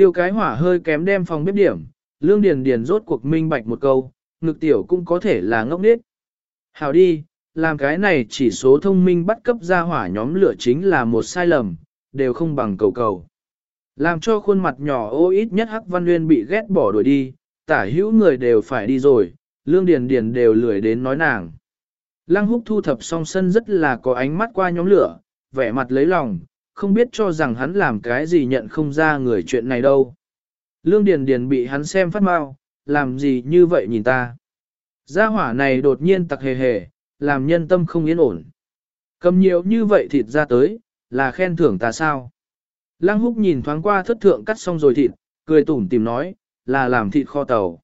Thiêu cái hỏa hơi kém đem phòng bếp điểm, lương điền điền rốt cuộc minh bạch một câu, ngực tiểu cũng có thể là ngốc nết. Hào đi, làm cái này chỉ số thông minh bắt cấp ra hỏa nhóm lửa chính là một sai lầm, đều không bằng cầu cầu. Làm cho khuôn mặt nhỏ ô ít nhất Hắc Văn Nguyên bị ghét bỏ đuổi đi, tả hữu người đều phải đi rồi, lương điền điền đều lười đến nói nàng. Lăng húc thu thập xong sân rất là có ánh mắt qua nhóm lửa, vẻ mặt lấy lòng, không biết cho rằng hắn làm cái gì nhận không ra người chuyện này đâu. Lương Điền Điền bị hắn xem phát mau, làm gì như vậy nhìn ta. Gia hỏa này đột nhiên tặc hề hề, làm nhân tâm không yên ổn. Cầm nhiều như vậy thịt ra tới, là khen thưởng ta sao? Lăng húc nhìn thoáng qua thất thượng cắt xong rồi thịt, cười tủm tìm nói, là làm thịt kho tàu.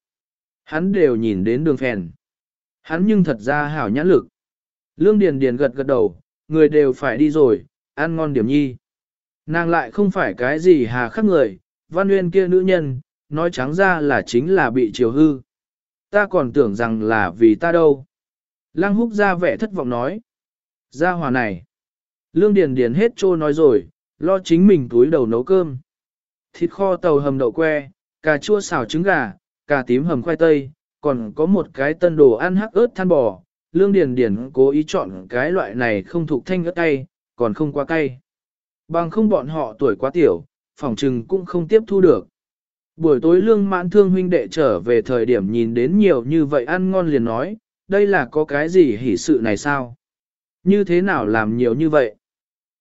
Hắn đều nhìn đến đường phèn. Hắn nhưng thật ra hảo nhãn lực. Lương Điền Điền gật gật đầu, người đều phải đi rồi, ăn ngon điểm nhi. Nàng lại không phải cái gì hà khắc người, văn nguyên kia nữ nhân, nói trắng ra là chính là bị chiều hư. Ta còn tưởng rằng là vì ta đâu. Lăng húc ra vẻ thất vọng nói. Ra hòa này. Lương Điền Điền hết trô nói rồi, lo chính mình túi đầu nấu cơm. Thịt kho tàu hầm đậu que, cà chua xào trứng gà, cà tím hầm khoai tây, còn có một cái tân đồ ăn hắc ớt than bò. Lương Điền Điền cố ý chọn cái loại này không thuộc thanh ớt tay còn không quá cay. Bằng không bọn họ tuổi quá tiểu, phòng trừng cũng không tiếp thu được. Buổi tối lương mãn thương huynh đệ trở về thời điểm nhìn đến nhiều như vậy ăn ngon liền nói, đây là có cái gì hỉ sự này sao? Như thế nào làm nhiều như vậy?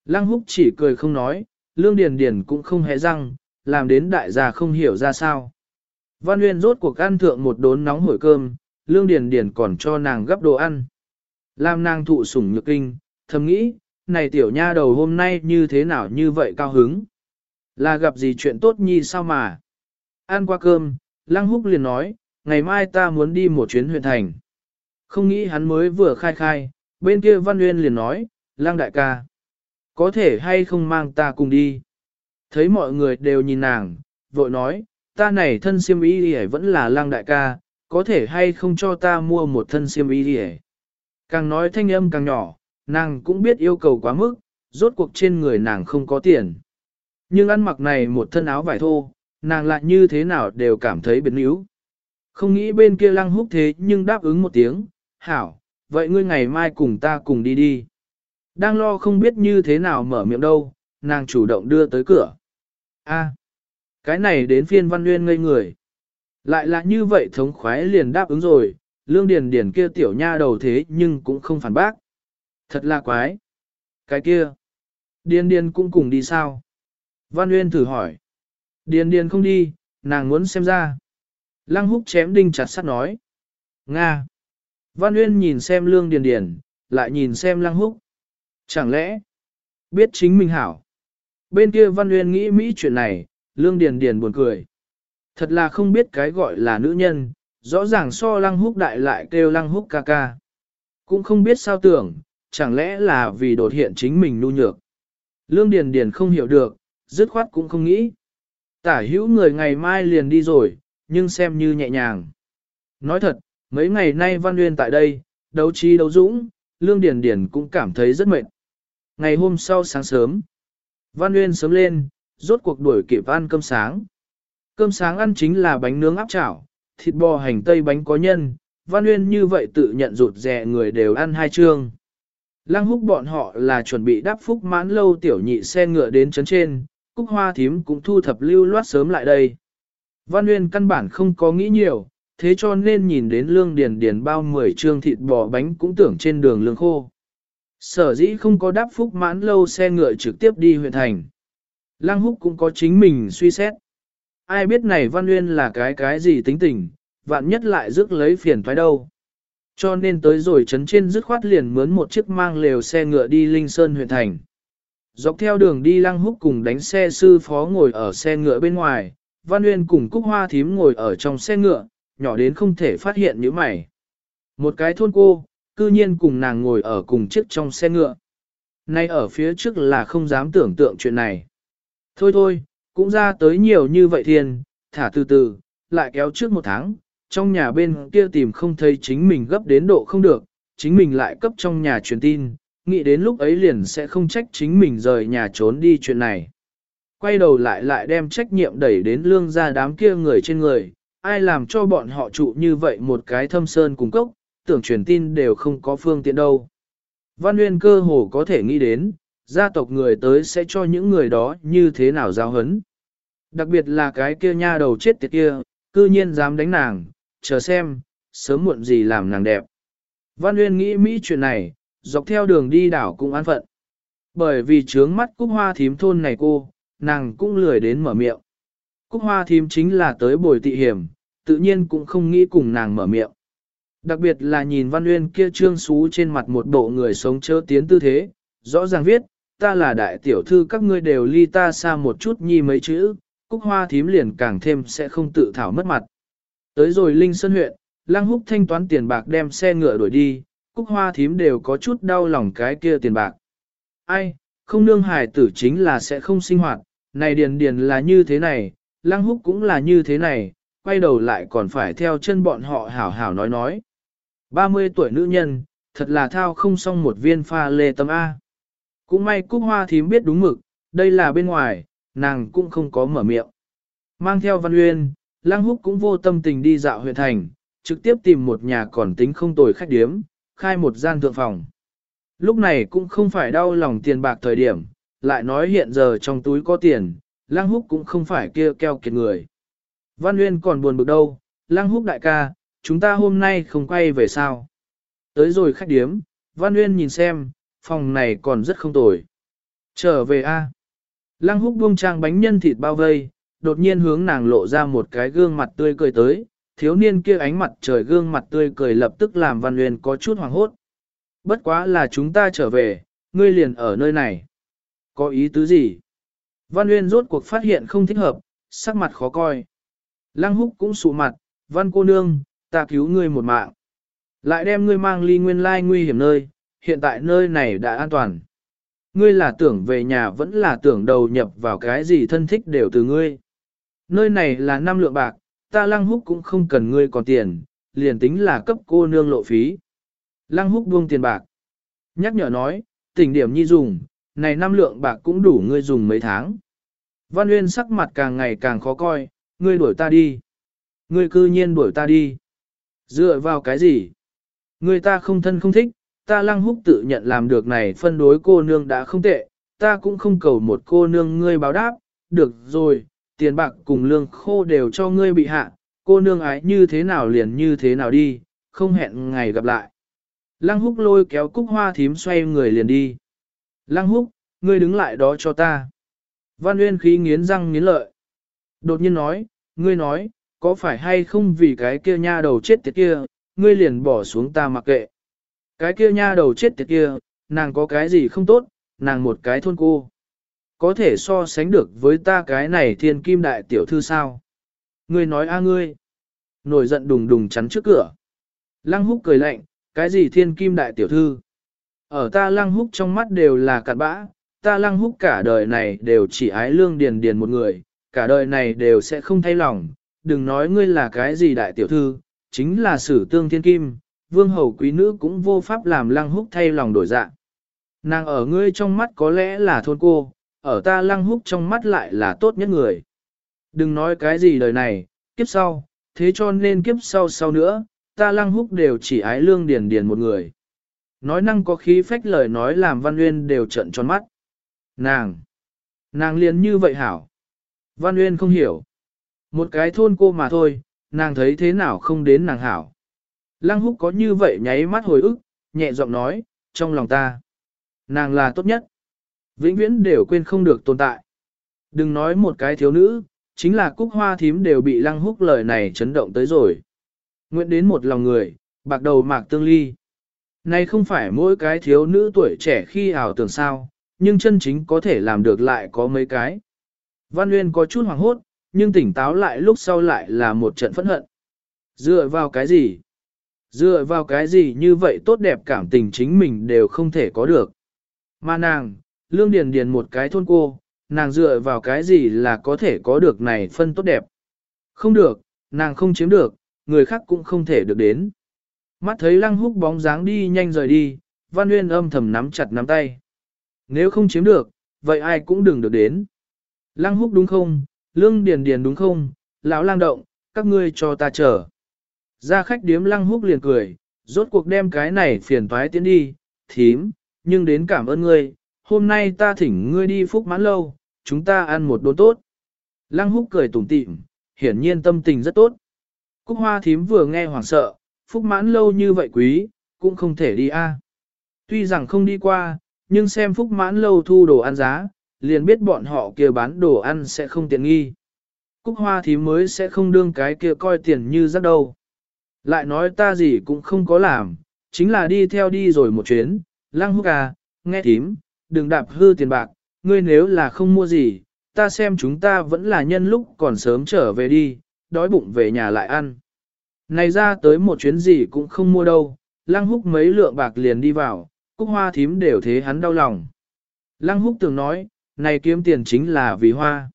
Lăng húc chỉ cười không nói, lương điền điền cũng không hé răng, làm đến đại gia không hiểu ra sao. Văn uyên rốt cuộc ăn thượng một đốn nóng hổi cơm, lương điền điền còn cho nàng gấp đồ ăn. Làm nàng thụ sủng nhược kinh, thầm nghĩ, này tiểu nha đầu hôm nay như thế nào như vậy cao hứng. Là gặp gì chuyện tốt nhi sao mà. Ăn qua cơm, Lăng Húc liền nói, ngày mai ta muốn đi một chuyến huyện thành. Không nghĩ hắn mới vừa khai khai, bên kia Văn Nguyên liền nói, Lăng đại ca, có thể hay không mang ta cùng đi. Thấy mọi người đều nhìn nàng, vội nói, ta này thân siêm y đi vẫn là Lăng đại ca, có thể hay không cho ta mua một thân siêm y đi Càng nói thanh âm càng nhỏ, nàng cũng biết yêu cầu quá mức, rốt cuộc trên người nàng không có tiền. Nhưng ăn mặc này một thân áo vải thô, nàng lại như thế nào đều cảm thấy biến yếu. Không nghĩ bên kia lăng húc thế nhưng đáp ứng một tiếng, hảo, vậy ngươi ngày mai cùng ta cùng đi đi. Đang lo không biết như thế nào mở miệng đâu, nàng chủ động đưa tới cửa. A, cái này đến phiên văn nguyên ngây người. Lại là như vậy thống khoái liền đáp ứng rồi, lương điền điền kia tiểu nha đầu thế nhưng cũng không phản bác. Thật là quái. Cái kia. Điền điền cũng cùng đi sao? Văn Uyên thử hỏi. Điền điền không đi, nàng muốn xem ra. Lăng húc chém đinh chặt sắt nói. Nga. Văn Uyên nhìn xem lương điền điền, lại nhìn xem lăng húc. Chẳng lẽ, biết chính mình hảo. Bên kia Văn Uyên nghĩ Mỹ chuyện này, lương điền điền buồn cười. Thật là không biết cái gọi là nữ nhân, rõ ràng so lăng húc đại lại kêu lăng húc ca ca. Cũng không biết sao tưởng, chẳng lẽ là vì đột hiện chính mình nu nhược. Lương Điền Điền không hiểu được, dứt khoát cũng không nghĩ. Tả hữu người ngày mai liền đi rồi, nhưng xem như nhẹ nhàng. Nói thật, mấy ngày nay Văn Nguyên tại đây, đấu trí đấu dũng, Lương Điền Điền cũng cảm thấy rất mệt. Ngày hôm sau sáng sớm, Văn Nguyên sớm lên, rốt cuộc đuổi kịp ăn cơm sáng. Cơm sáng ăn chính là bánh nướng áp chảo, thịt bò hành tây bánh có nhân, Văn Nguyên như vậy tự nhận rụt rè người đều ăn hai trương. Lăng húc bọn họ là chuẩn bị đáp phúc mãn lâu tiểu nhị xe ngựa đến chấn trên, cúc hoa thím cũng thu thập lưu loát sớm lại đây. Văn Nguyên căn bản không có nghĩ nhiều, thế cho nên nhìn đến lương điền điền bao 10 trương thịt bò bánh cũng tưởng trên đường lương khô. Sở dĩ không có đáp phúc mãn lâu xe ngựa trực tiếp đi huyện thành. Lăng húc cũng có chính mình suy xét. Ai biết này Văn Nguyên là cái cái gì tính tình, vạn nhất lại rước lấy phiền thoái đâu. Cho nên tới rồi chấn trên dứt khoát liền mướn một chiếc mang lều xe ngựa đi Linh Sơn huyện thành. Dọc theo đường đi lăng húc cùng đánh xe sư phó ngồi ở xe ngựa bên ngoài, Văn Nguyên cùng Cúc Hoa Thím ngồi ở trong xe ngựa, nhỏ đến không thể phát hiện những mày. Một cái thôn cô, cư nhiên cùng nàng ngồi ở cùng chiếc trong xe ngựa. Nay ở phía trước là không dám tưởng tượng chuyện này. Thôi thôi, cũng ra tới nhiều như vậy thiên, thả từ từ, lại kéo trước một tháng, trong nhà bên kia tìm không thấy chính mình gấp đến độ không được, chính mình lại cấp trong nhà truyền tin, nghĩ đến lúc ấy liền sẽ không trách chính mình rời nhà trốn đi chuyện này. quay đầu lại lại đem trách nhiệm đẩy đến lương gia đám kia người trên người, ai làm cho bọn họ trụ như vậy một cái thâm sơn cung cốc, tưởng truyền tin đều không có phương tiện đâu. Văn Nguyên cơ hồ có thể nghĩ đến, gia tộc người tới sẽ cho những người đó như thế nào giao hấn. Đặc biệt là cái kia nha đầu chết tiệt kia, cư nhiên dám đánh nàng, chờ xem, sớm muộn gì làm nàng đẹp. Văn Uyên nghĩ Mỹ chuyện này, dọc theo đường đi đảo cũng an phận. Bởi vì trướng mắt cúc hoa thím thôn này cô, nàng cũng lười đến mở miệng. Cúc hoa thím chính là tới bồi tị hiểm, tự nhiên cũng không nghĩ cùng nàng mở miệng. Đặc biệt là nhìn Văn Uyên kia trương xú trên mặt một bộ người sống chớ tiến tư thế, rõ ràng viết, ta là đại tiểu thư các ngươi đều ly ta xa một chút nhi mấy chữ, cúc hoa thím liền càng thêm sẽ không tự thảo mất mặt. Tới rồi Linh Sơn huyện, Lăng Húc thanh toán tiền bạc đem xe ngựa đuổi đi, cúc hoa thím đều có chút đau lòng cái kia tiền bạc. Ai, không nương hài tử chính là sẽ không sinh hoạt, này điền điền là như thế này, Lăng Húc cũng là như thế này, quay đầu lại còn phải theo chân bọn họ hảo hảo nói nói. 30 tuổi nữ nhân, thật là thao không xong một viên pha lê tâm A. Cũng may cúc hoa thím biết đúng mực, đây là bên ngoài, nàng cũng không có mở miệng. Mang theo Văn Uyên, Lăng Húc cũng vô tâm tình đi dạo huyện thành, trực tiếp tìm một nhà còn tính không tồi khách điếm, khai một gian thượng phòng. Lúc này cũng không phải đau lòng tiền bạc thời điểm, lại nói hiện giờ trong túi có tiền, Lăng Húc cũng không phải kia keo kiệt người. Văn Uyên còn buồn bực đâu, Lăng Húc đại ca, chúng ta hôm nay không quay về sao. Tới rồi khách điếm, Văn Uyên nhìn xem, phòng này còn rất không tồi. Trở về a. Lăng húc buông trang bánh nhân thịt bao vây, đột nhiên hướng nàng lộ ra một cái gương mặt tươi cười tới, thiếu niên kia ánh mặt trời gương mặt tươi cười lập tức làm Văn Uyên có chút hoảng hốt. Bất quá là chúng ta trở về, ngươi liền ở nơi này. Có ý tứ gì? Văn Uyên rốt cuộc phát hiện không thích hợp, sắc mặt khó coi. Lăng húc cũng sụ mặt, Văn cô nương, ta cứu ngươi một mạng. Lại đem ngươi mang ly nguyên lai nguy hiểm nơi, hiện tại nơi này đã an toàn. Ngươi là tưởng về nhà vẫn là tưởng đầu nhập vào cái gì thân thích đều từ ngươi. Nơi này là năm lượng bạc, ta lăng húc cũng không cần ngươi còn tiền, liền tính là cấp cô nương lộ phí. Lăng húc buông tiền bạc. Nhắc nhở nói, tỉnh điểm nhi dùng, này năm lượng bạc cũng đủ ngươi dùng mấy tháng. Văn Uyên sắc mặt càng ngày càng khó coi, ngươi đuổi ta đi. Ngươi cư nhiên đuổi ta đi. Dựa vào cái gì? Ngươi ta không thân không thích, ta lăng húc tự nhận làm được này phân đối cô nương đã không tệ, ta cũng không cầu một cô nương ngươi báo đáp, được rồi, tiền bạc cùng lương khô đều cho ngươi bị hạ, cô nương ái như thế nào liền như thế nào đi, không hẹn ngày gặp lại. Lăng húc lôi kéo cúc hoa thím xoay người liền đi. Lăng húc, ngươi đứng lại đó cho ta. Văn Uyên khí nghiến răng nghiến lợi. Đột nhiên nói, ngươi nói, có phải hay không vì cái kia nha đầu chết tiệt kia, ngươi liền bỏ xuống ta mặc kệ. Cái kia nha đầu chết tiệt kia, nàng có cái gì không tốt, nàng một cái thôn cô. Có thể so sánh được với ta cái này thiên kim đại tiểu thư sao? Ngươi nói a ngươi. Nổi giận đùng đùng chắn trước cửa. Lăng húc cười lạnh, cái gì thiên kim đại tiểu thư? Ở ta lăng húc trong mắt đều là cặn bã, ta lăng húc cả đời này đều chỉ ái lương điền điền một người, cả đời này đều sẽ không thay lòng, đừng nói ngươi là cái gì đại tiểu thư, chính là sử tương thiên kim, vương hầu quý nữ cũng vô pháp làm lăng húc thay lòng đổi dạng Nàng ở ngươi trong mắt có lẽ là thôn cô, ở ta lăng húc trong mắt lại là tốt nhất người. Đừng nói cái gì đời này, kiếp sau, thế cho nên kiếp sau sau nữa, ta lăng húc đều chỉ ái lương điền điền một người. Nói năng có khí phách lời nói làm Văn Nguyên đều trận tròn mắt. Nàng! Nàng liền như vậy hảo. Văn Nguyên không hiểu. Một cái thôn cô mà thôi, nàng thấy thế nào không đến nàng hảo. Lăng húc có như vậy nháy mắt hồi ức, nhẹ giọng nói, trong lòng ta. Nàng là tốt nhất. Vĩnh viễn đều quên không được tồn tại. Đừng nói một cái thiếu nữ, chính là cúc hoa thím đều bị lăng húc lời này chấn động tới rồi. Nguyện đến một lòng người, bạc đầu mạc tương ly. Này không phải mỗi cái thiếu nữ tuổi trẻ khi ảo tưởng sao, nhưng chân chính có thể làm được lại có mấy cái. Văn Nguyên có chút hoảng hốt, nhưng tỉnh táo lại lúc sau lại là một trận phẫn hận. Dựa vào cái gì? Dựa vào cái gì như vậy tốt đẹp cảm tình chính mình đều không thể có được. Mà nàng, lương điền điền một cái thôn cô, nàng dựa vào cái gì là có thể có được này phân tốt đẹp. Không được, nàng không chiếm được, người khác cũng không thể được đến. Mắt thấy lăng húc bóng dáng đi nhanh rời đi, Văn Nguyên âm thầm nắm chặt nắm tay. Nếu không chiếm được, vậy ai cũng đừng được đến. Lăng húc đúng không, lương điền điền đúng không, lão lang động, các ngươi cho ta chờ. Ra khách điếm lăng húc liền cười, rốt cuộc đem cái này phiền toái tiến đi, thím, nhưng đến cảm ơn ngươi, hôm nay ta thỉnh ngươi đi phúc mãn lâu, chúng ta ăn một đốn tốt. Lăng húc cười tủm tỉm, hiển nhiên tâm tình rất tốt. Cúc hoa thím vừa nghe hoảng sợ, phúc mãn lâu như vậy quý, cũng không thể đi a. Tuy rằng không đi qua, nhưng xem phúc mãn lâu thu đồ ăn giá, liền biết bọn họ kia bán đồ ăn sẽ không tiện nghi. Cúc hoa thím mới sẽ không đương cái kia coi tiền như rắc đâu. Lại nói ta gì cũng không có làm, chính là đi theo đi rồi một chuyến, lăng húc à, nghe thím, đừng đạp hư tiền bạc, ngươi nếu là không mua gì, ta xem chúng ta vẫn là nhân lúc còn sớm trở về đi, đói bụng về nhà lại ăn. Này ra tới một chuyến gì cũng không mua đâu, lăng húc mấy lượng bạc liền đi vào, cúc hoa thím đều thế hắn đau lòng. Lăng húc tưởng nói, này kiếm tiền chính là vì hoa.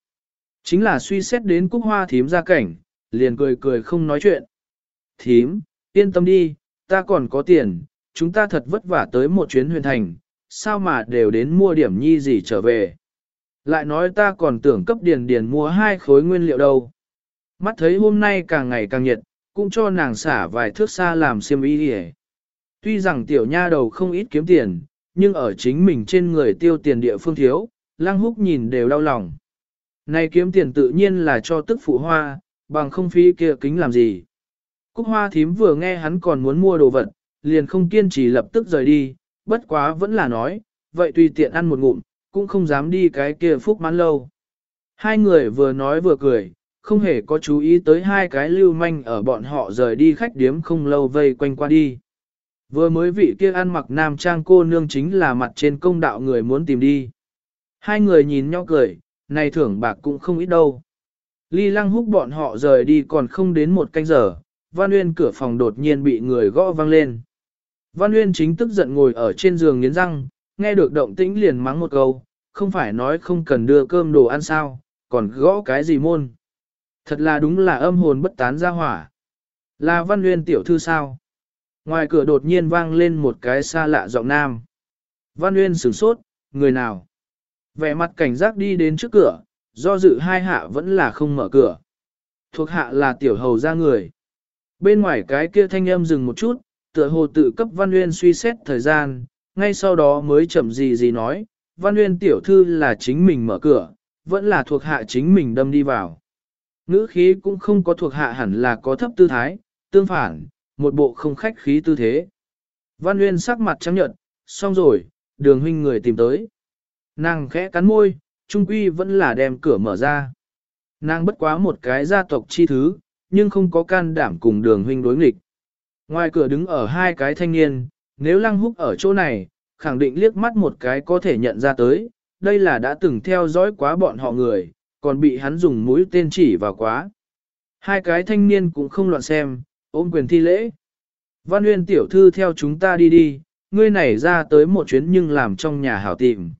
Chính là suy xét đến cúc hoa thím ra cảnh, liền cười cười không nói chuyện. Thím, yên tâm đi, ta còn có tiền, chúng ta thật vất vả tới một chuyến huyền thành, sao mà đều đến mua điểm nhi gì trở về. Lại nói ta còn tưởng cấp điền điền mua hai khối nguyên liệu đâu. Mắt thấy hôm nay càng ngày càng nhiệt, cũng cho nàng xả vài thước xa làm xiêm y đi Tuy rằng tiểu nha đầu không ít kiếm tiền, nhưng ở chính mình trên người tiêu tiền địa phương thiếu, lăng húc nhìn đều đau lòng. Này kiếm tiền tự nhiên là cho tức phụ hoa, bằng không phí kia kính làm gì. Cúc hoa thím vừa nghe hắn còn muốn mua đồ vật, liền không kiên trì lập tức rời đi, bất quá vẫn là nói, vậy tùy tiện ăn một ngụm, cũng không dám đi cái kia phúc mãn lâu. Hai người vừa nói vừa cười, không hề có chú ý tới hai cái lưu manh ở bọn họ rời đi khách điếm không lâu vây quanh qua đi. Vừa mới vị kia ăn mặc nam trang cô nương chính là mặt trên công đạo người muốn tìm đi. Hai người nhìn nhau cười, này thưởng bạc cũng không ít đâu. Ly lăng húc bọn họ rời đi còn không đến một canh giờ, Văn Uyên cửa phòng đột nhiên bị người gõ vang lên. Văn Uyên chính tức giận ngồi ở trên giường nghiến răng, nghe được động tĩnh liền mắng một câu, không phải nói không cần đưa cơm đồ ăn sao, còn gõ cái gì môn. Thật là đúng là âm hồn bất tán ra hỏa. Là Văn Uyên tiểu thư sao? Ngoài cửa đột nhiên vang lên một cái xa lạ giọng nam. Văn Uyên sửng sốt, người nào? Vẻ mặt cảnh giác đi đến trước cửa, do dự hai hạ vẫn là không mở cửa. Thuộc hạ là tiểu hầu ra người. Bên ngoài cái kia thanh âm dừng một chút, tựa hồ tự cấp Văn Uyên suy xét thời gian, ngay sau đó mới chậm gì gì nói, Văn Uyên tiểu thư là chính mình mở cửa, vẫn là thuộc hạ chính mình đâm đi vào. Ngữ khí cũng không có thuộc hạ hẳn là có thấp tư thái, tương phản, một bộ không khách khí tư thế. Văn Uyên sắc mặt trắng nhợt, xong rồi, đường huynh người tìm tới. Nàng khẽ cắn môi, trung quy vẫn là đem cửa mở ra. Nàng bất quá một cái gia tộc chi thứ, nhưng không có can đảm cùng đường huynh đối nghịch. Ngoài cửa đứng ở hai cái thanh niên, nếu lăng húc ở chỗ này, khẳng định liếc mắt một cái có thể nhận ra tới, đây là đã từng theo dõi quá bọn họ người, còn bị hắn dùng mũi tên chỉ vào quá. Hai cái thanh niên cũng không loạn xem, ôm quyền thi lễ. Văn uyên tiểu thư theo chúng ta đi đi, ngươi này ra tới một chuyến nhưng làm trong nhà hảo tìm.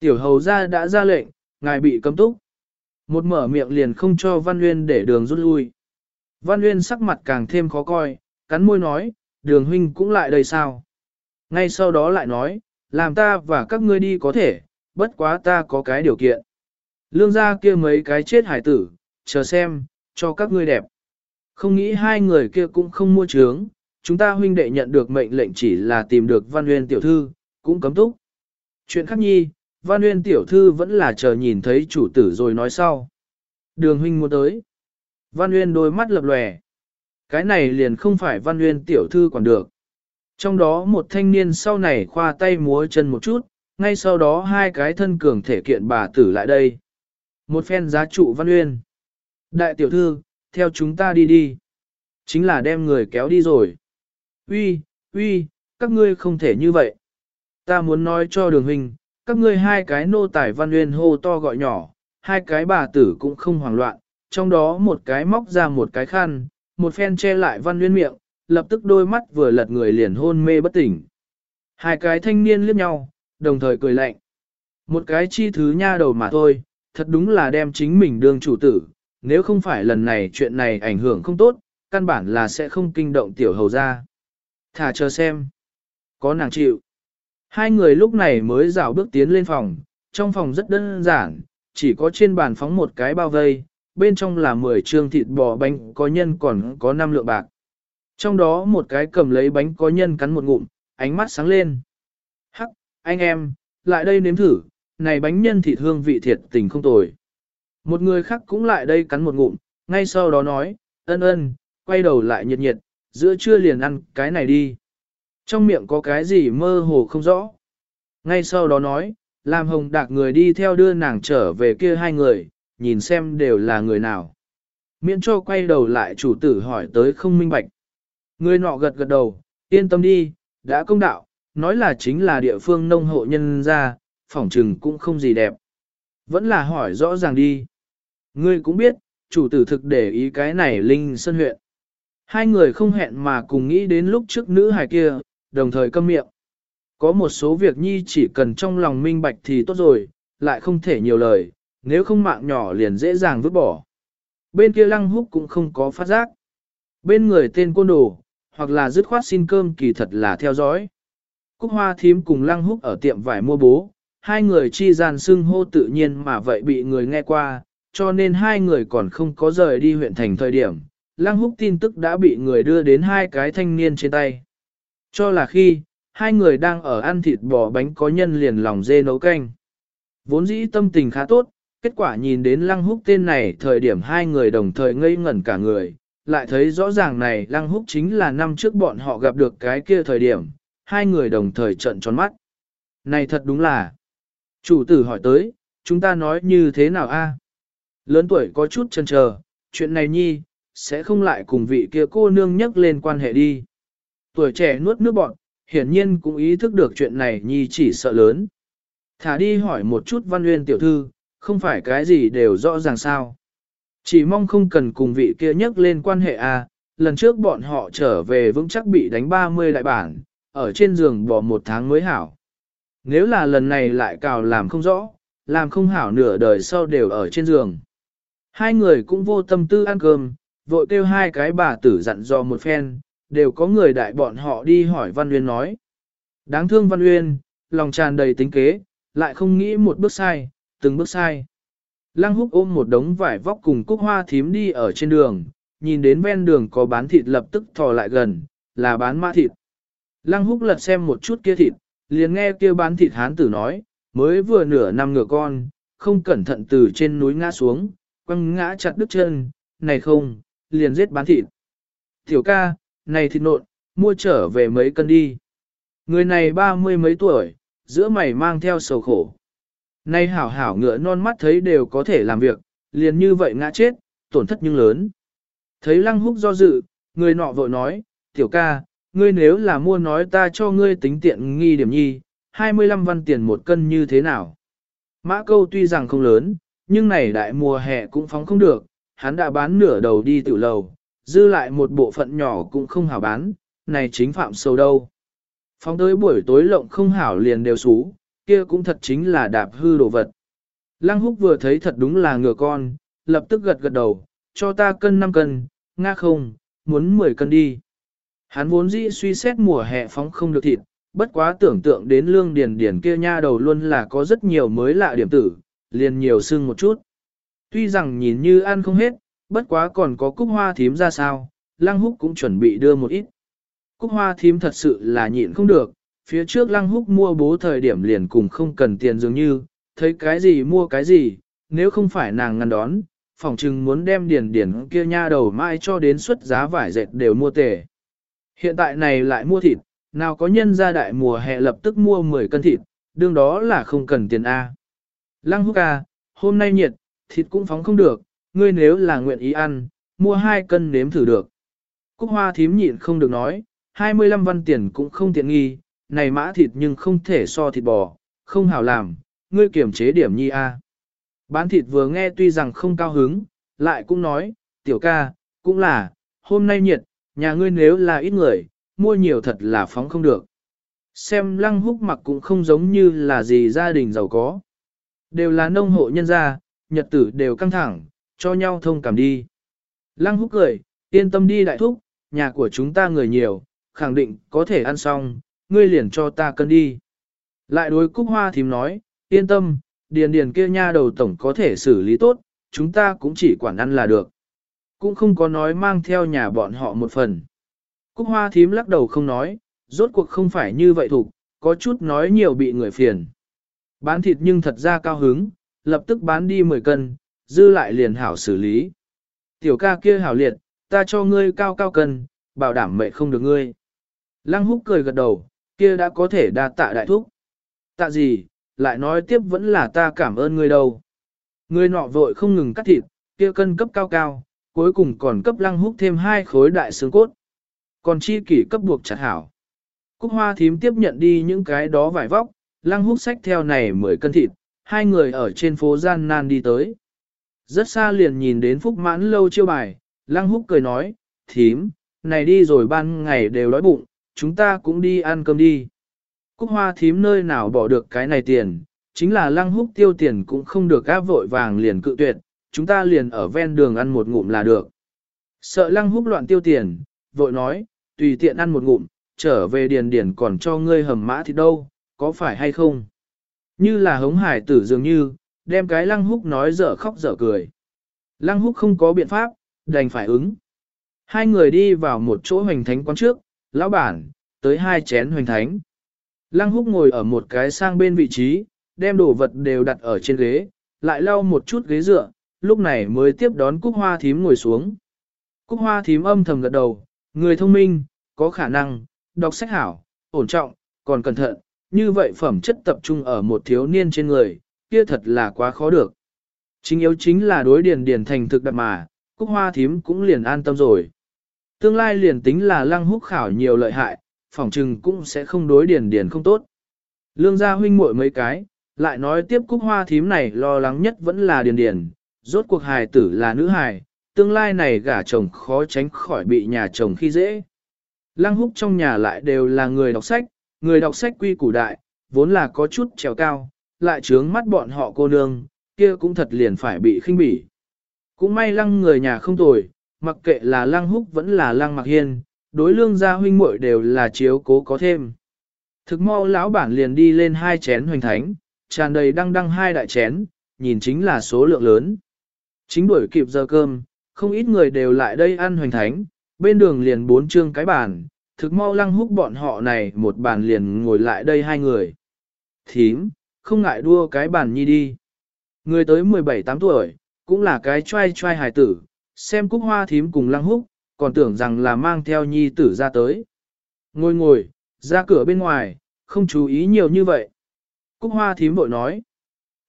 Tiểu hầu gia đã ra lệnh, ngài bị cấm túc. Một mở miệng liền không cho Văn uyên để đường rút lui. Văn uyên sắc mặt càng thêm khó coi, cắn môi nói, đường huynh cũng lại đây sao. Ngay sau đó lại nói, làm ta và các ngươi đi có thể, bất quá ta có cái điều kiện. Lương gia kia mấy cái chết hải tử, chờ xem, cho các ngươi đẹp. Không nghĩ hai người kia cũng không mua trướng, chúng ta huynh đệ nhận được mệnh lệnh chỉ là tìm được Văn Nguyên tiểu thư, cũng cấm túc. Chuyện khác nhi, Văn Nguyên tiểu thư vẫn là chờ nhìn thấy chủ tử rồi nói sau. Đường huynh muốn tới. Văn Nguyên đôi mắt lập lòe. Cái này liền không phải Văn Nguyên tiểu thư còn được. Trong đó một thanh niên sau này khoa tay múa chân một chút, ngay sau đó hai cái thân cường thể kiện bà tử lại đây. Một phen giá trụ Văn Nguyên. Đại tiểu thư, theo chúng ta đi đi. Chính là đem người kéo đi rồi. Uy, uy, các ngươi không thể như vậy. Ta muốn nói cho đường hình, các ngươi hai cái nô tài Văn Nguyên hô to gọi nhỏ, hai cái bà tử cũng không hoảng loạn, trong đó một cái móc ra một cái khăn, một phen che lại Văn Nguyên miệng, lập tức đôi mắt vừa lật người liền hôn mê bất tỉnh. Hai cái thanh niên liếc nhau, đồng thời cười lạnh. Một cái chi thứ nha đầu mà thôi, thật đúng là đem chính mình đương chủ tử, nếu không phải lần này chuyện này ảnh hưởng không tốt, căn bản là sẽ không kinh động tiểu hầu ra. Thả chờ xem. Có nàng chịu. Hai người lúc này mới rảo bước tiến lên phòng, trong phòng rất đơn giản, chỉ có trên bàn phóng một cái bao vây, bên trong là 10 trương thịt bò bánh có nhân còn có 5 lượng bạc. Trong đó một cái cầm lấy bánh có nhân cắn một ngụm, ánh mắt sáng lên. Hắc, anh em, lại đây nếm thử, này bánh nhân thịt hương vị thiệt tình không tồi. Một người khác cũng lại đây cắn một ngụm, ngay sau đó nói, ân ân, quay đầu lại nhiệt nhiệt, giữa trưa liền ăn cái này đi. Trong miệng có cái gì mơ hồ không rõ. Ngay sau đó nói, làm hồng đạc người đi theo đưa nàng trở về kia hai người, nhìn xem đều là người nào. Miễn cho quay đầu lại chủ tử hỏi tới không minh bạch. Người nọ gật gật đầu, yên tâm đi, đã công đạo, nói là chính là địa phương nông hộ nhân ra, phỏng trừng cũng không gì đẹp. Vẫn là hỏi rõ ràng đi. Ngươi cũng biết, chủ tử thực để ý cái này Linh Sơn huyện. Hai người không hẹn mà cùng nghĩ đến lúc trước nữ hài kia, đồng thời câm miệng. Có một số việc nhi chỉ cần trong lòng minh bạch thì tốt rồi, lại không thể nhiều lời, nếu không mạng nhỏ liền dễ dàng vứt bỏ. Bên kia lăng húc cũng không có phát giác. Bên người tên côn đồ, hoặc là dứt khoát xin cơm kỳ thật là theo dõi. Cúc hoa thím cùng lăng húc ở tiệm vải mua bố, hai người chi gian xưng hô tự nhiên mà vậy bị người nghe qua, cho nên hai người còn không có rời đi huyện thành thời điểm. Lăng húc tin tức đã bị người đưa đến hai cái thanh niên trên tay. Cho là khi, hai người đang ở ăn thịt bò bánh có nhân liền lòng dê nấu canh. Vốn dĩ tâm tình khá tốt, kết quả nhìn đến lăng húc tên này thời điểm hai người đồng thời ngây ngẩn cả người, lại thấy rõ ràng này lăng húc chính là năm trước bọn họ gặp được cái kia thời điểm, hai người đồng thời trận tròn mắt. Này thật đúng là, chủ tử hỏi tới, chúng ta nói như thế nào a? Lớn tuổi có chút chần chờ, chuyện này nhi, sẽ không lại cùng vị kia cô nương nhắc lên quan hệ đi. Tuổi trẻ nuốt nước bọn, hiển nhiên cũng ý thức được chuyện này nhi chỉ sợ lớn. Thả đi hỏi một chút văn nguyên tiểu thư, không phải cái gì đều rõ ràng sao. Chỉ mong không cần cùng vị kia nhắc lên quan hệ à, lần trước bọn họ trở về vững chắc bị đánh 30 đại bản, ở trên giường bỏ một tháng mới hảo. Nếu là lần này lại cào làm không rõ, làm không hảo nửa đời sau đều ở trên giường. Hai người cũng vô tâm tư ăn cơm, vội kêu hai cái bà tử dặn dò một phen, đều có người đại bọn họ đi hỏi Văn Uyên nói. Đáng thương Văn Uyên, lòng tràn đầy tính kế, lại không nghĩ một bước sai, từng bước sai. Lăng húc ôm một đống vải vóc cùng cúc hoa thím đi ở trên đường, nhìn đến ven đường có bán thịt lập tức thò lại gần, là bán mã thịt. Lăng húc lật xem một chút kia thịt, liền nghe kia bán thịt hán tử nói, mới vừa nửa năm ngựa con, không cẩn thận từ trên núi ngã xuống, quăng ngã chặt đứt chân, này không, liền giết bán thịt. Tiểu ca, này thịt nộn, mua trở về mấy cân đi. Người này ba mươi mấy tuổi, giữa mày mang theo sầu khổ. Nay hảo hảo ngựa non mắt thấy đều có thể làm việc, liền như vậy ngã chết, tổn thất nhưng lớn. Thấy lăng húc do dự, người nọ vội nói, tiểu ca, ngươi nếu là mua nói ta cho ngươi tính tiện nghi điểm nhi, 25 văn tiền một cân như thế nào. Mã câu tuy rằng không lớn, nhưng này đại mùa hè cũng phóng không được, hắn đã bán nửa đầu đi tiểu lầu, dư lại một bộ phận nhỏ cũng không hảo bán, này chính phạm sâu đâu. Phóng tới buổi tối lộng không hảo liền đều xú, kia cũng thật chính là đạp hư đồ vật. Lăng húc vừa thấy thật đúng là ngựa con, lập tức gật gật đầu, cho ta cân 5 cân, nga không, muốn 10 cân đi. Hắn vốn dĩ suy xét mùa hè phóng không được thịt, bất quá tưởng tượng đến lương điền điền kia nha đầu luôn là có rất nhiều mới lạ điểm tử, liền nhiều sưng một chút. Tuy rằng nhìn như ăn không hết, bất quá còn có cúc hoa thím ra sao, lăng húc cũng chuẩn bị đưa một ít. Cúc hoa thím thật sự là nhịn không được, phía trước lăng húc mua bố thời điểm liền cùng không cần tiền dường như, thấy cái gì mua cái gì, nếu không phải nàng ngăn đón, phỏng chừng muốn đem điền điền kia nha đầu mai cho đến suất giá vải dệt đều mua tề. Hiện tại này lại mua thịt, nào có nhân gia đại mùa hè lập tức mua 10 cân thịt, đương đó là không cần tiền A. Lăng húc A, hôm nay nhiệt, thịt cũng phóng không được, ngươi nếu là nguyện ý ăn, mua 2 cân nếm thử được. Cúc hoa thím nhịn không được nói, 25 văn tiền cũng không tiện nghi, này mã thịt nhưng không thể so thịt bò, không hảo làm, ngươi kiểm chế điểm nhi a. Bán thịt vừa nghe tuy rằng không cao hứng, lại cũng nói, tiểu ca, cũng là, hôm nay nhiệt, nhà ngươi nếu là ít người, mua nhiều thật là phóng không được. Xem lăng húc mặc cũng không giống như là gì gia đình giàu có. Đều là nông hộ nhân gia, nhật tử đều căng thẳng, cho nhau thông cảm đi. Lăng húc cười, yên tâm đi đại thúc, nhà của chúng ta người nhiều, khẳng định có thể ăn xong, ngươi liền cho ta cân đi. Lại đối cúc hoa thím nói, yên tâm, điền điền kia nha đầu tổng có thể xử lý tốt, chúng ta cũng chỉ quản ăn là được. Cũng không có nói mang theo nhà bọn họ một phần. Cúc hoa thím lắc đầu không nói, rốt cuộc không phải như vậy thục, có chút nói nhiều bị người phiền. Bán thịt nhưng thật ra cao hứng, lập tức bán đi 10 cân, dư lại liền hảo xử lý. Tiểu ca kia hảo liệt, ta cho ngươi cao cao cân, bảo đảm mẹ không được ngươi. Lăng húc cười gật đầu, kia đã có thể đa tạ đại thúc. Tạ gì, lại nói tiếp vẫn là ta cảm ơn ngươi đâu. Ngươi nọ vội không ngừng cắt thịt, kia cân cấp cao cao, cuối cùng còn cấp lăng húc thêm hai khối đại xương cốt. Còn chi kỷ cấp buộc chặt hảo. Cúc hoa thím tiếp nhận đi những cái đó vải vóc, lăng húc sách theo này 10 cân thịt, hai người ở trên phố gian nan đi tới. Rất xa liền nhìn đến phúc mãn lâu chiêu bài, lăng húc cười nói, thím, này đi rồi ban ngày đều đói bụng, chúng ta cũng đi ăn cơm đi. Cúc hoa thím nơi nào bỏ được cái này tiền, chính là lăng húc tiêu tiền cũng không được áp vội vàng liền cự tuyệt, chúng ta liền ở ven đường ăn một ngụm là được. Sợ lăng húc loạn tiêu tiền, vội nói, tùy tiện ăn một ngụm, trở về điền điền còn cho ngươi hầm mã thì đâu, có phải hay không? Như là hống hải tử dường như, đem cái lăng húc nói dở khóc dở cười. Lăng húc không có biện pháp, đành phải ứng. Hai người đi vào một chỗ hoành thánh quán trước, lão bản, tới hai chén hoành thánh. Lăng húc ngồi ở một cái sang bên vị trí, đem đồ vật đều đặt ở trên ghế, lại lau một chút ghế dựa, lúc này mới tiếp đón cúc hoa thím ngồi xuống. Cúc hoa thím âm thầm gật đầu, người thông minh, có khả năng, đọc sách hảo, ổn trọng, còn cẩn thận, như vậy phẩm chất tập trung ở một thiếu niên trên người, kia thật là quá khó được. Chính yếu chính là đối điền điền thành thực đặt mà, cúc hoa thím cũng liền an tâm rồi. Tương lai liền tính là lăng húc khảo nhiều lợi hại, phỏng trừng cũng sẽ không đối điền điền không tốt. Lương gia huynh muội mấy cái, lại nói tiếp cúc hoa thím này lo lắng nhất vẫn là điền điền, rốt cuộc hài tử là nữ hài, tương lai này gả chồng khó tránh khỏi bị nhà chồng khi dễ. Lăng húc trong nhà lại đều là người đọc sách, người đọc sách quy củ đại, vốn là có chút trèo cao, lại trướng mắt bọn họ cô nương, kia cũng thật liền phải bị khinh bỉ. Cũng may lăng người nhà không tồi, mặc kệ là lăng húc vẫn là lăng mặc hiên, đối lương gia huynh muội đều là chiếu cố có thêm. Thực mau lão bản liền đi lên hai chén hoành thánh, tràn đầy đăng đăng hai đại chén, nhìn chính là số lượng lớn. Chính đuổi kịp giờ cơm, không ít người đều lại đây ăn hoành thánh, bên đường liền bốn trương cái bàn, thực mau lăng húc bọn họ này một bàn liền ngồi lại đây hai người. Thím, không ngại đua cái bàn nhi đi. Người tới 17-8 tuổi, cũng là cái trai trai hài tử, xem cúc hoa thím cùng lăng húc, còn tưởng rằng là mang theo nhi tử ra tới. Ngồi ngồi, ra cửa bên ngoài, không chú ý nhiều như vậy. Cúc hoa thím bội nói.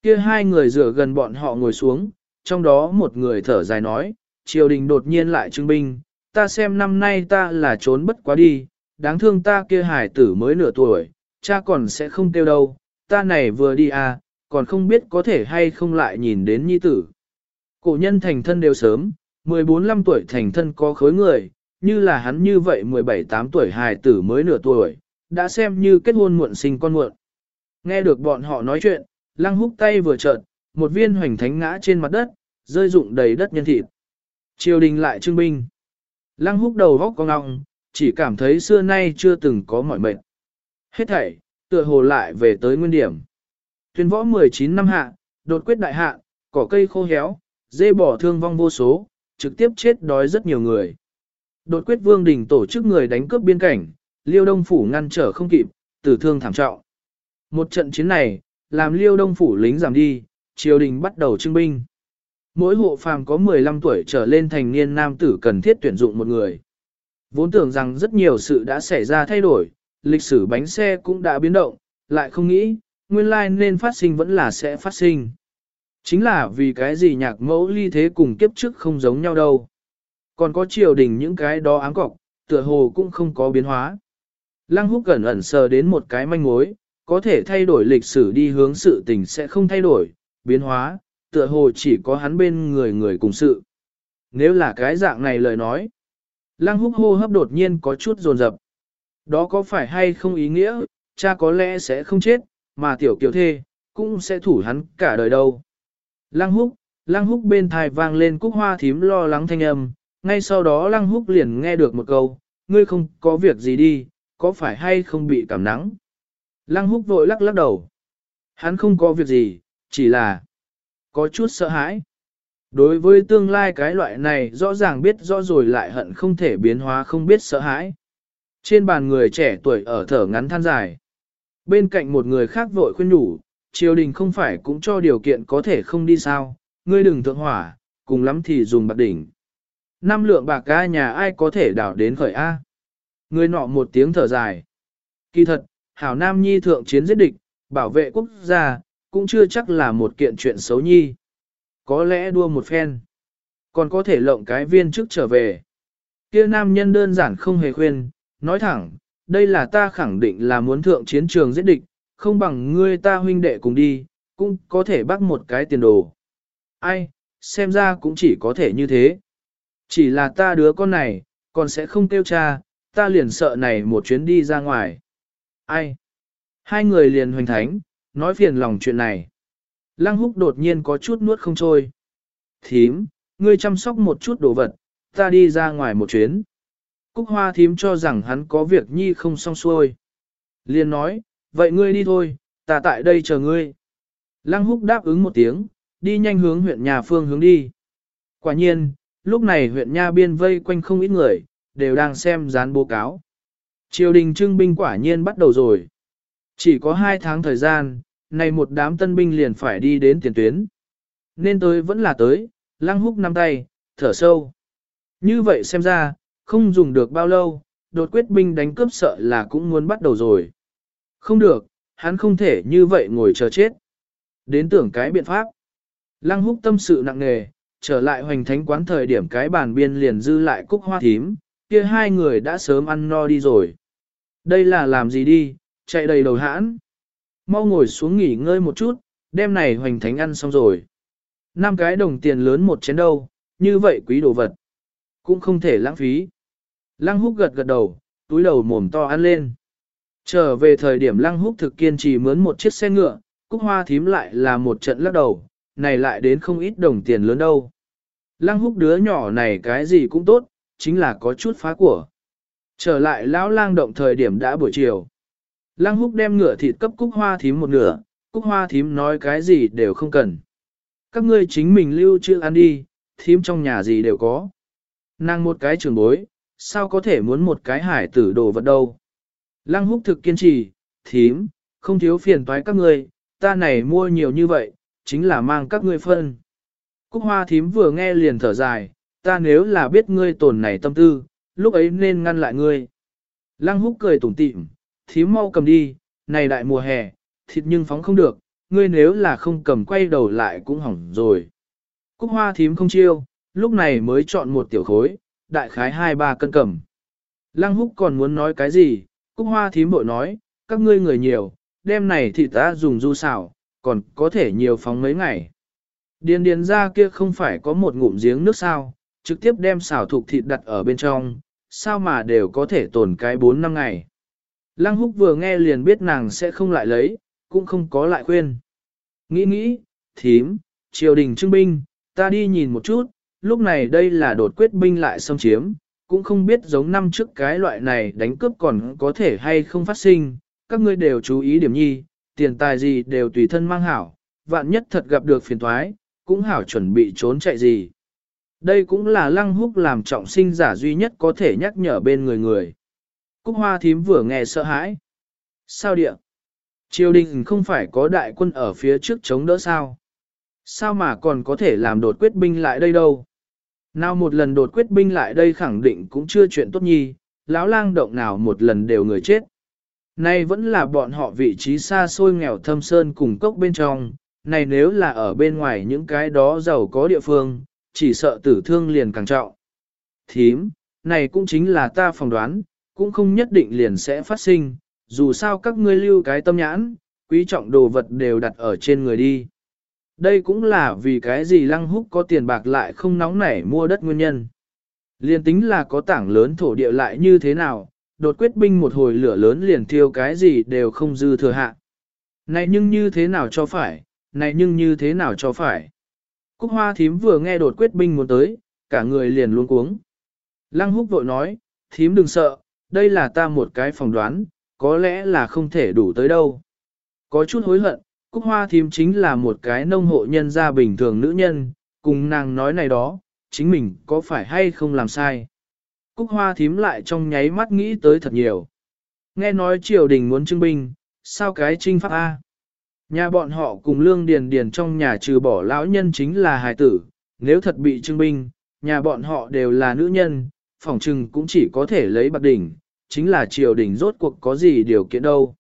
kia hai người rửa gần bọn họ ngồi xuống, trong đó một người thở dài nói, triều đình đột nhiên lại trưng binh, ta xem năm nay ta là trốn bất quá đi, đáng thương ta kia hải tử mới nửa tuổi, cha còn sẽ không tiêu đâu, ta này vừa đi à, còn không biết có thể hay không lại nhìn đến nhi tử. Cổ nhân thành thân đều sớm, 14-15 tuổi thành thân có khối người, như là hắn như vậy 17-8 tuổi hài tử mới nửa tuổi, đã xem như kết hôn muộn sinh con muộn. Nghe được bọn họ nói chuyện, lăng húc tay vừa trợn, một viên hoành thánh ngã trên mặt đất, rơi rụng đầy đất nhân thịt. Triều đình lại trưng binh. Lăng húc đầu góc con ngọng, chỉ cảm thấy xưa nay chưa từng có mỏi mệt. Hết thảy, tựa hồ lại về tới nguyên điểm. Tuyên võ 19 năm hạ, đột quyết đại hạ, cỏ cây khô héo, dê bỏ thương vong vô số, trực tiếp chết đói rất nhiều người. Đột quyết vương đình tổ chức người đánh cướp biên cảnh, liêu đông phủ ngăn trở không kịp, tử thương thảm trọng. Một trận chiến này, làm liêu đông phủ lính giảm đi, triều đình bắt đầu trưng binh. Mỗi hộ phàm có 15 tuổi trở lên thành niên nam tử cần thiết tuyển dụng một người. Vốn tưởng rằng rất nhiều sự đã xảy ra thay đổi, lịch sử bánh xe cũng đã biến động, lại không nghĩ, nguyên lai nên phát sinh vẫn là sẽ phát sinh. Chính là vì cái gì nhạc mẫu ly thế cùng kiếp trước không giống nhau đâu. Còn có triều đình những cái đó áng cọc, tựa hồ cũng không có biến hóa. Lăng húc gần ẩn sờ đến một cái manh mối, có thể thay đổi lịch sử đi hướng sự tình sẽ không thay đổi, biến hóa, tựa hồ chỉ có hắn bên người người cùng sự. Nếu là cái dạng này lời nói, lăng húc hô hấp đột nhiên có chút rồn rập, Đó có phải hay không ý nghĩa, cha có lẽ sẽ không chết, mà tiểu kiều thê, cũng sẽ thủ hắn cả đời đâu. Lăng húc, lăng húc bên thai vang lên cúc hoa thím lo lắng thanh âm, ngay sau đó lăng húc liền nghe được một câu, ngươi không có việc gì đi, có phải hay không bị cảm nắng. Lăng húc vội lắc lắc đầu. Hắn không có việc gì, chỉ là có chút sợ hãi. Đối với tương lai cái loại này rõ ràng biết rõ rồi lại hận không thể biến hóa không biết sợ hãi. Trên bàn người trẻ tuổi ở thở ngắn than dài. Bên cạnh một người khác vội khuyên nhủ, triều đình không phải cũng cho điều kiện có thể không đi sao, ngươi đừng thượng hỏa, cùng lắm thì dùng bạc đỉnh. Năm lượng bạc ca nhà ai có thể đảo đến khởi A. Ngươi nọ một tiếng thở dài. Kỳ thật, Hảo Nam Nhi thượng chiến giết địch, bảo vệ quốc gia, cũng chưa chắc là một kiện chuyện xấu nhi. Có lẽ đua một phen, còn có thể lộng cái viên trước trở về. Kia nam nhân đơn giản không hề khuyên, nói thẳng, đây là ta khẳng định là muốn thượng chiến trường giết địch, không bằng ngươi ta huynh đệ cùng đi, cũng có thể bắt một cái tiền đồ. Ai, xem ra cũng chỉ có thể như thế. Chỉ là ta đứa con này, còn sẽ không tiêu cha, ta liền sợ này một chuyến đi ra ngoài. Ai? Hai người liền hoành thánh, nói phiền lòng chuyện này. Lăng húc đột nhiên có chút nuốt không trôi. Thím, ngươi chăm sóc một chút đồ vật, ta đi ra ngoài một chuyến. Cúc hoa thím cho rằng hắn có việc nhi không xong xuôi. Liền nói, vậy ngươi đi thôi, ta tại đây chờ ngươi. Lăng húc đáp ứng một tiếng, đi nhanh hướng huyện nhà phương hướng đi. Quả nhiên, lúc này huyện nha biên vây quanh không ít người, đều đang xem dán báo cáo. Triều đình trưng binh quả nhiên bắt đầu rồi. Chỉ có hai tháng thời gian, này một đám tân binh liền phải đi đến tiền tuyến. Nên tới vẫn là tới, lăng húc năm tay, thở sâu. Như vậy xem ra, không dùng được bao lâu, đột quyết binh đánh cướp sợ là cũng muốn bắt đầu rồi. Không được, hắn không thể như vậy ngồi chờ chết. Đến tưởng cái biện pháp. Lăng húc tâm sự nặng nề, trở lại hoành thánh quán thời điểm cái bàn biên liền dư lại cúc hoa thím, kia hai người đã sớm ăn no đi rồi. Đây là làm gì đi, chạy đầy đầu hãn. Mau ngồi xuống nghỉ ngơi một chút, đêm này hoành thánh ăn xong rồi. Năm cái đồng tiền lớn một chén đâu, như vậy quý đồ vật. Cũng không thể lãng phí. Lăng húc gật gật đầu, túi đầu mồm to ăn lên. Trở về thời điểm lăng húc thực kiên trì mướn một chiếc xe ngựa, cúc hoa thím lại là một trận lắc đầu, này lại đến không ít đồng tiền lớn đâu. Lăng húc đứa nhỏ này cái gì cũng tốt, chính là có chút phá của. Trở lại lão lang động thời điểm đã buổi chiều. Lăng húc đem ngựa thịt cấp cúc hoa thím một nửa, cúc hoa thím nói cái gì đều không cần. Các ngươi chính mình lưu trữ ăn đi, thím trong nhà gì đều có. Nàng một cái trường bối, sao có thể muốn một cái hải tử đồ vật đâu. Lăng húc thực kiên trì, thím, không thiếu phiền toái các ngươi, ta này mua nhiều như vậy, chính là mang các ngươi phân. Cúc hoa thím vừa nghe liền thở dài, ta nếu là biết ngươi tổn này tâm tư, lúc ấy nên ngăn lại ngươi. Lăng húc cười tủm tỉm, thím mau cầm đi, này đại mùa hè, thịt nhưng phóng không được, ngươi nếu là không cầm quay đầu lại cũng hỏng rồi. Cúc hoa thím không chiêu, lúc này mới chọn một tiểu khối, đại khái hai ba cân cầm. Lăng húc còn muốn nói cái gì, Cúc hoa thím bội nói, các ngươi người nhiều, đêm này thì ta dùng du xào, còn có thể nhiều phóng mấy ngày. Điền điền ra kia không phải có một ngụm giếng nước sao, trực tiếp đem xào thục thịt đặt ở bên trong, sao mà đều có thể tồn cái 4 năm ngày. Lăng húc vừa nghe liền biết nàng sẽ không lại lấy, cũng không có lại khuyên. Nghĩ nghĩ, thím, triều đình trưng binh, ta đi nhìn một chút, lúc này đây là đột quyết binh lại xâm chiếm, cũng không biết giống năm trước cái loại này đánh cướp còn có thể hay không phát sinh, các ngươi đều chú ý điểm nhi, tiền tài gì đều tùy thân mang hảo, vạn nhất thật gặp được phiền toái, cũng hảo chuẩn bị trốn chạy gì. Đây cũng là lăng húc làm trọng sinh giả duy nhất có thể nhắc nhở bên người người. Cúc hoa thím vừa nghe sợ hãi. Sao địa? Triều đình không phải có đại quân ở phía trước chống đỡ sao? Sao mà còn có thể làm đột quyết binh lại đây đâu? Nào một lần đột quyết binh lại đây khẳng định cũng chưa chuyện tốt nhi, lão lang động nào một lần đều người chết. Nay vẫn là bọn họ vị trí xa xôi nghèo thâm sơn cùng cốc bên trong, này nếu là ở bên ngoài những cái đó giàu có địa phương, chỉ sợ tử thương liền càng trọng. Thím, này cũng chính là ta phỏng đoán, cũng không nhất định liền sẽ phát sinh, dù sao các ngươi lưu cái tâm nhãn, quý trọng đồ vật đều đặt ở trên người đi. Đây cũng là vì cái gì lăng húc có tiền bạc lại không nóng nảy mua đất nguyên nhân. Liên tính là có tảng lớn thổ địa lại như thế nào, đột quyết binh một hồi lửa lớn liền thiêu cái gì đều không dư thừa hạ. Này nhưng như thế nào cho phải, này nhưng như thế nào cho phải. Cúc hoa thím vừa nghe đột quyết binh muốn tới, cả người liền luôn cuống. Lăng húc vội nói, thím đừng sợ, đây là ta một cái phỏng đoán, có lẽ là không thể đủ tới đâu. Có chút hối hận, Cúc hoa thím chính là một cái nông hộ nhân gia bình thường nữ nhân, cùng nàng nói này đó, chính mình có phải hay không làm sai. Cúc hoa thím lại trong nháy mắt nghĩ tới thật nhiều. Nghe nói triều đình muốn trưng binh, sao cái trinh pháp A? Nhà bọn họ cùng lương điền điền trong nhà trừ bỏ lão nhân chính là hài tử, nếu thật bị trưng binh, nhà bọn họ đều là nữ nhân, phỏng trừng cũng chỉ có thể lấy bạc đỉnh, chính là triều đình rốt cuộc có gì điều kiện đâu.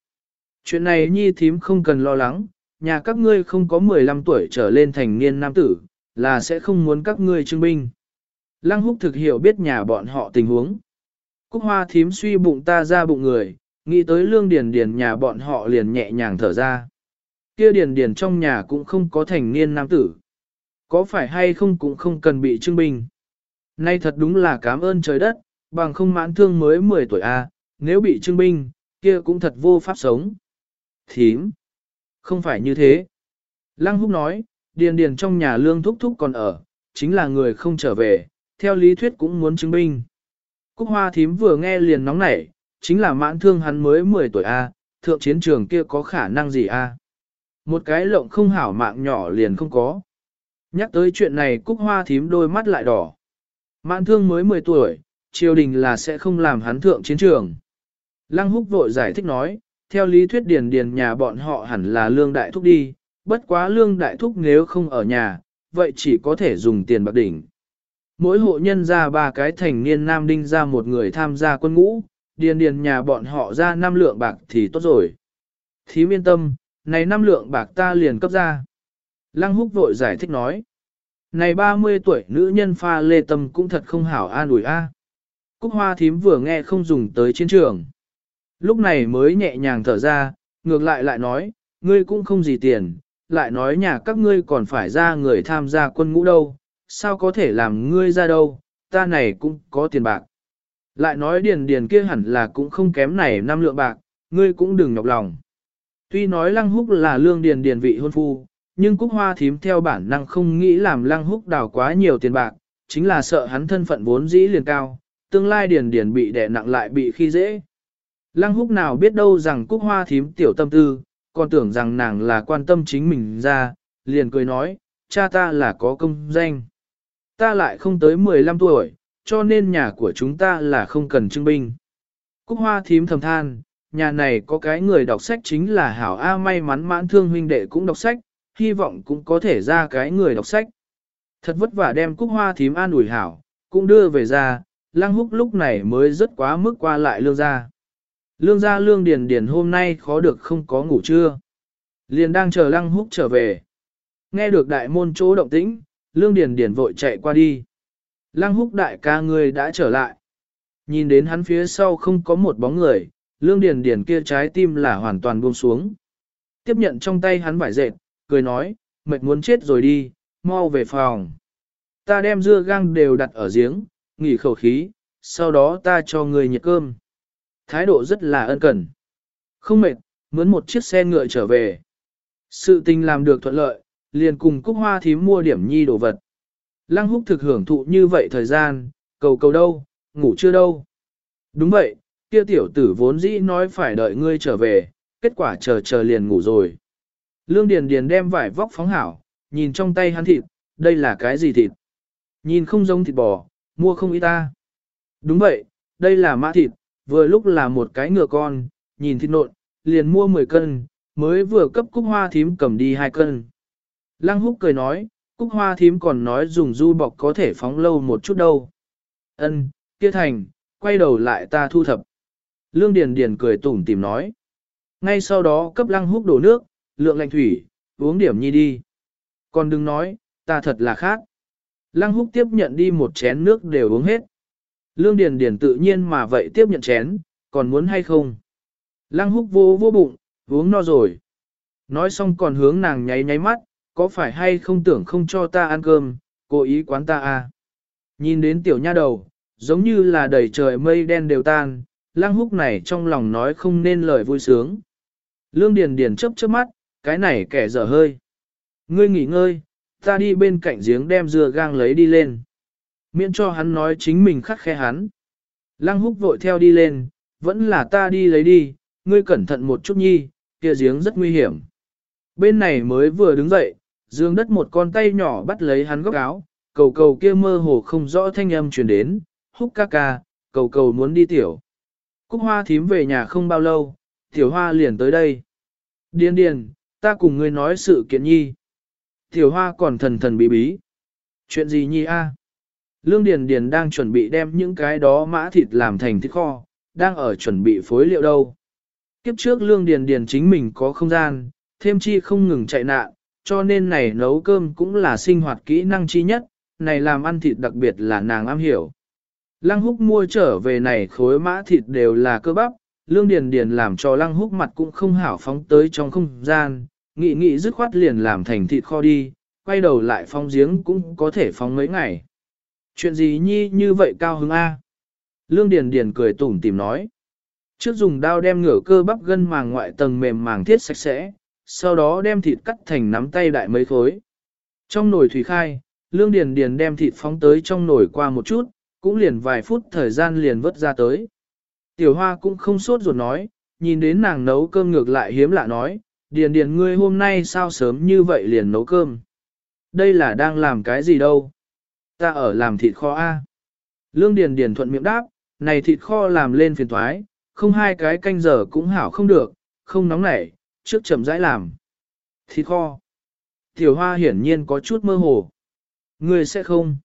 Chuyện này nhi thím không cần lo lắng, nhà các ngươi không có 15 tuổi trở lên thành niên nam tử, là sẽ không muốn các ngươi trưng binh. Lăng húc thực hiểu biết nhà bọn họ tình huống. Cúc hoa thím suy bụng ta ra bụng người, nghĩ tới lương điền điền nhà bọn họ liền nhẹ nhàng thở ra. Kia điền điền trong nhà cũng không có thành niên nam tử. Có phải hay không cũng không cần bị trưng binh. Nay thật đúng là cảm ơn trời đất, bằng không mãn thương mới 10 tuổi A, nếu bị trưng binh, kia cũng thật vô pháp sống. Thím. Không phải như thế. Lăng húc nói, điền điền trong nhà lương thúc thúc còn ở, chính là người không trở về, theo lý thuyết cũng muốn chứng minh. Cúc hoa thím vừa nghe liền nóng nảy, chính là mãn thương hắn mới 10 tuổi A, thượng chiến trường kia có khả năng gì A. Một cái lộng không hảo mạng nhỏ liền không có. Nhắc tới chuyện này cúc hoa thím đôi mắt lại đỏ. Mãn thương mới 10 tuổi, triều đình là sẽ không làm hắn thượng chiến trường. Lăng húc vội giải thích nói, theo lý thuyết điền điền nhà bọn họ hẳn là lương đại thúc đi, bất quá lương đại thúc nếu không ở nhà, vậy chỉ có thể dùng tiền bạc đỉnh. Mỗi hộ nhân ra ba cái thành niên nam đinh ra một người tham gia quân ngũ, điền điền nhà bọn họ ra năm lượng bạc thì tốt rồi. Thím yên tâm, này năm lượng bạc ta liền cấp ra. Lăng húc vội giải thích nói. Này 30 tuổi nữ nhân pha lê tâm cũng thật không hảo an ủi a. Cúc hoa thím vừa nghe không dùng tới chiến trường. Lúc này mới nhẹ nhàng thở ra, ngược lại lại nói, ngươi cũng không gì tiền, lại nói nhà các ngươi còn phải ra người tham gia quân ngũ đâu, sao có thể làm ngươi ra đâu, ta này cũng có tiền bạc. Lại nói điền điền kia hẳn là cũng không kém này năm lượng bạc, ngươi cũng đừng nhọc lòng. Tuy nói lăng húc là lương điền điền vị hôn phu, nhưng cúc hoa thím theo bản năng không nghĩ làm lăng húc đào quá nhiều tiền bạc, chính là sợ hắn thân phận vốn dĩ liền cao, tương lai điền điền bị đè nặng lại bị khi dễ. Lăng húc nào biết đâu rằng cúc hoa thím tiểu tâm tư, còn tưởng rằng nàng là quan tâm chính mình ra, liền cười nói, cha ta là có công danh. Ta lại không tới 15 tuổi, cho nên nhà của chúng ta là không cần trưng binh. Cúc hoa thím thầm than, nhà này có cái người đọc sách chính là hảo A may mắn mãn thương huynh đệ cũng đọc sách, hy vọng cũng có thể ra cái người đọc sách. Thật vất vả đem cúc hoa thím an ủi hảo, cũng đưa về ra, lăng húc lúc này mới rất quá mức qua lại lương ra. Lương gia lương điền điền hôm nay khó được không có ngủ trưa. Liền đang chờ lăng húc trở về. Nghe được đại môn chỗ động tĩnh, lương điền điền vội chạy qua đi. Lăng húc đại ca người đã trở lại. Nhìn đến hắn phía sau không có một bóng người, lương điền điền kia trái tim là hoàn toàn buông xuống. Tiếp nhận trong tay hắn vải dệt, cười nói, mệt muốn chết rồi đi, mau về phòng. Ta đem dưa gang đều đặt ở giếng, nghỉ khẩu khí, sau đó ta cho người nhiệt cơm. Thái độ rất là ân cần. Không mệt, mướn một chiếc xe ngựa trở về. Sự tình làm được thuận lợi, liền cùng Cúc Hoa thím mua điểm nhi đồ vật. Lăng húc thực hưởng thụ như vậy thời gian, cầu cầu đâu, ngủ chưa đâu. Đúng vậy, kia tiểu tử vốn dĩ nói phải đợi ngươi trở về, kết quả chờ chờ liền ngủ rồi. Lương Điền Điền đem vải vóc phóng hảo, nhìn trong tay hắn thịt, đây là cái gì thịt? Nhìn không giống thịt bò, mua không ít ta. Đúng vậy, đây là mã thịt, vừa lúc là một cái ngựa con, nhìn thịt nộn, liền mua 10 cân, mới vừa cấp cúc hoa thím cầm đi 2 cân. Lăng húc cười nói, cúc hoa thím còn nói dùng du bọc có thể phóng lâu một chút đâu. Ân, kia thành, quay đầu lại ta thu thập. Lương Điền Điền cười tủm tỉm nói. Ngay sau đó cấp lăng húc đổ nước, lượng lạnh thủy, uống điểm nhi đi. Còn đừng nói, ta thật là khác. Lăng húc tiếp nhận đi một chén nước đều uống hết. Lương Điền Điền tự nhiên mà vậy tiếp nhận chén, còn muốn hay không? Lăng húc vô vô bụng, uống no rồi. Nói xong còn hướng nàng nháy nháy mắt, có phải hay không tưởng không cho ta ăn cơm, cố ý quán ta à. Nhìn đến tiểu nha đầu, giống như là đầy trời mây đen đều tan, lăng húc này trong lòng nói không nên lời vui sướng. Lương Điền Điền chớp chớp mắt, cái này kẻ dở hơi. Ngươi nghỉ ngơi, ta đi bên cạnh giếng đem dừa gang lấy đi lên. Miễn cho hắn nói chính mình khắc khe hắn. Lăng húc vội theo đi lên, vẫn là ta đi lấy đi, ngươi cẩn thận một chút nhi, kia giếng rất nguy hiểm. Bên này mới vừa đứng dậy, dương đất một con tay nhỏ bắt lấy hắn góc áo, cầu cầu kia mơ hồ không rõ thanh âm truyền đến, húc ca ca, cầu cầu muốn đi tiểu. Cúc hoa thím về nhà không bao lâu, tiểu hoa liền tới đây. điền điền, ta cùng ngươi nói sự kiện nhi. Tiểu hoa còn thần thần bí bí. Chuyện gì nhi a? Lương Điền Điền đang chuẩn bị đem những cái đó mã thịt làm thành thịt kho, đang ở chuẩn bị phối liệu đâu. Kiếp trước Lương Điền Điền chính mình có không gian, thêm chi không ngừng chạy nạn, cho nên này nấu cơm cũng là sinh hoạt kỹ năng chi nhất, này làm ăn thịt đặc biệt là nàng am hiểu. Lăng húc mua trở về này khối mã thịt đều là cơ bắp, lương điền điền làm cho lăng húc mặt cũng không hảo phóng tới trong không gian, nghị nghị dứt khoát liền làm thành thịt kho đi, quay đầu lại phong giếng cũng có thể phóng mấy ngày. Chuyện gì nhi như vậy cao hứng A? Lương Điền Điền cười tủm tỉm nói. Trước dùng dao đem ngửa cơ bắp gân màng ngoại tầng mềm màng thiết sạch sẽ, sau đó đem thịt cắt thành nắm tay đại mấy khối. Trong nồi thủy khai, Lương Điền Điền đem thịt phóng tới trong nồi qua một chút, cũng liền vài phút thời gian liền vớt ra tới. Tiểu Hoa cũng không sốt ruột nói, nhìn đến nàng nấu cơm ngược lại hiếm lạ nói, Điền Điền ngươi hôm nay sao sớm như vậy liền nấu cơm. Đây là đang làm cái gì đâu? Ta ở làm thịt kho A. Lương Điền Điền thuận miệng đáp, này thịt kho làm lên phiền toái, không hai cái canh giờ cũng hảo không được, không nóng nảy, trước chậm rãi làm. Thịt kho. Tiểu Hoa hiển nhiên có chút mơ hồ. Ngươi sẽ không.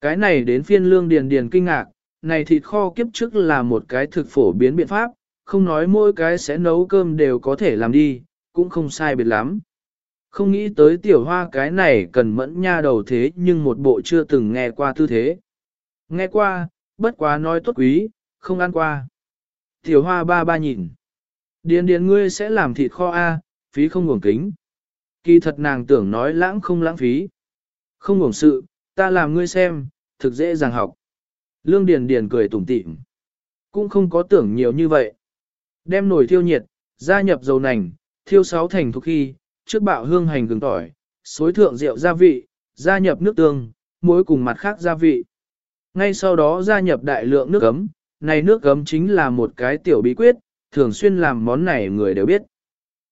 Cái này đến phiên lương điền điền kinh ngạc, này thịt kho kiếp trước là một cái thực phổ biến biện pháp, không nói mỗi cái sẽ nấu cơm đều có thể làm đi, cũng không sai biệt lắm. Không nghĩ tới tiểu hoa cái này cần mẫn nha đầu thế nhưng một bộ chưa từng nghe qua tư thế. Nghe qua, bất quá nói tốt quý, không ăn qua. Tiểu hoa ba ba nhìn. Điền điền ngươi sẽ làm thịt kho A, phí không ngủng kính. Kỳ thật nàng tưởng nói lãng không lãng phí. Không ngủng sự, ta làm ngươi xem, thực dễ dàng học. Lương Điền Điền cười tủm tỉm. Cũng không có tưởng nhiều như vậy. Đem nồi thiêu nhiệt, gia nhập dầu nành, thiêu sáu thành thuộc khi, trước bạo hương hành gừng tỏi, xối thượng rượu gia vị, gia nhập nước tương, muối cùng mặt khác gia vị. Ngay sau đó gia nhập đại lượng nước ấm, này nước ấm chính là một cái tiểu bí quyết, thường xuyên làm món này người đều biết.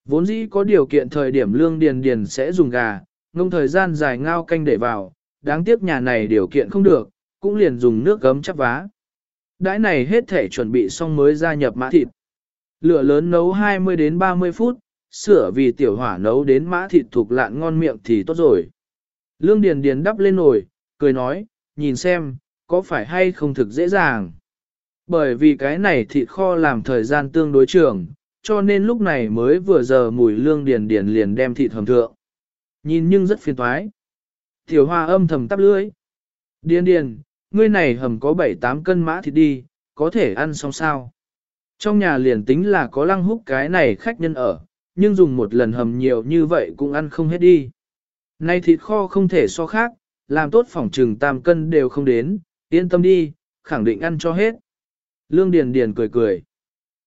Vốn dĩ có điều kiện thời điểm lương điền điền sẽ dùng gà, ngông thời gian dài ngao canh để vào, đáng tiếc nhà này điều kiện không được, cũng liền dùng nước gấm chắp vá. Đãi này hết thể chuẩn bị xong mới gia nhập mã thịt. Lửa lớn nấu 20 đến 30 phút, sửa vì tiểu hỏa nấu đến mã thịt thuộc lạn ngon miệng thì tốt rồi. Lương Điền Điền đắp lên nồi, cười nói, nhìn xem, có phải hay không thực dễ dàng. Bởi vì cái này thịt kho làm thời gian tương đối trường, cho nên lúc này mới vừa giờ mùi lương điền điền liền đem thịt hầm thượng. Nhìn nhưng rất phiền toái. Tiểu hoa âm thầm tắp lưỡi. Điền điền, ngươi này hầm có 7-8 cân mã thịt đi, có thể ăn xong sao. Trong nhà liền tính là có lăng húc cái này khách nhân ở, nhưng dùng một lần hầm nhiều như vậy cũng ăn không hết đi. Nay thịt kho không thể so khác, làm tốt phòng trừng tam cân đều không đến, yên tâm đi, khẳng định ăn cho hết. Lương Điền Điền cười cười,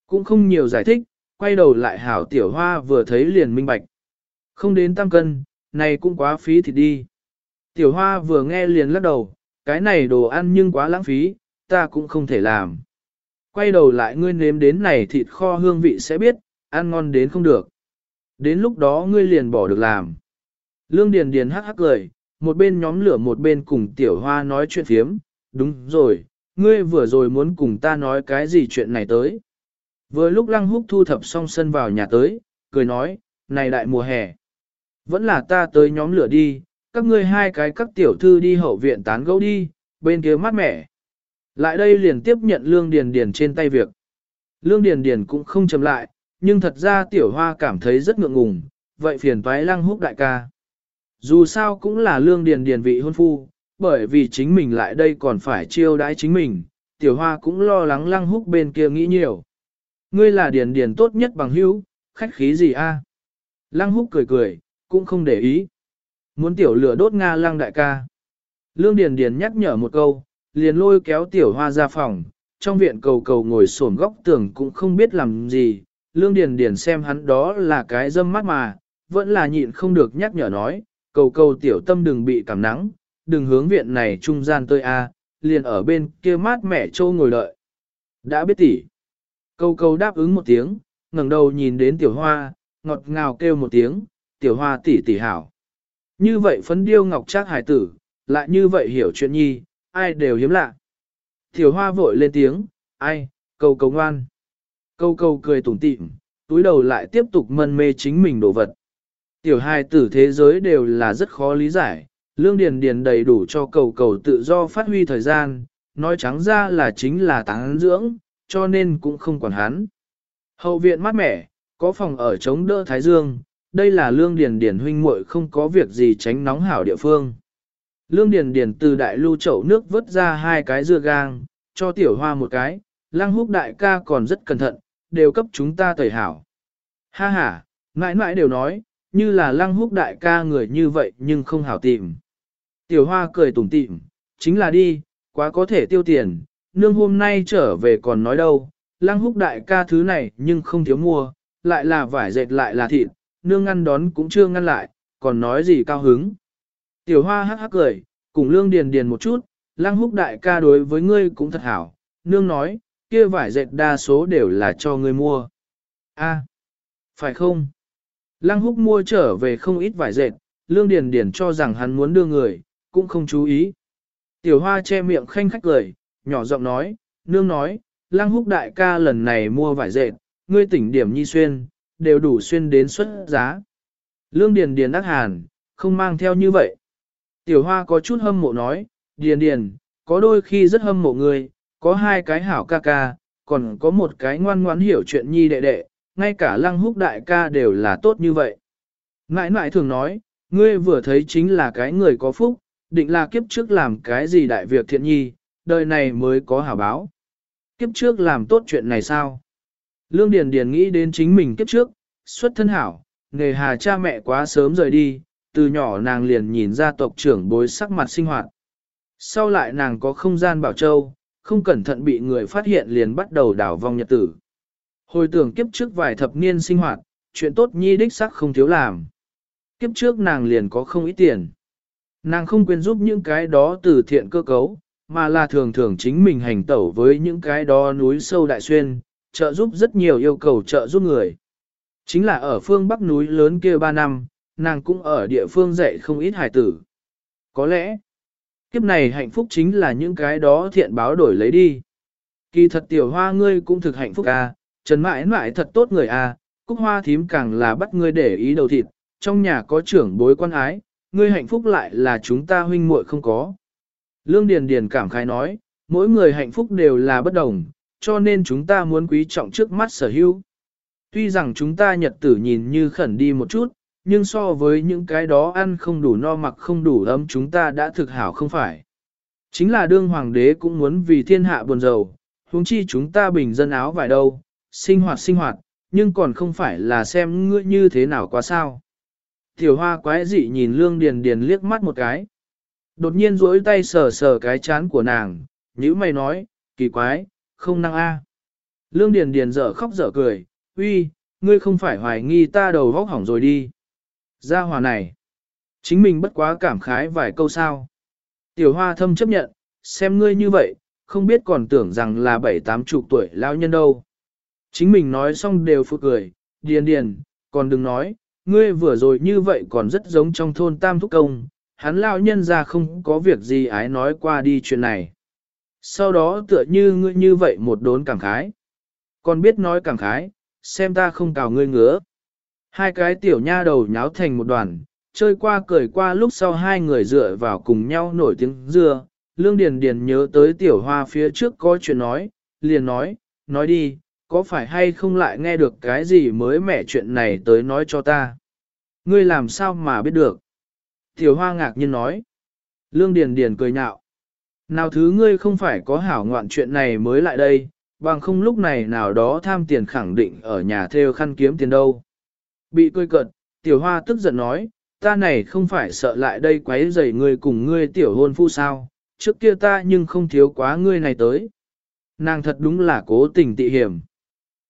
cũng không nhiều giải thích, quay đầu lại hảo tiểu hoa vừa thấy liền minh bạch. Không đến tam cân, này cũng quá phí thịt đi. Tiểu hoa vừa nghe liền lắc đầu, cái này đồ ăn nhưng quá lãng phí, ta cũng không thể làm. Quay đầu lại ngươi nếm đến này thịt kho hương vị sẽ biết, ăn ngon đến không được. Đến lúc đó ngươi liền bỏ được làm. Lương Điền Điền hắc hắc cười, một bên nhóm lửa một bên cùng tiểu hoa nói chuyện phiếm, đúng rồi, ngươi vừa rồi muốn cùng ta nói cái gì chuyện này tới. Vừa lúc lăng húc thu thập xong sân vào nhà tới, cười nói, này đại mùa hè. Vẫn là ta tới nhóm lửa đi, các ngươi hai cái các tiểu thư đi hậu viện tán gẫu đi, bên kia mát mẻ. Lại đây liền tiếp nhận lương điền điền trên tay việc. Lương điền điền cũng không chậm lại, nhưng thật ra tiểu hoa cảm thấy rất ngượng ngùng, vậy phiền toái lăng húc đại ca. Dù sao cũng là lương điền điền vị hôn phu, bởi vì chính mình lại đây còn phải chiêu đãi chính mình, tiểu hoa cũng lo lắng lăng húc bên kia nghĩ nhiều. Ngươi là điền điền tốt nhất bằng hữu, khách khí gì a? Lăng húc cười cười, cũng không để ý. Muốn tiểu lửa đốt Nga lăng đại ca. Lương Điền Điền nhắc nhở một câu, liền lôi kéo tiểu hoa ra phòng, trong viện cầu cầu ngồi xổm góc tường cũng không biết làm gì. Lương Điền Điền xem hắn đó là cái dâm mắt mà, vẫn là nhịn không được nhắc nhở nói, cầu cầu tiểu tâm đừng bị cảm nắng, đừng hướng viện này trung gian tơi a, liền ở bên kia mát mẻ châu ngồi đợi. Đã biết tỷ. Cầu cầu đáp ứng một tiếng, ngẩng đầu nhìn đến tiểu hoa, ngọt ngào kêu một tiếng, tiểu hoa tỷ tỷ hảo. Như vậy phấn điêu ngọc trác hải tử, lại như vậy hiểu chuyện nhi, ai đều hiếm lạ. Tiểu hoa vội lên tiếng, ai, cầu cầu ngoan. Câu câu cười tủm tỉm, túi đầu lại tiếp tục mân mê chính mình đồ vật. Tiểu hài tử thế giới đều là rất khó lý giải, lương điền điền đầy đủ cho cầu cầu tự do phát huy thời gian, nói trắng ra là chính là táng dưỡng, cho nên cũng không quản hắn. Hậu viện mát mẻ, có phòng ở chống đỡ Thái Dương, đây là lương điền điền huynh muội không có việc gì tránh nóng hảo địa phương. Lương điền điền từ đại lưu chậu nước vớt ra hai cái dưa gang, cho tiểu hoa một cái, lăng húc đại ca còn rất cẩn thận, đều cấp chúng ta tẩy hảo. Ha ha, mãi mãi đều nói, như là lăng húc đại ca người như vậy nhưng không hảo tìm. Tiểu hoa cười tủm tỉm, chính là đi, quá có thể tiêu tiền, nương hôm nay trở về còn nói đâu, lăng húc đại ca thứ này nhưng không thiếu mua, lại là vải dệt lại là thịt, nương ngăn đón cũng chưa ngăn lại, còn nói gì cao hứng. Tiểu hoa hắc hắc cười, cùng lương điền điền một chút, lăng húc đại ca đối với ngươi cũng thật hảo, nương nói, kia vải dệt đa số đều là cho ngươi mua. A, phải không? Lăng húc mua trở về không ít vải dệt, lương điền điền cho rằng hắn muốn đưa người, cũng không chú ý. Tiểu hoa che miệng khanh khách cười, nhỏ giọng nói, nương nói, lăng húc đại ca lần này mua vải dệt, ngươi tỉnh điểm nhi xuyên, đều đủ xuyên đến xuất giá. Lương điền điền đắc hàn, không mang theo như vậy. Tiểu hoa có chút hâm mộ nói, điền điền, có đôi khi rất hâm mộ ngươi, có hai cái hảo ca ca, còn có một cái ngoan ngoãn hiểu chuyện nhi đệ đệ, ngay cả lăng húc đại ca đều là tốt như vậy. Ngãi ngãi thường nói, ngươi vừa thấy chính là cái người có phúc, định là kiếp trước làm cái gì đại việc thiện nhi, đời này mới có hảo báo. Kiếp trước làm tốt chuyện này sao? Lương Điền Điền nghĩ đến chính mình kiếp trước, xuất thân hảo, nghề hà cha mẹ quá sớm rời đi, từ nhỏ nàng liền nhìn ra tộc trưởng bối sắc mặt sinh hoạt. Sau lại nàng có không gian bảo châu, không cẩn thận bị người phát hiện liền bắt đầu đảo vòng nhật tử. Hồi tưởng kiếp trước vài thập niên sinh hoạt, chuyện tốt nhi đích sắc không thiếu làm. Kiếp trước nàng liền có không ít tiền. Nàng không quên giúp những cái đó từ thiện cơ cấu, mà là thường thường chính mình hành tẩu với những cái đó núi sâu đại xuyên, trợ giúp rất nhiều yêu cầu trợ giúp người. Chính là ở phương Bắc núi lớn kia 3 năm, nàng cũng ở địa phương dạy không ít hải tử. Có lẽ, kiếp này hạnh phúc chính là những cái đó thiện báo đổi lấy đi. Kỳ thật tiểu hoa ngươi cũng thực hạnh phúc à, trần mãi mãi thật tốt người à, cúc hoa thím càng là bắt ngươi để ý đầu thịt, trong nhà có trưởng bối quan ái, ngươi hạnh phúc lại là chúng ta huynh muội không có. Lương Điền Điền cảm khái nói, mỗi người hạnh phúc đều là bất đồng, cho nên chúng ta muốn quý trọng trước mắt sở hữu. Tuy rằng chúng ta nhật tử nhìn như khẩn đi một chút, nhưng so với những cái đó ăn không đủ no mặc không đủ ấm chúng ta đã thực hảo không phải. Chính là đương hoàng đế cũng muốn vì thiên hạ buồn giàu, huống chi chúng ta bình dân áo vải đâu, sinh hoạt sinh hoạt, nhưng còn không phải là xem ngươi như thế nào quá sao. Tiểu hoa quái dị nhìn lương điền điền liếc mắt một cái. Đột nhiên duỗi tay sờ sờ cái chán của nàng, nhữ mày nói, kỳ quái, không năng a. Lương điền điền dở khóc dở cười, uy, ngươi không phải hoài nghi ta đầu vóc hỏng rồi đi. Gia hòa này, chính mình bất quá cảm khái vài câu sao. Tiểu hoa thâm chấp nhận, xem ngươi như vậy, không biết còn tưởng rằng là bảy tám chục tuổi lão nhân đâu. Chính mình nói xong đều phụ cười, điền điền, còn đừng nói, ngươi vừa rồi như vậy còn rất giống trong thôn Tam Thúc Công, hắn lao nhân ra không có việc gì ái nói qua đi chuyện này. Sau đó tựa như ngươi như vậy một đốn cảm khái. Còn biết nói cảm khái, xem ta không cào ngươi ngứa. Hai cái tiểu nha đầu nháo thành một đoàn, chơi qua cười qua lúc sau hai người dựa vào cùng nhau nổi tiếng dưa. Lương Điền Điền nhớ tới tiểu hoa phía trước có chuyện nói, liền nói, nói đi, có phải hay không lại nghe được cái gì mới mẻ chuyện này tới nói cho ta? Ngươi làm sao mà biết được? Tiểu hoa ngạc nhiên nói. Lương Điền Điền cười nhạo. Nào thứ ngươi không phải có hảo ngoạn chuyện này mới lại đây, bằng không lúc này nào đó tham tiền khẳng định ở nhà theo khăn kiếm tiền đâu. Bị cười cợt, tiểu hoa tức giận nói, ta này không phải sợ lại đây quấy rầy ngươi cùng ngươi tiểu hôn phu sao, trước kia ta nhưng không thiếu quá ngươi này tới. Nàng thật đúng là cố tình tị hiểm.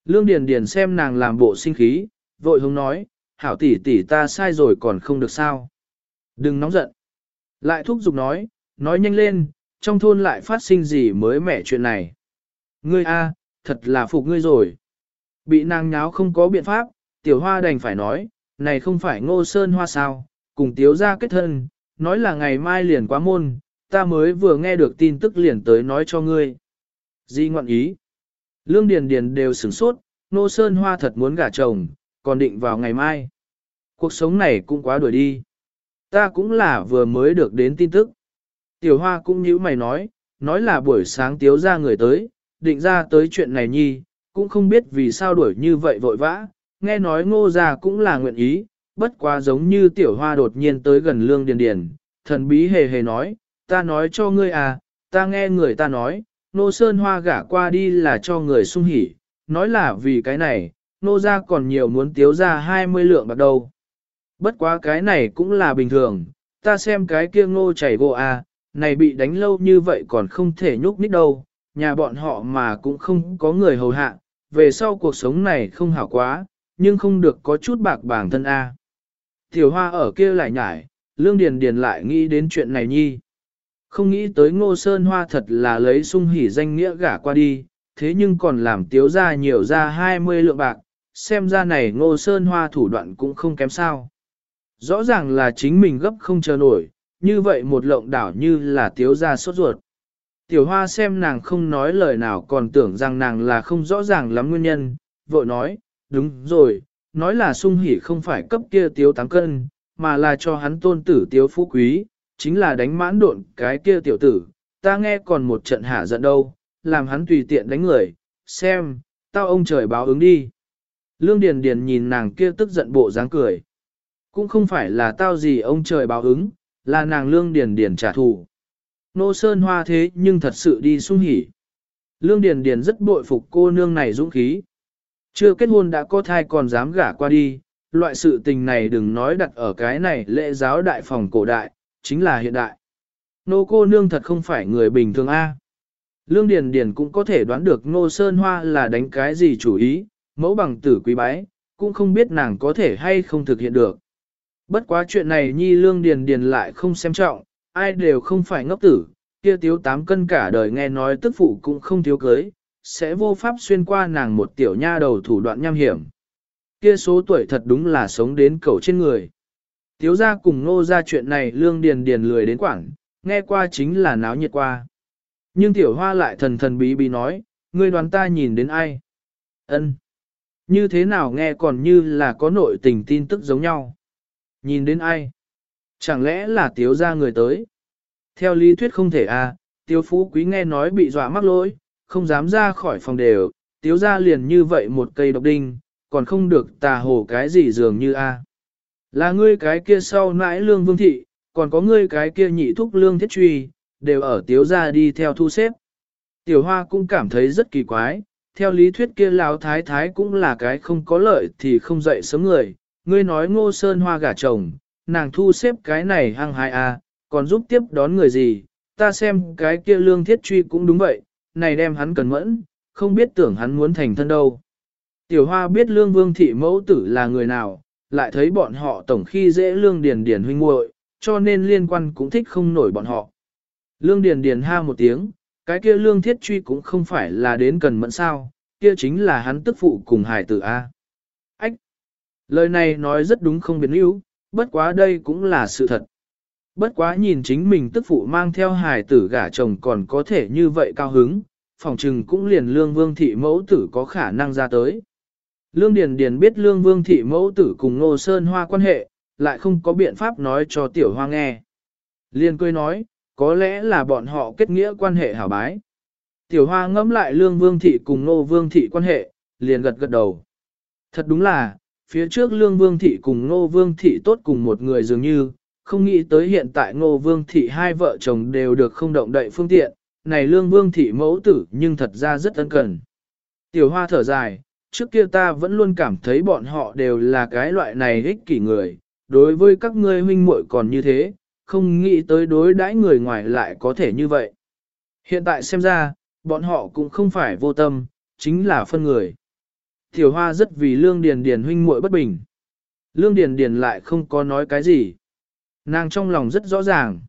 Lương Điền Điền xem nàng làm bộ sinh khí, vội hướng nói, hảo tỷ tỷ ta sai rồi còn không được sao. Đừng nóng giận. Lại thúc giục nói, nói nhanh lên, trong thôn lại phát sinh gì mới mẻ chuyện này. Ngươi a, thật là phục ngươi rồi. Bị nàng nháo không có biện pháp, tiểu hoa đành phải nói, này không phải ngô sơn hoa sao, cùng tiếu ra kết thân, nói là ngày mai liền quá môn, ta mới vừa nghe được tin tức liền tới nói cho ngươi. Di ngoạn ý. Lương Điền Điền đều sửng sốt, Ngô Sơn Hoa thật muốn gả chồng, còn định vào ngày mai. Cuộc sống này cũng quá đuổi đi. Ta cũng là vừa mới được đến tin tức. Tiểu Hoa cũng như mày nói, nói là buổi sáng tiếu ra người tới, định ra tới chuyện này nhi, cũng không biết vì sao đuổi như vậy vội vã, nghe nói ngô gia cũng là nguyện ý, bất quá giống như tiểu hoa đột nhiên tới gần lương điền điền, thần bí hề hề nói, ta nói cho ngươi à, ta nghe người ta nói, nô sơn hoa gả qua đi là cho người sung hỉ, nói là vì cái này, nô gia còn nhiều muốn tiếu ra 20 lượng bạc đâu. Bất quá cái này cũng là bình thường, ta xem cái kia ngô chảy gỗ à, này bị đánh lâu như vậy còn không thể nhúc nít đâu, nhà bọn họ mà cũng không có người hầu hạ, về sau cuộc sống này không hảo quá, nhưng không được có chút bạc bảng thân A. Tiểu hoa ở kia lại nhải, lương điền điền lại nghĩ đến chuyện này nhi. Không nghĩ tới ngô sơn hoa thật là lấy sung hỉ danh nghĩa gả qua đi, thế nhưng còn làm tiếu ra nhiều ra 20 lượng bạc, xem ra này ngô sơn hoa thủ đoạn cũng không kém sao. Rõ ràng là chính mình gấp không chờ nổi, như vậy một lộng đảo như là tiếu ra sốt ruột. Tiểu hoa xem nàng không nói lời nào còn tưởng rằng nàng là không rõ ràng lắm nguyên nhân, vội nói, đúng rồi, nói là sung hỉ không phải cấp kia tiếu tám cân, mà là cho hắn tôn tử tiếu phú quý, chính là đánh mãn độn cái kia tiểu tử, ta nghe còn một trận hả giận đâu, làm hắn tùy tiện đánh người, xem, tao ông trời báo ứng đi. Lương Điền Điền nhìn nàng kia tức giận bộ dáng cười. Cũng không phải là tao gì ông trời báo ứng, là nàng Lương Điền Điền trả thù. Nô Sơn Hoa thế nhưng thật sự đi sung hỉ. Lương Điền Điền rất bội phục cô nương này dũng khí. Chưa kết hôn đã có thai còn dám gả qua đi, loại sự tình này đừng nói đặt ở cái này lễ giáo đại phòng cổ đại, chính là hiện đại. Nô cô nương thật không phải người bình thường A. Lương Điền Điền cũng có thể đoán được Nô Sơn Hoa là đánh cái gì chủ ý, mẫu bằng tử quý bái, cũng không biết nàng có thể hay không thực hiện được. Bất quá chuyện này nhi Lương Điền Điền lại không xem trọng, ai đều không phải ngốc tử, kia tiếu tám cân cả đời nghe nói tức phụ cũng không thiếu cưới, sẽ vô pháp xuyên qua nàng một tiểu nha đầu thủ đoạn nham hiểm. Kia số tuổi thật đúng là sống đến cầu trên người. Tiếu ra cùng nô ra chuyện này lương điền điền lười đến quảng, nghe qua chính là náo nhiệt qua. Nhưng tiểu hoa lại thần thần bí bí nói, ngươi đoán ta nhìn đến ai? Ân, Như thế nào nghe còn như là có nội tình tin tức giống nhau? Nhìn đến ai? Chẳng lẽ là tiếu ra người tới? Theo lý thuyết không thể à, tiếu phú quý nghe nói bị dọa mắc lỗi, không dám ra khỏi phòng đều, tiếu ra liền như vậy một cây độc đinh, còn không được tà hồ cái gì dường như a. Là ngươi cái kia sau nãi lương vương thị, còn có ngươi cái kia nhị thúc lương thiết truy, đều ở tiếu ra đi theo thu xếp. Tiểu hoa cũng cảm thấy rất kỳ quái, theo lý thuyết kia lão thái thái cũng là cái không có lợi thì không dậy sớm người, ngươi nói ngô sơn hoa gả chồng, nàng thu xếp cái này hăng hai a, à, còn giúp tiếp đón người gì, ta xem cái kia lương thiết truy cũng đúng vậy, này đem hắn cần mẫn, không biết tưởng hắn muốn thành thân đâu. Tiểu hoa biết lương vương thị mẫu tử là người nào, lại thấy bọn họ tổng khi dễ lương điền điền huynh muội, cho nên liên quan cũng thích không nổi bọn họ. Lương điền điền ha một tiếng, cái kia lương thiết truy cũng không phải là đến cần mẫn sao, kia chính là hắn tức phụ cùng hải tử A. Ách! Lời này nói rất đúng không biến yếu, bất quá đây cũng là sự thật. Bất quá nhìn chính mình tức phụ mang theo hài tử gả chồng còn có thể như vậy cao hứng, phòng trừng cũng liền lương vương thị mẫu tử có khả năng ra tới. Lương Điền Điền biết lương vương thị mẫu tử cùng Ngô Sơn Hoa quan hệ, lại không có biện pháp nói cho tiểu hoa nghe. Liên cười nói, có lẽ là bọn họ kết nghĩa quan hệ hảo bái. Tiểu hoa ngẫm lại lương vương thị cùng Ngô vương thị quan hệ, liền gật gật đầu. Thật đúng là, phía trước lương vương thị cùng Ngô vương thị tốt cùng một người dường như, không nghĩ tới hiện tại ngô vương thị hai vợ chồng đều được không động đậy phương tiện, này lương vương thị mẫu tử nhưng thật ra rất ân cần. Tiểu hoa thở dài, trước kia ta vẫn luôn cảm thấy bọn họ đều là cái loại này ích kỷ người, đối với các ngươi huynh muội còn như thế, không nghĩ tới đối đãi người ngoài lại có thể như vậy. Hiện tại xem ra, bọn họ cũng không phải vô tâm, chính là phân người. Tiểu hoa rất vì lương điền điền huynh muội bất bình. Lương điền điền lại không có nói cái gì. Nàng trong lòng rất rõ ràng.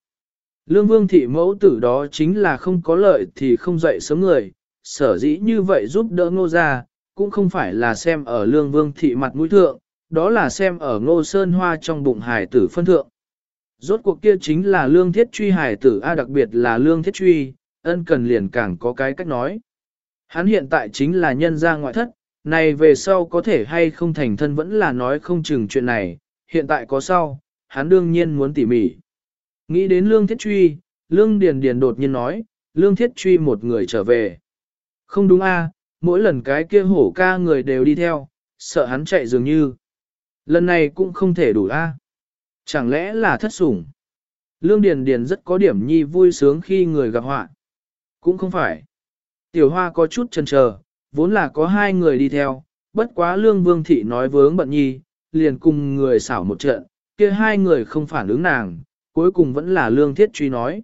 Lương vương thị mẫu tử đó chính là không có lợi thì không dậy sớm người, sở dĩ như vậy giúp đỡ ngô ra, cũng không phải là xem ở lương vương thị mặt mũi thượng, đó là xem ở ngô sơn hoa trong bụng hải tử phân thượng. Rốt cuộc kia chính là lương thiết truy hải tử A đặc biệt là lương thiết truy, ân cần liền càng có cái cách nói. Hắn hiện tại chính là nhân gia ngoại thất, này về sau có thể hay không thành thân vẫn là nói không chừng chuyện này, hiện tại có sau, hắn đương nhiên muốn tỉ mỉ. Nghĩ đến lương thiết truy, lương điền điền đột nhiên nói, lương thiết truy một người trở về. Không đúng a, mỗi lần cái kia hổ ca người đều đi theo, sợ hắn chạy dường như. Lần này cũng không thể đủ a. Chẳng lẽ là thất sủng? Lương Điền Điền rất có điểm nhi vui sướng khi người gặp họa. Cũng không phải. Tiểu Hoa có chút chần chờ, vốn là có hai người đi theo, bất quá Lương Vương Thị nói vướng bận nhi, liền cùng người xảo một trận, kia hai người không phản ứng nàng, cuối cùng vẫn là Lương Thiết truy nói.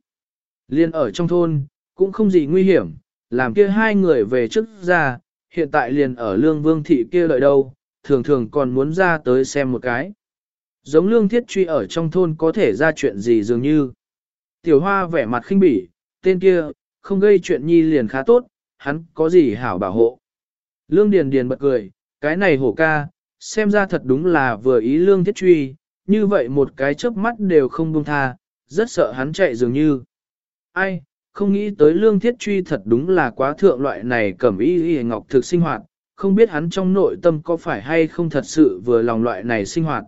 Liên ở trong thôn, cũng không gì nguy hiểm, làm kia hai người về trước ra, hiện tại liền ở Lương Vương Thị kia lợi đâu, thường thường còn muốn ra tới xem một cái. Giống Lương Thiết truy ở trong thôn có thể ra chuyện gì dường như. Tiểu Hoa vẻ mặt khinh bỉ, tên kia, không gây chuyện nhi liền khá tốt, hắn có gì hảo bảo hộ. Lương Điền Điền bật cười, cái này hổ ca, xem ra thật đúng là vừa ý lương thiết truy, như vậy một cái chớp mắt đều không buông tha, rất sợ hắn chạy dường như. Ai, không nghĩ tới lương thiết truy thật đúng là quá thượng loại này cẩm y y ngọc thực sinh hoạt, không biết hắn trong nội tâm có phải hay không thật sự vừa lòng loại này sinh hoạt.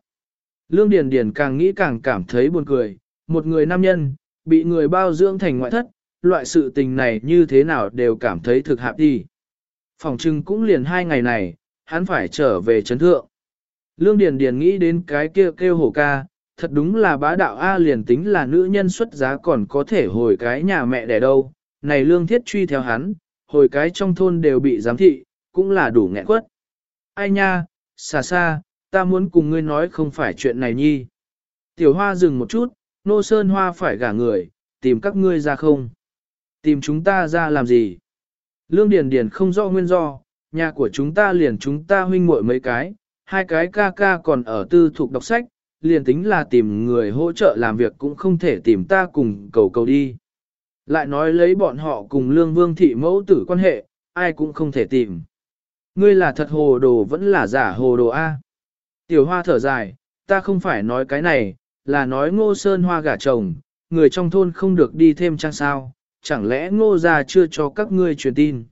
Lương Điền Điền càng nghĩ càng cảm thấy buồn cười, một người nam nhân, bị người bao dưỡng thành ngoại thất, loại sự tình này như thế nào đều cảm thấy thực hạp đi. Phòng trưng cũng liền hai ngày này, hắn phải trở về chấn thượng. Lương Điền Điền nghĩ đến cái kia kêu, kêu hổ ca, thật đúng là bá đạo A liền tính là nữ nhân xuất giá còn có thể hồi cái nhà mẹ đẻ đâu. Này lương thiết truy theo hắn, hồi cái trong thôn đều bị giám thị, cũng là đủ nghẹn quất. Ai nha, xa xa, ta muốn cùng ngươi nói không phải chuyện này nhi. Tiểu hoa dừng một chút, nô sơn hoa phải gả người, tìm các ngươi ra không? Tìm chúng ta ra làm gì? Lương Điền Điền không rõ nguyên do, nhà của chúng ta liền chúng ta huynh muội mấy cái, hai cái ca ca còn ở tư thục đọc sách, liền tính là tìm người hỗ trợ làm việc cũng không thể tìm ta cùng cầu cầu đi. Lại nói lấy bọn họ cùng lương vương thị mẫu tử quan hệ, ai cũng không thể tìm. Ngươi là thật hồ đồ vẫn là giả hồ đồ A. Tiểu hoa thở dài, ta không phải nói cái này, là nói ngô sơn hoa gả chồng, người trong thôn không được đi thêm trang sao, chẳng lẽ ngô gia chưa cho các ngươi truyền tin.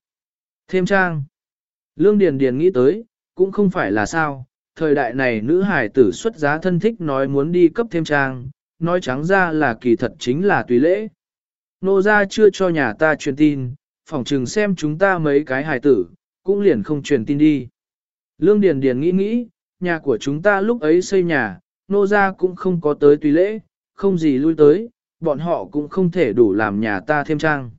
Thêm trang. Lương Điền Điền nghĩ tới, cũng không phải là sao, thời đại này nữ hài tử xuất giá thân thích nói muốn đi cấp thêm trang, nói trắng ra là kỳ thật chính là tùy lễ. Nô gia chưa cho nhà ta truyền tin, phỏng chừng xem chúng ta mấy cái hài tử, cũng liền không truyền tin đi. Lương Điền Điền nghĩ nghĩ, nhà của chúng ta lúc ấy xây nhà, nô gia cũng không có tới tùy lễ, không gì lui tới, bọn họ cũng không thể đủ làm nhà ta thêm trang.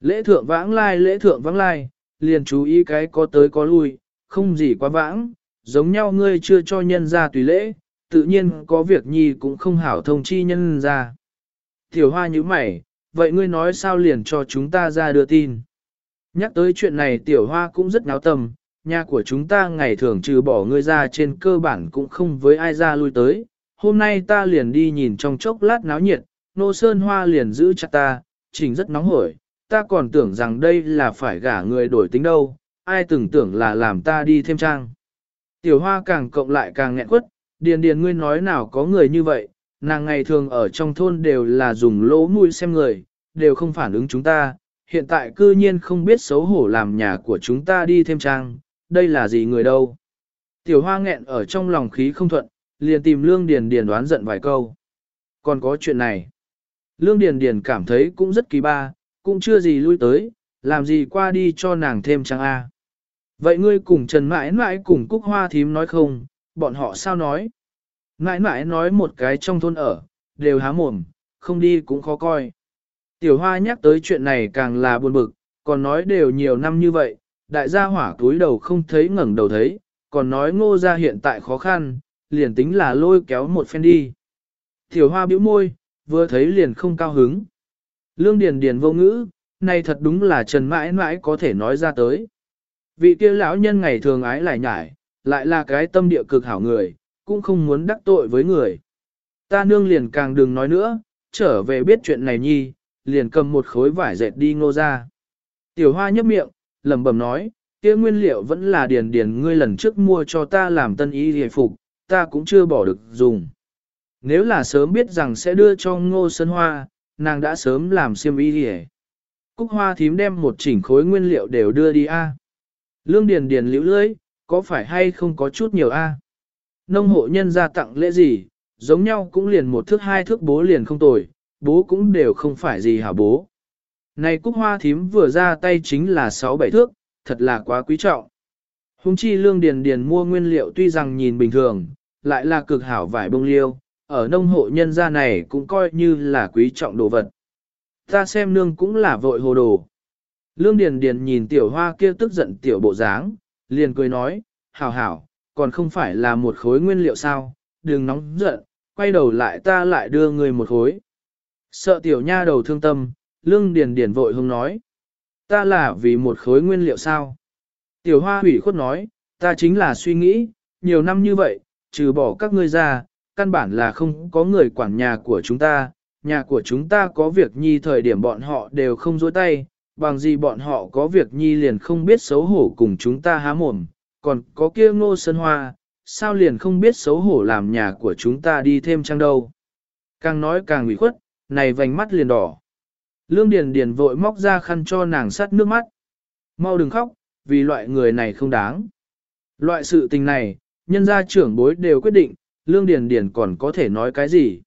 Lễ thượng vãng lai lễ thượng vãng lai, liền chú ý cái có tới có lui, không gì quá vãng, giống nhau ngươi chưa cho nhân ra tùy lễ, tự nhiên có việc nhi cũng không hảo thông chi nhân ra. Tiểu hoa như mày, vậy ngươi nói sao liền cho chúng ta ra đưa tin. Nhắc tới chuyện này tiểu hoa cũng rất náo tâm, nhà của chúng ta ngày thường trừ bỏ ngươi ra trên cơ bản cũng không với ai ra lui tới. Hôm nay ta liền đi nhìn trong chốc lát náo nhiệt, nô sơn hoa liền giữ chặt ta, trình rất nóng hổi, ta còn tưởng rằng đây là phải gả người đổi tính đâu, ai từng tưởng là làm ta đi thêm trang. Tiểu hoa càng cộng lại càng nghẹn quất, điền điền ngươi nói nào có người như vậy, nàng ngày thường ở trong thôn đều là dùng lỗ mũi xem người, đều không phản ứng chúng ta, hiện tại cư nhiên không biết xấu hổ làm nhà của chúng ta đi thêm trang, đây là gì người đâu. Tiểu hoa nghẹn ở trong lòng khí không thuận, liền tìm lương điền điền đoán giận vài câu. Còn có chuyện này. Lương điền điền cảm thấy cũng rất kỳ ba, cũng chưa gì lui tới, làm gì qua đi cho nàng thêm trang A. Vậy ngươi cùng Trần mãi mãi cùng Cúc Hoa Thím nói không, bọn họ sao nói? Mãi mãi nói một cái trong thôn ở, đều há mồm, không đi cũng khó coi. Tiểu Hoa nhắc tới chuyện này càng là buồn bực, còn nói đều nhiều năm như vậy, đại gia hỏa túi đầu không thấy ngẩng đầu thấy, còn nói ngô gia hiện tại khó khăn, liền tính là lôi kéo một phen đi. Tiểu Hoa bĩu môi, vừa thấy liền không cao hứng. Lương Điền Điền vô ngữ, này thật đúng là Trần mãi mãi có thể nói ra tới. Vị kia lão nhân ngày thường ái lại nhải, lại là cái tâm địa cực hảo người, cũng không muốn đắc tội với người. Ta nương liền càng đừng nói nữa, trở về biết chuyện này nhi, liền cầm một khối vải dệt đi ngô ra. Tiểu hoa nhấp miệng, lẩm bẩm nói, kia nguyên liệu vẫn là điền điền ngươi lần trước mua cho ta làm tân y hề phục, ta cũng chưa bỏ được dùng. Nếu là sớm biết rằng sẽ đưa cho ngô sân hoa, nàng đã sớm làm xiêm y hề. Cúc hoa thím đem một chỉnh khối nguyên liệu đều đưa đi a. Lương Điền Điền liễu lưỡi, có phải hay không có chút nhiều a? Nông hộ nhân gia tặng lễ gì, giống nhau cũng liền một thước hai thước bố liền không tồi, bố cũng đều không phải gì hả bố. Này cúc hoa thím vừa ra tay chính là sáu bảy thước, thật là quá quý trọng. Hùng chi lương điền điền mua nguyên liệu tuy rằng nhìn bình thường, lại là cực hảo vải bông liêu, ở nông hộ nhân gia này cũng coi như là quý trọng đồ vật. Ta xem nương cũng là vội hồ đồ. Lương Điền Điền nhìn tiểu hoa kia tức giận tiểu bộ dáng, liền cười nói, hảo hảo, còn không phải là một khối nguyên liệu sao, đừng nóng giận, quay đầu lại ta lại đưa người một khối. Sợ tiểu nha đầu thương tâm, Lương Điền Điền vội hông nói, ta là vì một khối nguyên liệu sao. Tiểu hoa hủy khuất nói, ta chính là suy nghĩ, nhiều năm như vậy, trừ bỏ các ngươi ra, căn bản là không có người quản nhà của chúng ta, nhà của chúng ta có việc nhi thời điểm bọn họ đều không dối tay, bằng gì bọn họ có việc nhi liền không biết xấu hổ cùng chúng ta há mồm, còn có kia ngô sơn hoa, sao liền không biết xấu hổ làm nhà của chúng ta đi thêm trang đâu. Càng nói càng ủy khuất, này vành mắt liền đỏ. Lương Điền Điền vội móc ra khăn cho nàng sắt nước mắt. Mau đừng khóc, vì loại người này không đáng. Loại sự tình này, nhân gia trưởng bối đều quyết định, Lương Điền Điền còn có thể nói cái gì.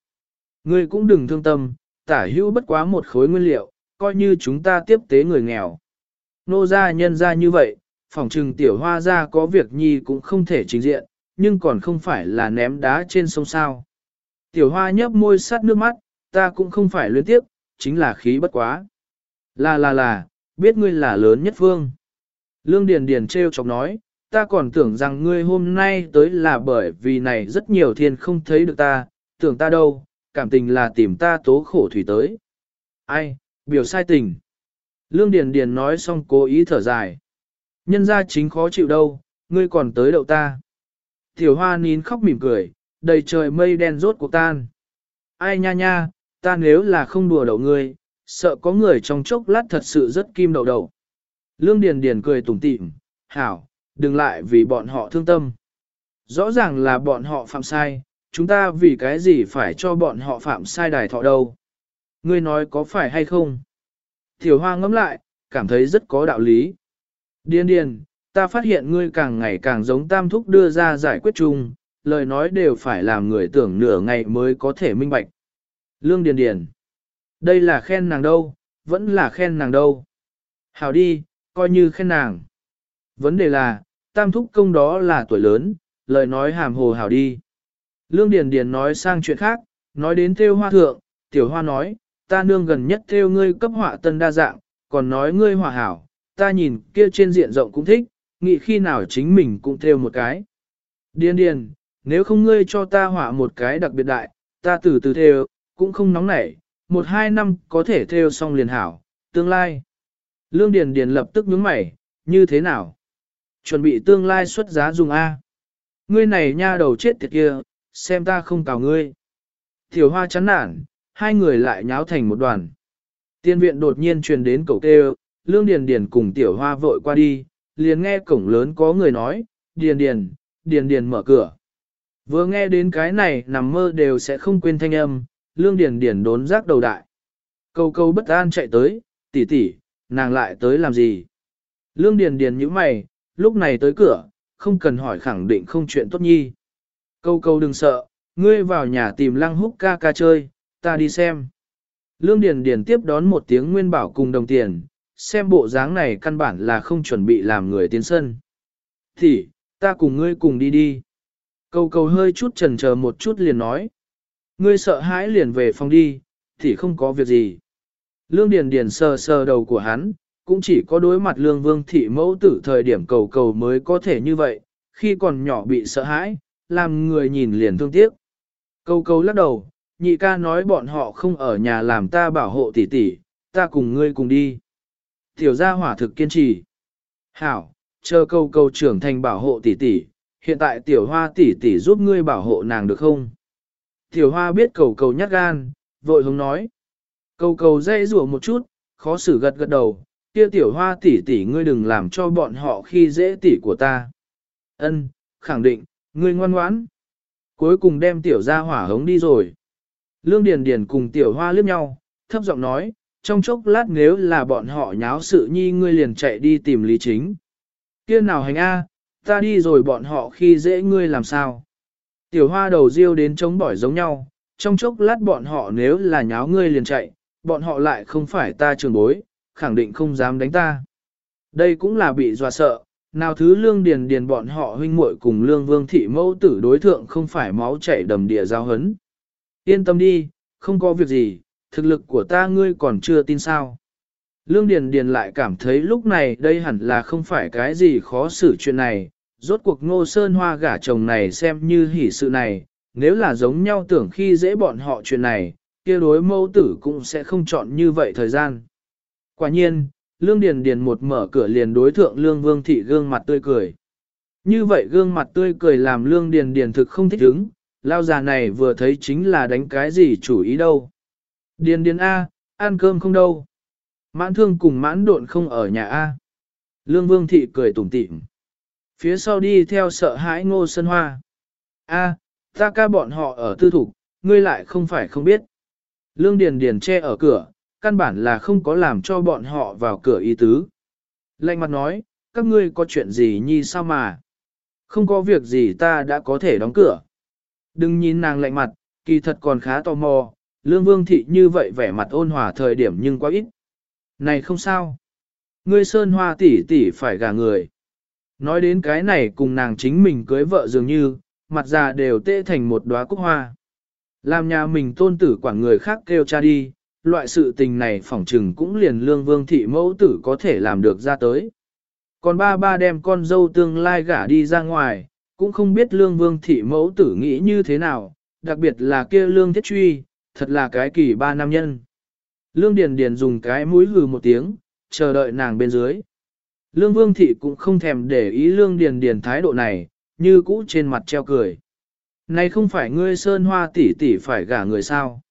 Ngươi cũng đừng thương tâm, tả hữu bất quá một khối nguyên liệu, coi như chúng ta tiếp tế người nghèo. Nô gia nhân ra như vậy, phòng trừng tiểu hoa gia có việc nhi cũng không thể trình diện, nhưng còn không phải là ném đá trên sông sao. Tiểu hoa nhấp môi sát nước mắt, ta cũng không phải luyến tiếp, chính là khí bất quá. Là là là, biết ngươi là lớn nhất phương. Lương Điền Điền treo chọc nói, ta còn tưởng rằng ngươi hôm nay tới là bởi vì này rất nhiều thiên không thấy được ta, tưởng ta đâu, cảm tình là tìm ta tố khổ thủy tới. Ai, biểu sai tình. Lương Điền Điền nói xong cố ý thở dài. Nhân gia chính khó chịu đâu, ngươi còn tới đậu ta. Tiểu hoa nín khóc mỉm cười, đầy trời mây đen rốt cuộc tan. Ai nha nha, ta nếu là không đùa đậu ngươi, sợ có người trong chốc lát thật sự rất kim đậu đậu. Lương Điền Điền cười tủm tỉm, hảo, đừng lại vì bọn họ thương tâm. Rõ ràng là bọn họ phạm sai, chúng ta vì cái gì phải cho bọn họ phạm sai đài thọ đâu. Ngươi nói có phải hay không? Tiểu hoa ngẫm lại, cảm thấy rất có đạo lý. Điền điền, ta phát hiện ngươi càng ngày càng giống tam thúc đưa ra giải quyết chung, lời nói đều phải làm người tưởng nửa ngày mới có thể minh bạch. Lương điền điền. Đây là khen nàng đâu, vẫn là khen nàng đâu. Hảo đi, coi như khen nàng. Vấn đề là, tam thúc công đó là tuổi lớn, lời nói hàm hồ hảo đi. Lương Điền Điền nói sang chuyện khác, nói đến theo hoa thượng, tiểu hoa nói, ta nương gần nhất theo ngươi cấp họa tân đa dạng, còn nói ngươi hòa hảo, ta nhìn kia trên diện rộng cũng thích, nghĩ khi nào chính mình cũng theo một cái. Điền điền, nếu không ngươi cho ta họa một cái đặc biệt đại, ta từ từ theo, cũng không nóng nảy, một hai năm có thể theo xong liền hảo, tương lai. Lương Điền Điền lập tức nhướng mày, như thế nào? Chuẩn bị tương lai xuất giá dùng A. Ngươi này nha đầu chết tiệt kia, xem ta không cào ngươi. Tiểu hoa chán nản, hai người lại nháo thành một đoàn. Tiên viện đột nhiên truyền đến cổng tê lương điền điền cùng tiểu hoa vội qua đi, liền nghe cổng lớn có người nói, điền điền, điền điền mở cửa. Vừa nghe đến cái này nằm mơ đều sẽ không quên thanh âm, lương điền điền đốn rác đầu đại. Câu câu bất an chạy tới, tỷ tỷ, nàng lại tới làm gì? Lương điền điền nhíu mày, lúc này tới cửa, không cần hỏi khẳng định không chuyện tốt nhi. Câu câu đừng sợ, ngươi vào nhà tìm lăng húc ca ca chơi, ta đi xem. Lương Điền Điền tiếp đón một tiếng nguyên bảo cùng đồng tiền, xem bộ dáng này căn bản là không chuẩn bị làm người tiến sân. Thì, ta cùng ngươi cùng đi đi. Cầu cầu hơi chút chần chờ một chút liền nói. Ngươi sợ hãi liền về phòng đi, thì không có việc gì. Lương Điền Điền sờ sờ đầu của hắn, cũng chỉ có đối mặt lương vương thị mẫu tử thời điểm cầu cầu mới có thể như vậy, khi còn nhỏ bị sợ hãi, làm người nhìn liền thương tiếc. Cầu Cầu lắc đầu, nhị ca nói bọn họ không ở nhà làm ta bảo hộ tỷ tỷ, ta cùng ngươi cùng đi. Tiểu gia hỏa thực kiên trì. Hảo, chờ câu câu trưởng thành bảo hộ tỷ tỷ, hiện tại tiểu hoa tỷ tỷ giúp ngươi bảo hộ nàng được không? Tiểu hoa biết cầu cầu nhát gan, vội hướng nói. Cầu cầu dây rủa một chút, khó xử gật gật đầu, kia tiểu hoa tỷ tỷ ngươi đừng làm cho bọn họ khi dễ tỷ của ta. Ân, khẳng định, ngươi ngoan ngoãn. Cuối cùng đem tiểu gia hỏa hống đi rồi. Lương Điền Điền cùng tiểu hoa liếc nhau, thấp giọng nói, trong chốc lát nếu là bọn họ nháo sự nhi ngươi liền chạy đi tìm lý chính. Kia nào hành a, ta đi rồi bọn họ khi dễ ngươi làm sao. Tiểu hoa đầu riêu đến chống bỏi giống nhau, trong chốc lát bọn họ nếu là nháo ngươi liền chạy, bọn họ lại không phải ta trường bối, khẳng định không dám đánh ta. Đây cũng là bị dọa sợ, nào thứ lương điền điền bọn họ huynh muội cùng lương vương thị mẫu tử đối thượng không phải máu chảy đầm địa giao hấn. Yên tâm đi, không có việc gì, thực lực của ta ngươi còn chưa tin sao. Lương Điền Điền lại cảm thấy lúc này đây hẳn là không phải cái gì khó xử chuyện này, rốt cuộc ngô sơn hoa gả chồng này xem như hỷ sự này, nếu là giống nhau tưởng khi dễ bọn họ chuyện này, kia đối mẫu tử cũng sẽ không chọn như vậy thời gian. Quả nhiên, Lương Điền Điền một mở cửa liền đối thượng Lương Vương Thị gương mặt tươi cười. Như vậy gương mặt tươi cười làm Lương Điền Điền thực không thích ứng, lao già này vừa thấy chính là đánh cái gì chủ ý đâu. Điền Điền A, ăn cơm không đâu. Mãn thương cùng mãn độn không ở nhà A. Lương Vương Thị cười tủm tỉm. Phía sau đi theo sợ hãi ngô sân hoa. A, ta ca bọn họ ở tư thục, ngươi lại không phải không biết. Lương Điền Điền che ở cửa, căn bản là không có làm cho bọn họ vào cửa ý tứ. Lạnh mặt nói, các ngươi có chuyện gì nhi sao mà? Không có việc gì ta đã có thể đóng cửa. Đừng nhìn nàng lạnh mặt, kỳ thật còn khá tò mò, lương vương thị như vậy vẻ mặt ôn hòa thời điểm nhưng quá ít. Này không sao. Ngươi sơn hoa tỷ tỷ phải gả người. Nói đến cái này cùng nàng chính mình cưới vợ dường như, mặt già đều tê thành một đóa cúc hoa. Làm nhà mình tôn tử quản người khác kêu cha đi, loại sự tình này phỏng trừng cũng liền lương vương thị mẫu tử có thể làm được ra tới. Còn ba ba đem con dâu tương lai gả đi ra ngoài, cũng không biết lương vương thị mẫu tử nghĩ như thế nào, đặc biệt là kia lương thiết truy, thật là cái kỳ ba nam nhân. Lương Điền Điền dùng cái mũi hừ một tiếng, chờ đợi nàng bên dưới. Lương Vương Thị cũng không thèm để ý Lương Điền Điền thái độ này, như cũ trên mặt treo cười. Này không phải ngươi sơn hoa tỷ tỷ phải gả người sao?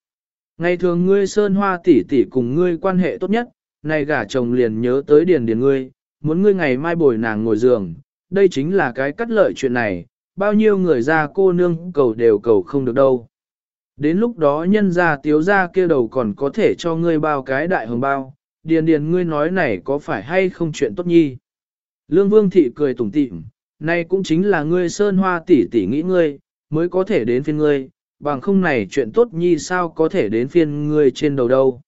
Ngày thường ngươi sơn hoa tỷ tỷ cùng ngươi quan hệ tốt nhất, này gả chồng liền nhớ tới Điền Điền ngươi, muốn ngươi ngày mai bồi nàng ngồi giường, đây chính là cái cắt lợi chuyện này, bao nhiêu người ra cô nương cầu đều cầu không được đâu. Đến lúc đó nhân ra tiếu ra kia đầu còn có thể cho ngươi bao cái đại hồng bao, điền điền ngươi nói này có phải hay không chuyện tốt nhi. Lương Vương Thị cười tủm tỉm, nay cũng chính là ngươi sơn hoa tỷ tỷ nghĩ ngươi, mới có thể đến phiên ngươi, bằng không này chuyện tốt nhi sao có thể đến phiên ngươi trên đầu đâu.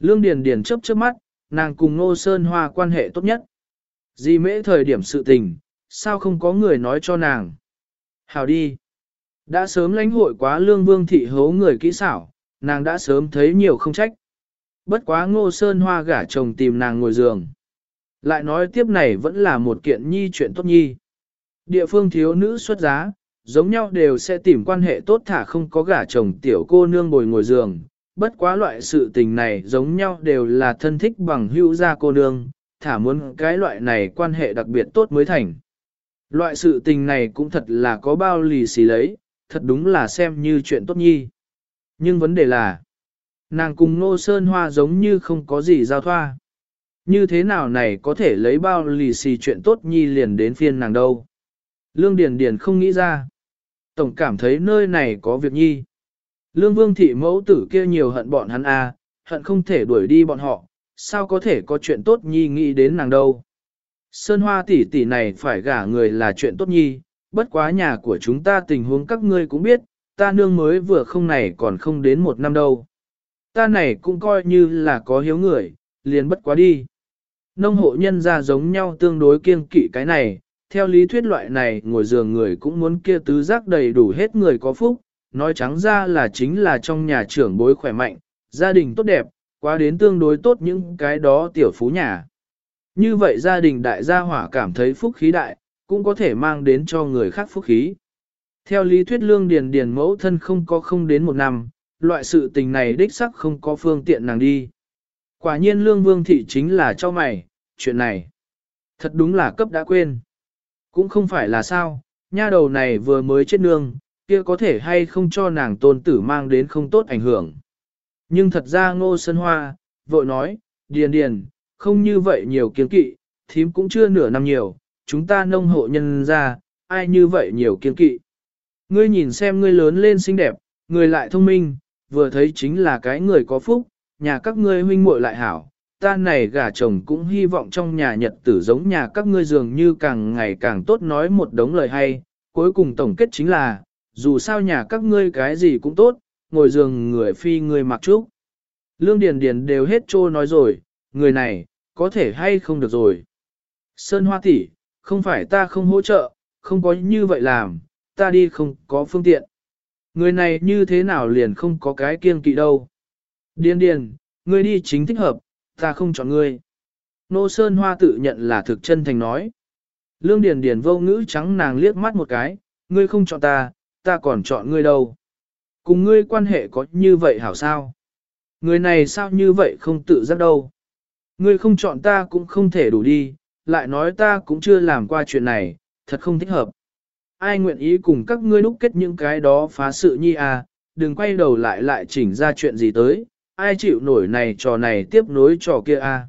Lương Điền Điền chớp chớp mắt, nàng cùng Ngô Sơn Hoa quan hệ tốt nhất. Di mễ thời điểm sự tình, sao không có người nói cho nàng. Hào đi. Đã sớm lãnh hội quá lương vương thị hố người kỹ xảo, nàng đã sớm thấy nhiều không trách. Bất quá ngô sơn hoa gả chồng tìm nàng ngồi giường. Lại nói tiếp này vẫn là một kiện nhi chuyện tốt nhi. Địa phương thiếu nữ xuất giá, giống nhau đều sẽ tìm quan hệ tốt thả không có gả chồng tiểu cô nương bồi ngồi giường. Bất quá loại sự tình này giống nhau đều là thân thích bằng hữu gia cô nương, thả muốn cái loại này quan hệ đặc biệt tốt mới thành. Loại sự tình này cũng thật là có bao lì xì lấy, thật đúng là xem như chuyện tốt nhi. Nhưng vấn đề là, nàng cùng Nô Sơn Hoa giống như không có gì giao thoa. Như thế nào này có thể lấy bao lì xì chuyện tốt nhi liền đến phiên nàng đâu. Lương Điền Điền không nghĩ ra. Tổng cảm thấy nơi này có việc nhi. Lương Vương Thị mẫu tử kia nhiều hận bọn hắn a, à, hận không thể đuổi đi bọn họ, sao có thể có chuyện tốt nhi nghĩ đến nàng đâu. Sơn Hoa tỷ tỷ này phải gả người là chuyện tốt nhi, bất quá nhà của chúng ta tình huống các ngươi cũng biết, ta nương mới vừa không này còn không đến một năm đâu. Ta này cũng coi như là có hiếu người, liền bất quá đi. Nông hộ nhân ra giống nhau tương đối kiêng kỵ cái này, theo lý thuyết loại này ngồi giường người cũng muốn kia tứ giác đầy đủ hết người có phúc, nói trắng ra là chính là trong nhà trưởng bối khỏe mạnh, gia đình tốt đẹp, quá đến tương đối tốt những cái đó tiểu phú nhà. Như vậy gia đình đại gia hỏa cảm thấy phúc khí đại, cũng có thể mang đến cho người khác phúc khí. Theo lý thuyết lương điền điền mẫu thân không có không đến một năm, loại sự tình này đích sắc không có phương tiện nàng đi. Quả nhiên lương vương thị chính là cho mày, chuyện này. Thật đúng là cấp đã quên. Cũng không phải là sao, nha đầu này vừa mới chết nương, kia có thể hay không cho nàng tôn tử mang đến không tốt ảnh hưởng. Nhưng thật ra ngô sân hoa, vội nói, điền điền, không như vậy nhiều kiến kỵ, thím cũng chưa nửa năm nhiều, chúng ta nông hộ nhân ra, ai như vậy nhiều kiên kỵ. Ngươi nhìn xem ngươi lớn lên xinh đẹp, người lại thông minh, vừa thấy chính là cái người có phúc, nhà các ngươi huynh muội lại hảo. Ta này gả chồng cũng hy vọng trong nhà nhật tử giống nhà các ngươi dường như càng ngày càng tốt nói một đống lời hay, cuối cùng tổng kết chính là, dù sao nhà các ngươi cái gì cũng tốt, ngồi giường người phi người mặc trúc. Lương Điền Điền đều hết trô nói rồi, người này, có thể hay không được rồi. Sơn Hoa tỷ, không phải ta không hỗ trợ, không có như vậy làm, ta đi không có phương tiện. Người này như thế nào liền không có cái kiêng kỵ đâu. Điền Điền, ngươi đi chính thích hợp, ta không chọn ngươi. Nô Sơn Hoa tự nhận là thực chân thành nói. Lương Điền Điền vô ngữ trắng nàng liếc mắt một cái, ngươi không chọn ta, ta còn chọn ngươi đâu. Cùng ngươi quan hệ có như vậy hảo sao? Người này sao như vậy không tự giác đâu. Ngươi không chọn ta cũng không thể đủ đi, lại nói ta cũng chưa làm qua chuyện này, thật không thích hợp. Ai nguyện ý cùng các ngươi đúc kết những cái đó phá sự nhi à, đừng quay đầu lại lại chỉnh ra chuyện gì tới, ai chịu nổi này trò này tiếp nối trò kia à.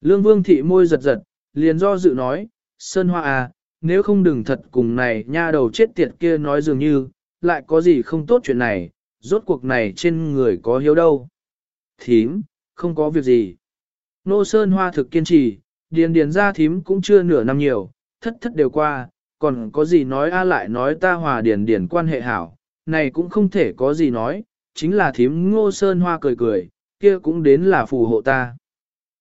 Lương Vương thị môi giật giật, liền do dự nói, Sơn Hoa à, nếu không đừng thật cùng này nha đầu chết tiệt kia nói dường như, lại có gì không tốt chuyện này, rốt cuộc này trên người có hiếu đâu. Thím, không có việc gì. Nô Sơn Hoa thực kiên trì, điền điền ra thím cũng chưa nửa năm nhiều, thất thất đều qua, còn có gì nói a lại nói ta hòa điền điền quan hệ hảo, này cũng không thể có gì nói, chính là thím ngô Sơn Hoa cười cười, kia cũng đến là phù hộ ta.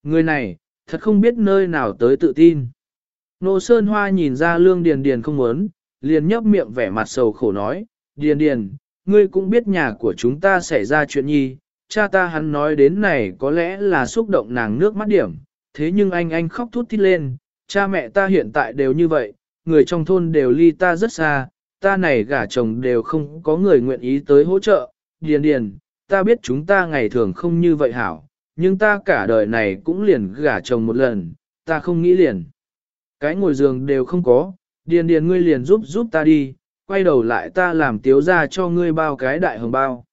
Người này, thật không biết nơi nào tới tự tin. Nô Sơn Hoa nhìn ra lương điền điền không muốn, liền nhấp miệng vẻ mặt sầu khổ nói, điền điền, ngươi cũng biết nhà của chúng ta xảy ra chuyện nhi, cha ta hắn nói đến này có lẽ là xúc động nàng nước mắt điểm, thế nhưng anh anh khóc thút thít lên, cha mẹ ta hiện tại đều như vậy, người trong thôn đều ly ta rất xa, ta này gả chồng đều không có người nguyện ý tới hỗ trợ, điền điền, ta biết chúng ta ngày thường không như vậy hảo, nhưng ta cả đời này cũng liền gả chồng một lần, ta không nghĩ liền. Cái ngồi giường đều không có, điền điền ngươi liền giúp giúp ta đi, quay đầu lại ta làm tiếu ra cho ngươi bao cái đại hồng bao.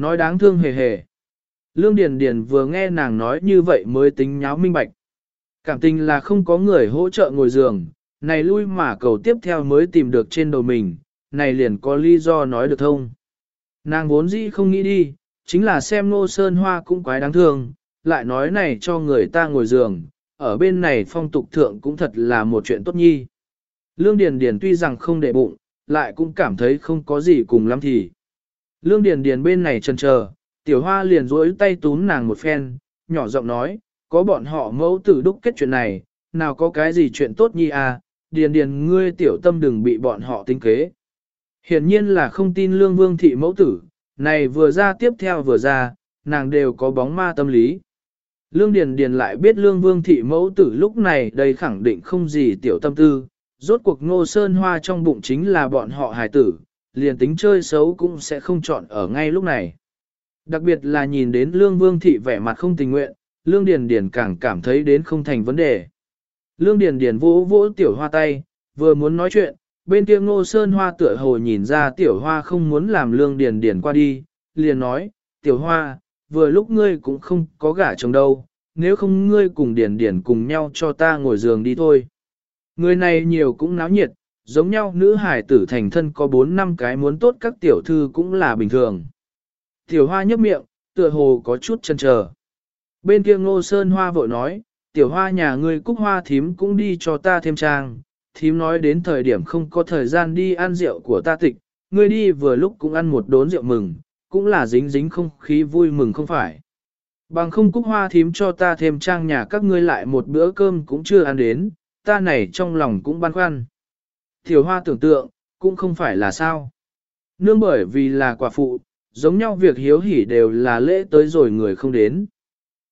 Nói đáng thương hề hề. Lương Điền Điền vừa nghe nàng nói như vậy mới tính nháo minh bạch. Cảm tình là không có người hỗ trợ ngồi giường, này lui mà cầu tiếp theo mới tìm được trên đầu mình, này liền có lý do nói được thông. Nàng vốn dĩ không nghĩ đi, chính là xem Ngô Sơn Hoa cũng quái đáng thương, lại nói này cho người ta ngồi giường, ở bên này phong tục thượng cũng thật là một chuyện tốt nhi. Lương Điền Điền tuy rằng không để bụng, lại cũng cảm thấy không có gì cùng lắm thì. Lương Điền Điền bên này chần chờ, tiểu hoa liền duỗi tay túm nàng một phen, nhỏ giọng nói, có bọn họ mẫu tử đúc kết chuyện này, nào có cái gì chuyện tốt nhi à, Điền Điền ngươi tiểu tâm đừng bị bọn họ tính kế. Hiển nhiên là không tin lương vương thị mẫu tử, này vừa ra tiếp theo vừa ra, nàng đều có bóng ma tâm lý. Lương Điền Điền lại biết lương vương thị mẫu tử lúc này đây khẳng định không gì tiểu tâm tư, rốt cuộc ngô sơn hoa trong bụng chính là bọn họ hài tử, liền tính chơi xấu cũng sẽ không chọn ở ngay lúc này. Đặc biệt là nhìn đến Lương Vương Thị vẻ mặt không tình nguyện, Lương Điền Điền càng cảm thấy đến không thành vấn đề. Lương Điền Điền vỗ vỗ tiểu hoa tay, vừa muốn nói chuyện, bên kia ngô sơn hoa tựa hồ nhìn ra tiểu hoa không muốn làm Lương Điền Điền qua đi, liền nói, tiểu hoa, vừa lúc ngươi cũng không có gả chồng đâu, nếu không ngươi cùng Điền Điền cùng nhau cho ta ngồi giường đi thôi. Người này nhiều cũng náo nhiệt, giống nhau nữ hải tử thành thân có 4 năm cái muốn tốt các tiểu thư cũng là bình thường. Tiểu hoa nhấp miệng, tựa hồ có chút chân chờ. Bên kia ngô sơn hoa vội nói, tiểu hoa nhà ngươi cúc hoa thím cũng đi cho ta thêm trang, thím nói đến thời điểm không có thời gian đi ăn rượu của ta tịch, ngươi đi vừa lúc cũng ăn một đốn rượu mừng, cũng là dính dính không khí vui mừng không phải. Bằng không cúc hoa thím cho ta thêm trang nhà các ngươi lại một bữa cơm cũng chưa ăn đến, ta này trong lòng cũng băn khoăn. Tiểu hoa tưởng tượng, cũng không phải là sao. Nương bởi vì là quả phụ, giống nhau việc hiếu hỉ đều là lễ tới rồi người không đến.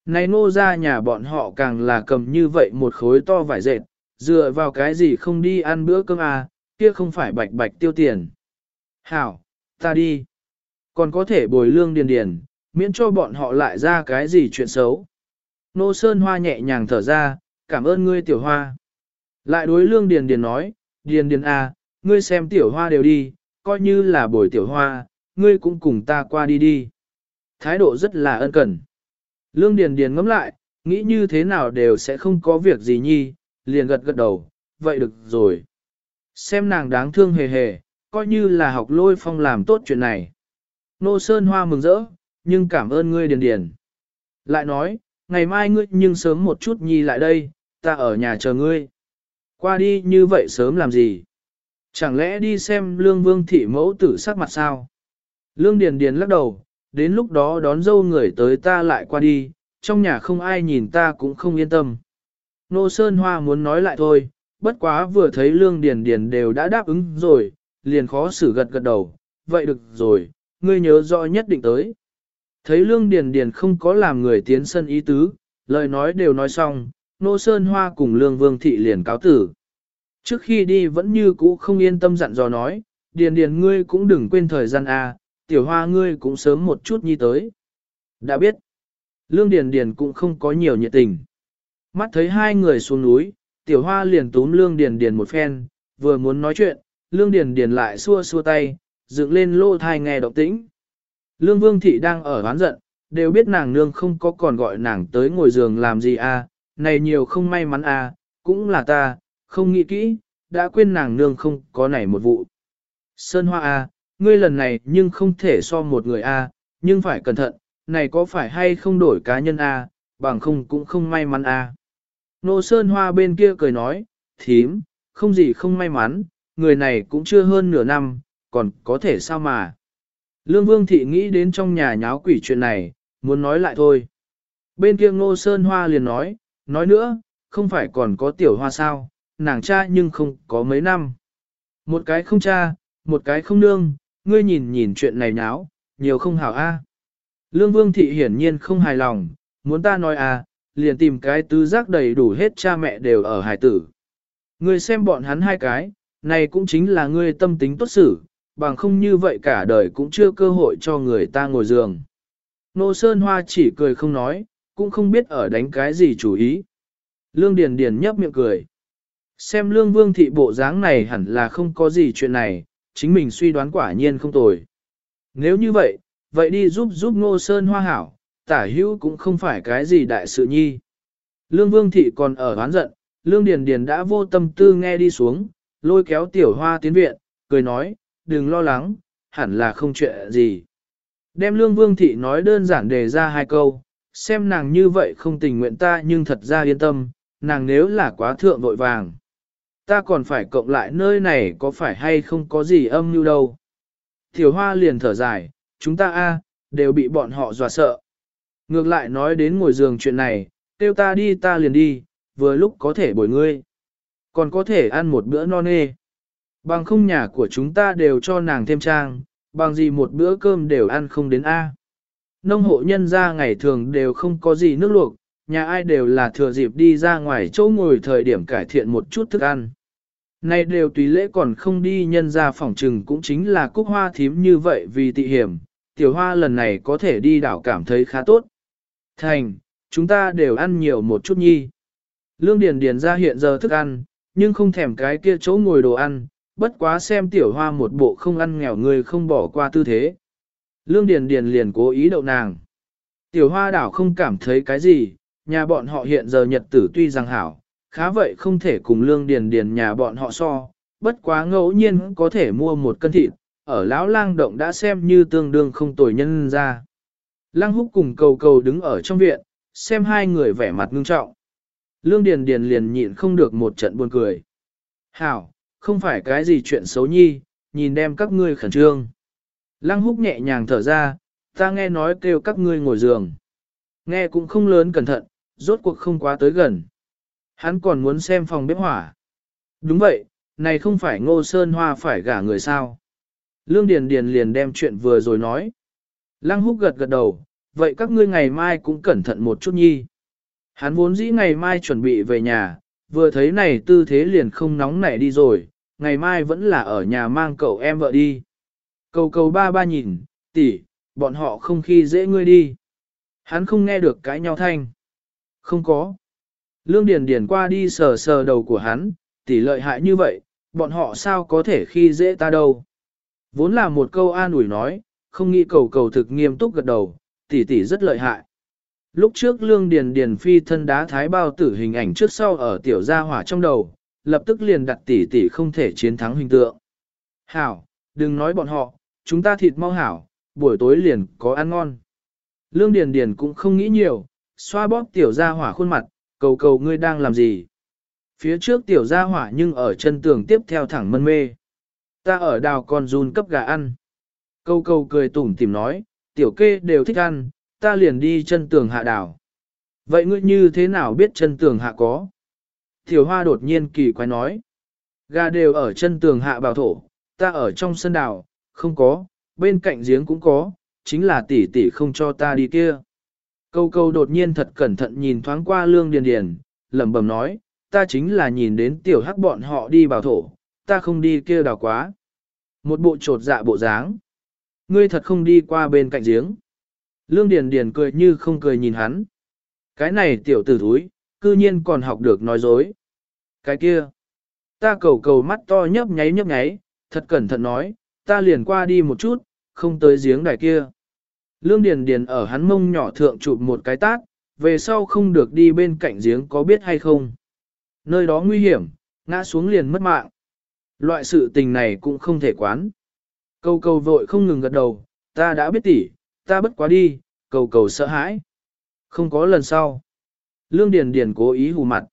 Này nô ra nhà bọn họ càng là cầm như vậy một khối to vải dệt, dựa vào cái gì không đi ăn bữa cơm à, kia không phải bạch bạch tiêu tiền. Hảo, ta đi. Còn có thể bồi lương điền điền, miễn cho bọn họ lại ra cái gì chuyện xấu. Nô Sơn Hoa nhẹ nhàng thở ra, cảm ơn ngươi tiểu hoa. Lại đối lương điền điền nói, điền điền à, ngươi xem tiểu hoa đều đi, coi như là bồi tiểu hoa, ngươi cũng cùng ta qua đi đi. Thái độ rất là ân cần. Lương Điền Điền ngẫm lại, nghĩ như thế nào đều sẽ không có việc gì nhi, liền gật gật đầu, vậy được rồi. Xem nàng đáng thương hề hề, coi như là học lôi phong làm tốt chuyện này. Nô Sơn Hoa mừng rỡ, nhưng cảm ơn ngươi điền điền. Lại nói, ngày mai ngươi nhưng sớm một chút nhi lại đây, ta ở nhà chờ ngươi. Qua đi như vậy sớm làm gì? Chẳng lẽ đi xem lương vương thị mẫu tử sắc mặt sao? Lương Điền Điền lắc đầu, đến lúc đó đón dâu người tới ta lại qua đi, trong nhà không ai nhìn ta cũng không yên tâm. Nô Sơn Hoa muốn nói lại thôi, bất quá vừa thấy Lương Điền Điền đều đã đáp ứng rồi, liền khó xử gật gật đầu, vậy được rồi, ngươi nhớ rõ nhất định tới. Thấy Lương Điền Điền không có làm người tiến sân ý tứ, lời nói đều nói xong, Nô Sơn Hoa cùng Lương Vương Thị liền cáo tử. Trước khi đi vẫn như cũ không yên tâm dặn dò nói, Điền Điền ngươi cũng đừng quên thời gian A, tiểu hoa ngươi cũng sớm một chút nhi tới. Đã biết, Lương Điền Điền cũng không có nhiều nhiệt tình. Mắt thấy hai người xuống núi, tiểu hoa liền túm Lương Điền Điền một phen, vừa muốn nói chuyện, Lương Điền Điền lại xua xua tay, dựng lên lô thai nghe động tĩnh. Lương Vương Thị đang ở oán giận, đều biết nàng nương không có còn gọi nàng tới ngồi giường làm gì a, à, này nhiều không may mắn à, cũng là ta, không nghĩ kỹ, đã quên nàng nương không có này một vụ. Sơn Hoa à, ngươi lần này nhưng không thể so một người a, nhưng phải cẩn thận, này có phải hay không đổi cá nhân a, bằng không cũng không may mắn a. Nô Sơn Hoa bên kia cười nói, thím, không gì không may mắn, người này cũng chưa hơn nửa năm, còn có thể sao mà. Lương Vương Thị nghĩ đến trong nhà nháo quỷ chuyện này, muốn nói lại thôi. Bên kia Ngô Sơn Hoa liền nói, nói nữa, không phải còn có tiểu hoa sao, nàng cha nhưng không có mấy năm. Một cái không cha, một cái không nương, ngươi nhìn nhìn chuyện này nháo, nhiều không hảo a. Lương Vương Thị hiển nhiên không hài lòng, muốn ta nói à, liền tìm cái tứ giác đầy đủ hết cha mẹ đều ở hải tử. Ngươi xem bọn hắn hai cái, này cũng chính là ngươi tâm tính tốt xử, bằng không như vậy cả đời cũng chưa cơ hội cho người ta ngồi giường. Nô Sơn Hoa chỉ cười không nói, cũng không biết ở đánh cái gì chủ ý. Lương Điền Điền nhấp miệng cười. Xem Lương Vương thị bộ dáng này hẳn là không có gì chuyện này, chính mình suy đoán quả nhiên không tồi. Nếu như vậy, vậy đi giúp giúp Ngô Sơn Hoa hảo, tả hữu cũng không phải cái gì đại sự nhi. Lương Vương thị còn ở oán giận, Lương Điền Điền đã vô tâm tư nghe đi xuống, lôi kéo tiểu hoa tiến viện, cười nói, đừng lo lắng, hẳn là không chuyện gì. Đem lương vương thị nói đơn giản đề ra hai câu, xem nàng như vậy không tình nguyện ta nhưng thật ra yên tâm, nàng nếu là quá thượng vội vàng. Ta còn phải cộng lại nơi này có phải hay không có gì âm như đâu. Tiểu hoa liền thở dài, chúng ta a đều bị bọn họ dọa sợ. Ngược lại nói đến ngồi giường chuyện này, kêu ta đi ta liền đi, vừa lúc có thể bồi ngươi. Còn có thể ăn một bữa no nê. Bằng không nhà của chúng ta đều cho nàng thêm trang, bằng gì một bữa cơm đều ăn không đến A. Nông hộ nhân ra ngày thường đều không có gì nước luộc, nhà ai đều là thừa dịp đi ra ngoài chỗ ngồi thời điểm cải thiện một chút thức ăn. Nay đều tùy lễ còn không đi nhân ra phòng trừng cũng chính là cúc hoa thím như vậy vì tị hiểm, tiểu hoa lần này có thể đi đảo cảm thấy khá tốt. Thành, chúng ta đều ăn nhiều một chút nhi. Lương Điền Điền ra hiện giờ thức ăn, nhưng không thèm cái kia chỗ ngồi đồ ăn, bất quá xem tiểu hoa một bộ không ăn nghèo người không bỏ qua tư thế. Lương Điền Điền liền cố ý đậu nàng. Tiểu hoa đảo không cảm thấy cái gì, nhà bọn họ hiện giờ nhật tử tuy rằng hảo, khá vậy không thể cùng lương điền điền nhà bọn họ so, bất quá ngẫu nhiên có thể mua một cân thịt, ở lão lang động đã xem như tương đương không tồi nhân ra. Lăng húc cùng cầu cầu đứng ở trong viện, xem hai người vẻ mặt ngưng trọng. Lương Điền Điền liền nhịn không được một trận buồn cười. Hảo, không phải cái gì chuyện xấu nhi, nhìn đem các ngươi khẩn trương. Lăng húc nhẹ nhàng thở ra, ta nghe nói kêu các ngươi ngồi giường. Nghe cũng không lớn cẩn thận, rốt cuộc không quá tới gần. Hắn còn muốn xem phòng bếp hỏa. Đúng vậy, này không phải ngô sơn hoa phải gả người sao. Lương Điền Điền liền đem chuyện vừa rồi nói. Lăng húc gật gật đầu, vậy các ngươi ngày mai cũng cẩn thận một chút nhi. Hắn vốn dĩ ngày mai chuẩn bị về nhà, vừa thấy này tư thế liền không nóng nảy đi rồi, ngày mai vẫn là ở nhà mang cậu em vợ đi. Cầu cầu ba ba nhìn, tỷ, bọn họ không khi dễ ngươi đi. Hắn không nghe được cái nhau thanh. Không có. Lương Điền Điền qua đi sờ sờ đầu của hắn, tỷ lợi hại như vậy, bọn họ sao có thể khi dễ ta đâu. Vốn là một câu an ủi nói, không nghĩ cầu cầu thực nghiêm túc gật đầu, tỷ tỷ rất lợi hại. Lúc trước lương điền điền phi thân đá thái bao tử hình ảnh trước sau ở tiểu gia hỏa trong đầu, lập tức liền đặt tỷ tỷ không thể chiến thắng hình tượng. Hảo, đừng nói bọn họ, chúng ta thịt mau hảo, buổi tối liền có ăn ngon. Lương Điền Điền cũng không nghĩ nhiều, xoa bóp tiểu gia hỏa khuôn mặt, cầu cầu ngươi đang làm gì. Phía trước tiểu gia hỏa nhưng ở chân tường tiếp theo thẳng mân mê. Ta ở đào con run cấp gà ăn. Cầu cầu cười tủm tỉm nói, tiểu kê đều thích ăn, ta liền đi chân tường hạ đào. Vậy ngươi như thế nào biết chân tường hạ có? Tiểu hoa đột nhiên kỳ quái nói. Gà đều ở chân tường hạ bảo thổ, ta ở trong sân đào, không có, bên cạnh giếng cũng có, chính là tỷ tỷ không cho ta đi kia. Câu câu đột nhiên thật cẩn thận nhìn thoáng qua lương điền điền, lẩm bẩm nói, ta chính là nhìn đến tiểu hắc bọn họ đi bảo thổ, ta không đi kia đào quá. Một bộ trột dạ bộ dáng. Ngươi thật không đi qua bên cạnh giếng. Lương Điền Điền cười như không cười nhìn hắn. Cái này tiểu tử thúi, cư nhiên còn học được nói dối. Cái kia, ta cầu cầu mắt to nhấp nháy nhấp nháy, thật cẩn thận nói, ta liền qua đi một chút, không tới giếng đài kia. Lương Điền Điền ở hắn mông nhỏ thượng chụp một cái tát, về sau không được đi bên cạnh giếng có biết hay không. Nơi đó nguy hiểm, ngã xuống liền mất mạng. Loại sự tình này cũng không thể quán. Cầu cầu vội không ngừng gật đầu, ta đã biết tỉ, ta bất quá đi, cầu cầu sợ hãi. Không có lần sau. Lương Điền Điền cố ý hù mặt.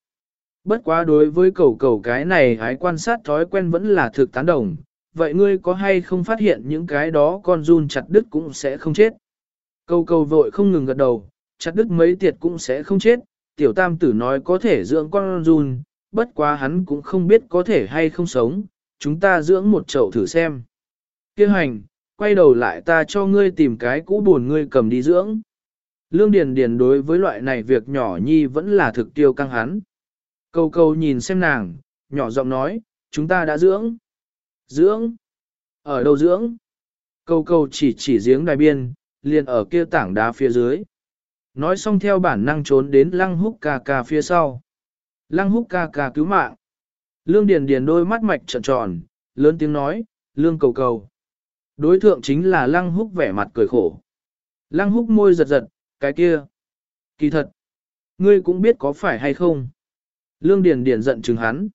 Bất quá đối với cầu cầu cái này hái quan sát thói quen vẫn là thực tán đồng. Vậy ngươi có hay không phát hiện những cái đó con run chặt đứt cũng sẽ không chết? Cầu cầu vội không ngừng gật đầu, chặt đứt mấy tiệt cũng sẽ không chết. Tiểu tam tử nói có thể dưỡng con run, bất quá hắn cũng không biết có thể hay không sống. Chúng ta dưỡng một chậu thử xem. Kêu hành, quay đầu lại ta cho ngươi tìm cái cũ buồn ngươi cầm đi dưỡng. Lương Điền Điền đối với loại này việc nhỏ nhi vẫn là thực tiêu căng hắn. Câu câu nhìn xem nàng, nhỏ giọng nói, chúng ta đã dưỡng. Dưỡng? Ở đâu dưỡng? Câu câu chỉ chỉ giếng đài biên, liền ở kia tảng đá phía dưới. Nói xong theo bản năng trốn đến lăng húc ca ca phía sau. Lăng húc ca ca cứu mạng. Lương Điền Điền đôi mắt mạch trợn tròn, lớn tiếng nói, lương cầu cầu. Đối thượng chính là lăng húc vẻ mặt cười khổ. Lăng húc môi giật giật, cái kia. Kỳ thật. Ngươi cũng biết có phải hay không. Lương Điền Điền giận chừng hắn.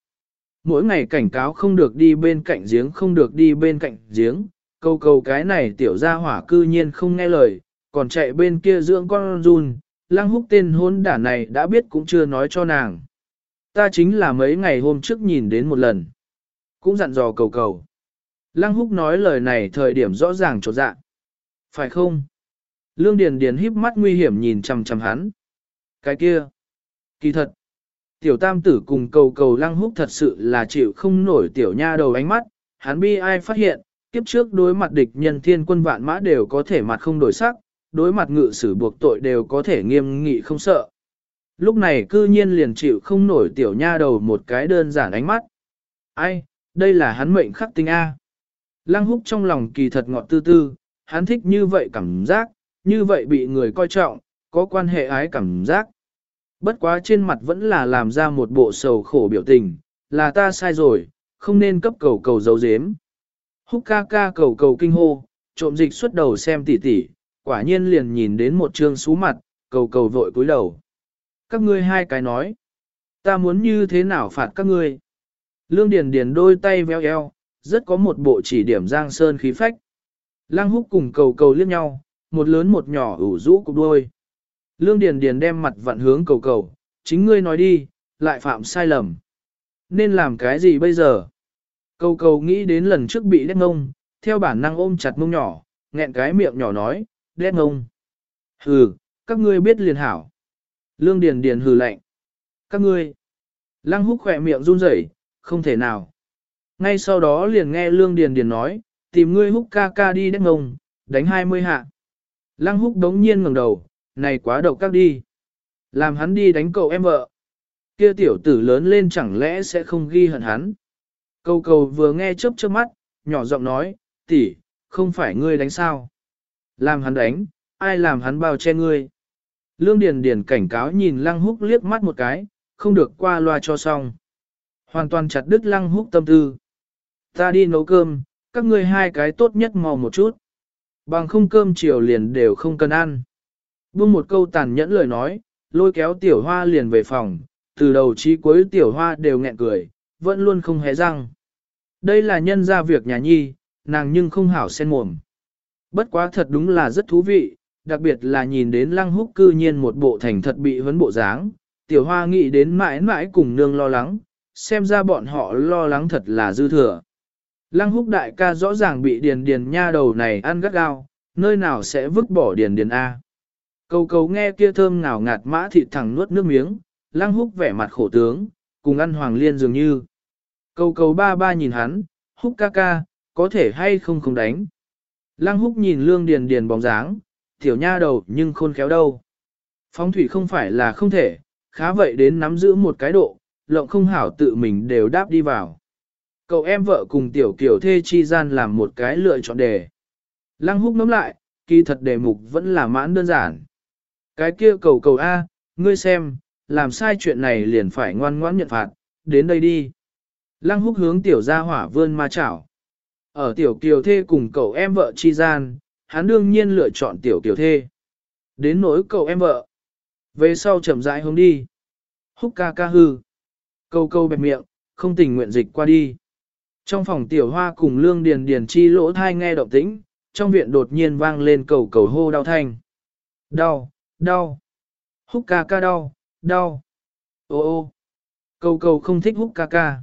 Mỗi ngày cảnh cáo không được đi bên cạnh giếng không được đi bên cạnh giếng. Câu câu cái này tiểu gia hỏa cư nhiên không nghe lời, còn chạy bên kia dưỡng con run. Lăng húc tên hôn đả này đã biết cũng chưa nói cho nàng. Ta chính là mấy ngày hôm trước nhìn đến một lần. Cũng dặn dò cầu cầu. Lăng húc nói lời này thời điểm rõ ràng trột dạ. Phải không? Lương Điền Điền híp mắt nguy hiểm nhìn chằm chằm hắn. Cái kia, kỳ thật, tiểu tam tử cùng cầu cầu lăng húc thật sự là chịu không nổi tiểu nha đầu ánh mắt, hắn bi ai phát hiện, kiếp trước đối mặt địch nhân thiên quân vạn mã đều có thể mặt không đổi sắc, đối mặt ngự sử buộc tội đều có thể nghiêm nghị không sợ. Lúc này cư nhiên liền chịu không nổi tiểu nha đầu một cái đơn giản ánh mắt. Ai, đây là hắn mệnh khắc tinh A. Lăng húc trong lòng kỳ thật ngọt tư tư, hắn thích như vậy cảm giác, như vậy bị người coi trọng, có quan hệ ái cảm giác. Bất quá trên mặt vẫn là làm ra một bộ sầu khổ biểu tình, là ta sai rồi, không nên cấp cầu cầu dấu dếm. Húc ca ca cầu cầu kinh hô, trộm dịch xuất đầu xem tỉ tỉ, quả nhiên liền nhìn đến một trương xú mặt, cầu cầu vội cúi đầu. Các ngươi hai cái nói, ta muốn như thế nào phạt các ngươi. Lương Điền Điền đôi tay véo eo, rất có một bộ chỉ điểm giang sơn khí phách. Lăng húc cùng cầu cầu liếc nhau, một lớn một nhỏ ủ rũ cục đuôi. Lương Điền Điền đem mặt vặn hướng cầu cầu, chính ngươi nói đi, lại phạm sai lầm. Nên làm cái gì bây giờ? Cầu cầu nghĩ đến lần trước bị đét ngông, theo bản năng ôm chặt mông nhỏ, nghẹn cái miệng nhỏ nói, đét ngông. Hừ, các ngươi biết liền hảo. Lương Điền Điền hừ lạnh. Các ngươi. Lăng húc khỏe miệng run rẩy, không thể nào. Ngay sau đó liền nghe Lương Điền Điền nói, tìm ngươi húc ca ca đi đét ngông, đánh 20 hạ. Lăng húc đống nhiên ngẩng đầu, này quá độc các đi. Làm hắn đi đánh cậu em vợ. Kia tiểu tử lớn lên chẳng lẽ sẽ không ghi hận hắn. Cầu cầu vừa nghe chớp chớp mắt, nhỏ giọng nói, tỷ, không phải ngươi đánh sao. Làm hắn đánh, ai làm hắn bao che ngươi. Lương Điền Điền cảnh cáo nhìn Lăng Húc liếc mắt một cái, không được qua loa cho xong. Hoàn toàn chặt đứt Lăng Húc tâm tư. Ta đi nấu cơm, các ngươi hai cái tốt nhất mò một chút. Bằng không cơm chiều liền đều không cần ăn. Buông một câu tàn nhẫn lời nói, lôi kéo tiểu hoa liền về phòng, từ đầu chí cuối tiểu hoa đều nghẹn cười, vẫn luôn không hé răng. Đây là nhân ra việc nhà nhi, nàng nhưng không hảo sen mồm. Bất quá thật đúng là rất thú vị, đặc biệt là nhìn đến lăng húc cư nhiên một bộ thành thật bị vấn bộ dáng, tiểu hoa nghĩ đến mãi mãi cùng nương lo lắng, xem ra bọn họ lo lắng thật là dư thừa. Lăng húc đại ca rõ ràng bị điền điền nha đầu này ăn gắt gao, nơi nào sẽ vứt bỏ điền điền A. Cầu cầu nghe kia thơm ngào ngạt mã thịt thẳng nuốt nước miếng, lăng húc vẻ mặt khổ tướng, cùng ăn hoàng liên dường như. Cầu cầu ba ba nhìn hắn, húc ca ca, có thể hay không không đánh. Lăng húc nhìn lương điền điền bóng dáng, tiểu nha đầu nhưng khôn khéo đâu. Phong thủy không phải là không thể, khá vậy đến nắm giữ một cái độ, lộng không hảo tự mình đều đáp đi vào. Cậu em vợ cùng tiểu kiểu thê chi gian làm một cái lựa chọn đề. Lăng húc nắm lại, kỳ thật đề mục vẫn là mãn đơn giản. Cái kia cầu cầu A, ngươi xem, làm sai chuyện này liền phải ngoan ngoãn nhận phạt, đến đây đi. Lăng húc hướng tiểu gia hỏa vươn ma chảo. Ở tiểu kiều thê cùng cậu em vợ chi gian, hắn đương nhiên lựa chọn tiểu kiều thê. Đến nỗi cậu em vợ. Về sau chậm rãi hướng đi. Húc ca ca hư. Câu câu bẹp miệng, không tình nguyện dịch qua đi. Trong phòng tiểu hoa cùng lương điền điền chi lỗ thai nghe động tĩnh, trong viện đột nhiên vang lên cầu cầu hô đau thanh. Đau, đau. Húc ca ca đau, đau. Ô ô. Cầu cầu không thích húc ca ca.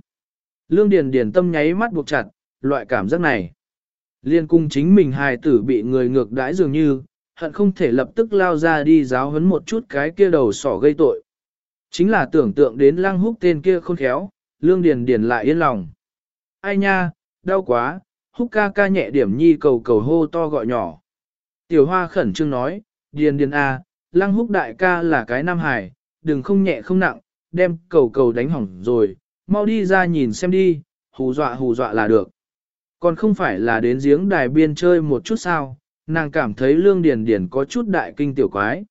Lương điền điền tâm nháy mắt buộc chặt, loại cảm giác này. Liên cung chính mình hài tử bị người ngược đãi dường như, hận không thể lập tức lao ra đi giáo huấn một chút cái kia đầu sỏ gây tội. Chính là tưởng tượng đến lăng húc tên kia khôn khéo, lương điền điền lại yên lòng. Ai nha, đau quá, húc ca ca nhẹ điểm nhi cầu cầu hô to gọi nhỏ. Tiểu hoa khẩn trương nói, điền điền a, à, lăng húc đại ca là cái nam hải, đừng không nhẹ không nặng, đem cầu cầu đánh hỏng rồi, mau đi ra nhìn xem đi, hù dọa hù dọa là được. Còn không phải là đến giếng đài biên chơi một chút sao, nàng cảm thấy lương điền điền có chút đại kinh tiểu quái.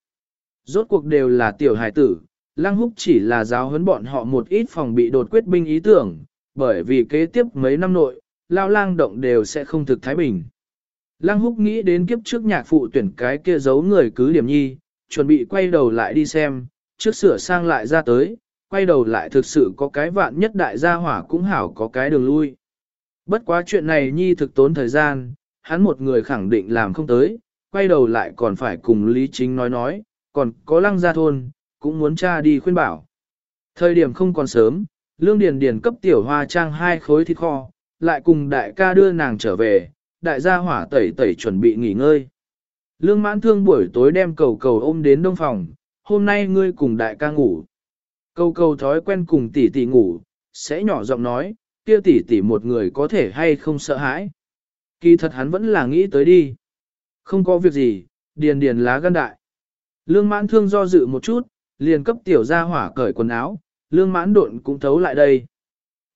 Rốt cuộc đều là tiểu hải tử, lăng húc chỉ là giáo huấn bọn họ một ít phòng bị đột quyết binh ý tưởng, bởi vì kế tiếp mấy năm nội, lao lang động đều sẽ không thực thái bình. Lăng húc nghĩ đến kiếp trước nhạc phụ tuyển cái kia giấu người cứ điểm nhi, chuẩn bị quay đầu lại đi xem, trước sửa sang lại ra tới, quay đầu lại thực sự có cái vạn nhất đại gia hỏa cũng hảo có cái đường lui. Bất quá chuyện này nhi thực tốn thời gian, hắn một người khẳng định làm không tới, quay đầu lại còn phải cùng Lý Chính nói nói, còn có lăng gia thôn, cũng muốn cha đi khuyên bảo. Thời điểm không còn sớm, Lương Điền Điền cấp tiểu hoa trang hai khối thịt kho, lại cùng đại ca đưa nàng trở về, đại gia hỏa tẩy tẩy chuẩn bị nghỉ ngơi. Lương mãn thương buổi tối đem cầu cầu ôm đến đông phòng, hôm nay ngươi cùng đại ca ngủ. Cầu cầu thói quen cùng tỷ tỷ ngủ, sẽ nhỏ giọng nói, kia tỷ tỷ một người có thể hay không sợ hãi. Kỳ thật hắn vẫn là nghĩ tới đi. Không có việc gì, điền điền lá gan đại. Lương mãn thương do dự một chút, liền cấp tiểu ra hỏa cởi quần áo, lương mãn độn cũng thấu lại đây.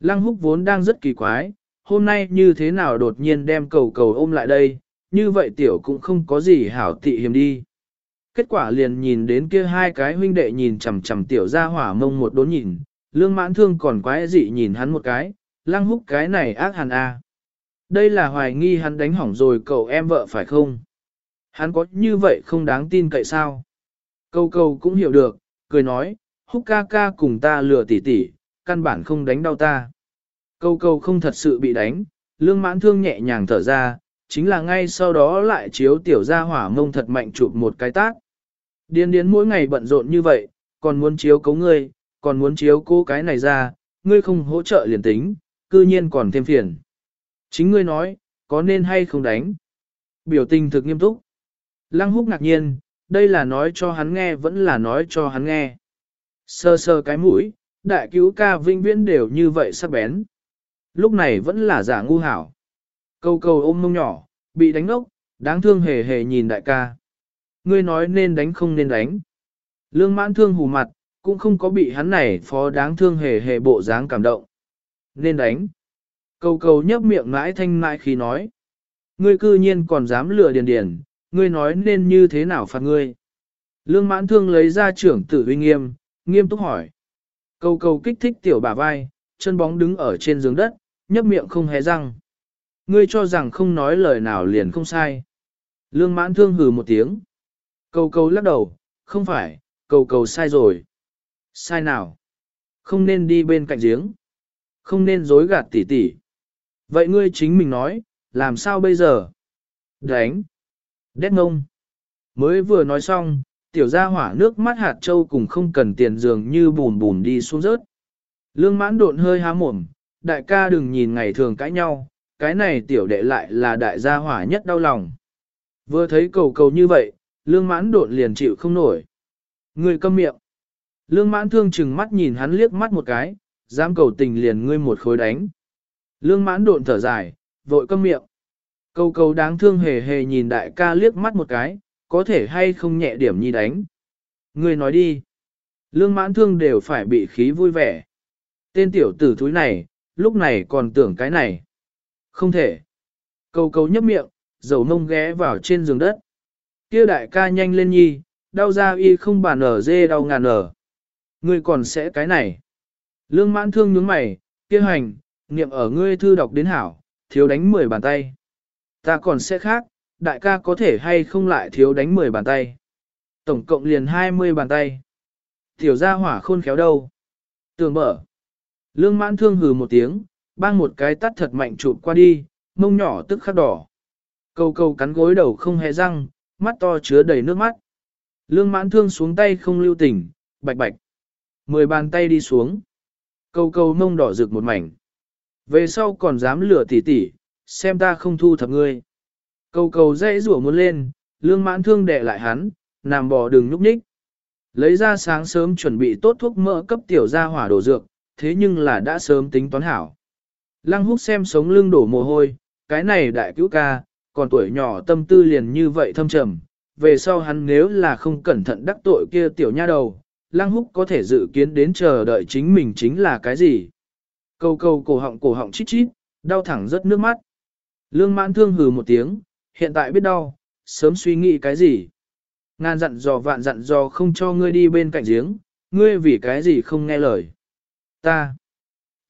Lăng húc vốn đang rất kỳ quái, hôm nay như thế nào đột nhiên đem cầu cầu ôm lại đây, như vậy tiểu cũng không có gì hảo tị hiểm đi. Kết quả liền nhìn đến kia hai cái huynh đệ nhìn chằm chằm tiểu gia hỏa mông một đốn nhìn, lương mãn thương còn quái dị nhìn hắn một cái, lăng húc cái này ác hẳn a. Đây là hoài nghi hắn đánh hỏng rồi cậu em vợ phải không? Hắn có như vậy không đáng tin cậy sao? Câu câu cũng hiểu được, cười nói, húc ca ca cùng ta lừa tỉ tỉ, căn bản không đánh đau ta. Câu câu không thật sự bị đánh, lương mãn thương nhẹ nhàng thở ra, chính là ngay sau đó lại chiếu tiểu gia hỏa mông thật mạnh chụp một cái tác. Điên điên mỗi ngày bận rộn như vậy, còn muốn chiếu cấu ngươi, còn muốn chiếu cố cái này ra, ngươi không hỗ trợ liền tính, cư nhiên còn thêm phiền. Chính ngươi nói, có nên hay không đánh? Biểu tình thực nghiêm túc. Lăng húc ngạc nhiên, đây là nói cho hắn nghe vẫn là nói cho hắn nghe. Sơ sơ cái mũi, đại cứu ca vinh viễn đều như vậy sắc bén. Lúc này vẫn là giả ngu hảo. Câu câu ôm mông nhỏ, bị đánh ốc, đáng thương hề hề nhìn đại ca. Ngươi nói nên đánh không nên đánh. Lương mãn thương hù mặt, cũng không có bị hắn này phó đáng thương hề hề bộ dáng cảm động. Nên đánh. Cầu cầu nhấp miệng mãi thanh mãi khi nói. Ngươi cư nhiên còn dám lừa điền điền, ngươi nói nên như thế nào phạt ngươi. Lương mãn thương lấy ra trưởng tử uy nghiêm, nghiêm túc hỏi. Cầu cầu kích thích tiểu bà vai, chân bóng đứng ở trên giường đất, nhấp miệng không hé răng. Ngươi cho rằng không nói lời nào liền không sai. Lương mãn thương hừ một tiếng. Cầu cầu lắc đầu, không phải, cầu cầu sai rồi. Sai nào? Không nên đi bên cạnh giếng. Không nên dối gạt tỉ tỉ. Vậy ngươi chính mình nói, làm sao bây giờ? Đánh! Đét ngông! Mới vừa nói xong, tiểu gia hỏa nước mắt hạt châu cùng không cần tiền dường như bùn bùn đi xuống rớt. Lương mãn độn hơi há mồm, đại ca đừng nhìn ngày thường cãi nhau, cái này tiểu đệ lại là đại gia hỏa nhất đau lòng. Vừa thấy cầu cầu như vậy, lương mãn đột liền chịu không nổi. Người câm miệng. Lương mãn thương chừng mắt nhìn hắn liếc mắt một cái, dám cầu tình liền ngươi một khối đánh. Lương mãn độn thở dài, vội câm miệng. Cầu cầu đáng thương hề hề nhìn đại ca liếc mắt một cái, có thể hay không nhẹ điểm nhi đánh. Ngươi nói đi. Lương mãn thương đều phải bị khí vui vẻ. Tên tiểu tử thúi này, lúc này còn tưởng cái này. Không thể. Cầu cầu nhấp miệng, dầu mông ghé vào trên giường đất. Kia đại ca nhanh lên nhi, đau da y không bàn ở dê đau ngàn ở. Ngươi còn sẽ cái này. Lương mãn thương nhướng mày, kia hành, niệm ở ngươi thư đọc đến hảo, thiếu đánh 10 bàn tay. Ta còn sẽ khác, đại ca có thể hay không lại thiếu đánh 10 bàn tay. Tổng cộng liền 20 bàn tay. Tiểu gia hỏa khôn khéo đâu. Tường mở. Lương mãn thương hừ một tiếng, bang một cái tắt thật mạnh chụp qua đi, mông nhỏ tức khắc đỏ. Câu câu cắn gối đầu không hề răng, mắt to chứa đầy nước mắt. Lương mãn thương xuống tay không lưu tình, bạch bạch. Mười bàn tay đi xuống. Câu câu mông đỏ rực một mảnh. Về sau còn dám lửa tỉ tỉ, xem ta không thu thập ngươi. Câu cầu dãy rủa muốn lên, lương mãn thương đè lại hắn, nằm bò đừng nhúc nhích. Lấy ra sáng sớm chuẩn bị tốt thuốc mỡ cấp tiểu ra hỏa đổ dược, thế nhưng là đã sớm tính toán hảo. Lăng húc xem sống lưng đổ mồ hôi, cái này đại cứu ca, còn tuổi nhỏ tâm tư liền như vậy thâm trầm, về sau hắn nếu là không cẩn thận đắc tội kia tiểu nha đầu, lăng húc có thể dự kiến đến chờ đợi chính mình chính là cái gì. Câu câu cổ họng cổ họng chít chít, đau thẳng rất nước mắt. Lương mãn thương hừ một tiếng, hiện tại biết đau, sớm suy nghĩ cái gì. Ngàn dặn dò vạn dặn dò không cho ngươi đi bên cạnh giếng, ngươi vì cái gì không nghe lời. Ta,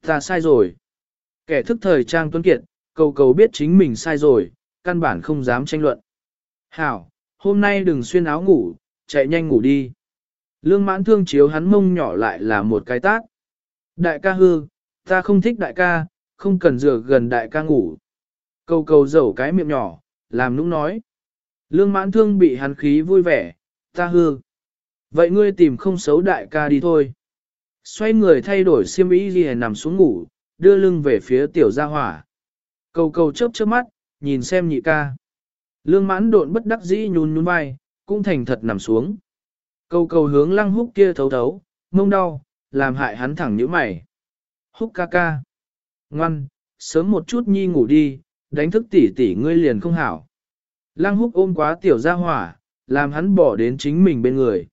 ta sai rồi. Kẻ thức thời trang tuấn kiệt, cầu cầu biết chính mình sai rồi, căn bản không dám tranh luận. Hảo, hôm nay đừng xuyên áo ngủ, chạy nhanh ngủ đi. Lương mãn thương chiếu hắn mông nhỏ lại là một cái tác. Đại ca hư, ta không thích đại ca, không cần dựa gần đại ca ngủ. Cầu cầu dẩu cái miệng nhỏ, làm nũng nói. Lương mãn thương bị hắn khí vui vẻ, ta hư. Vậy ngươi tìm không xấu đại ca đi thôi. Xoay người thay đổi xiêm y ghi nằm xuống ngủ, đưa lưng về phía tiểu gia hỏa. Cầu cầu chớp chớp mắt, nhìn xem nhị ca. Lương mãn độn bất đắc dĩ nhún nhún vai, cũng thành thật nằm xuống. Cầu cầu hướng lăng húc kia thấu thấu, mông đau, làm hại hắn thẳng nhíu mày. Húc ca ca. Ngoan, sớm một chút nhi ngủ đi, đánh thức tỷ tỷ ngươi liền không hảo. Lăng húc ôm quá tiểu gia hỏa, làm hắn bỏ đến chính mình bên người.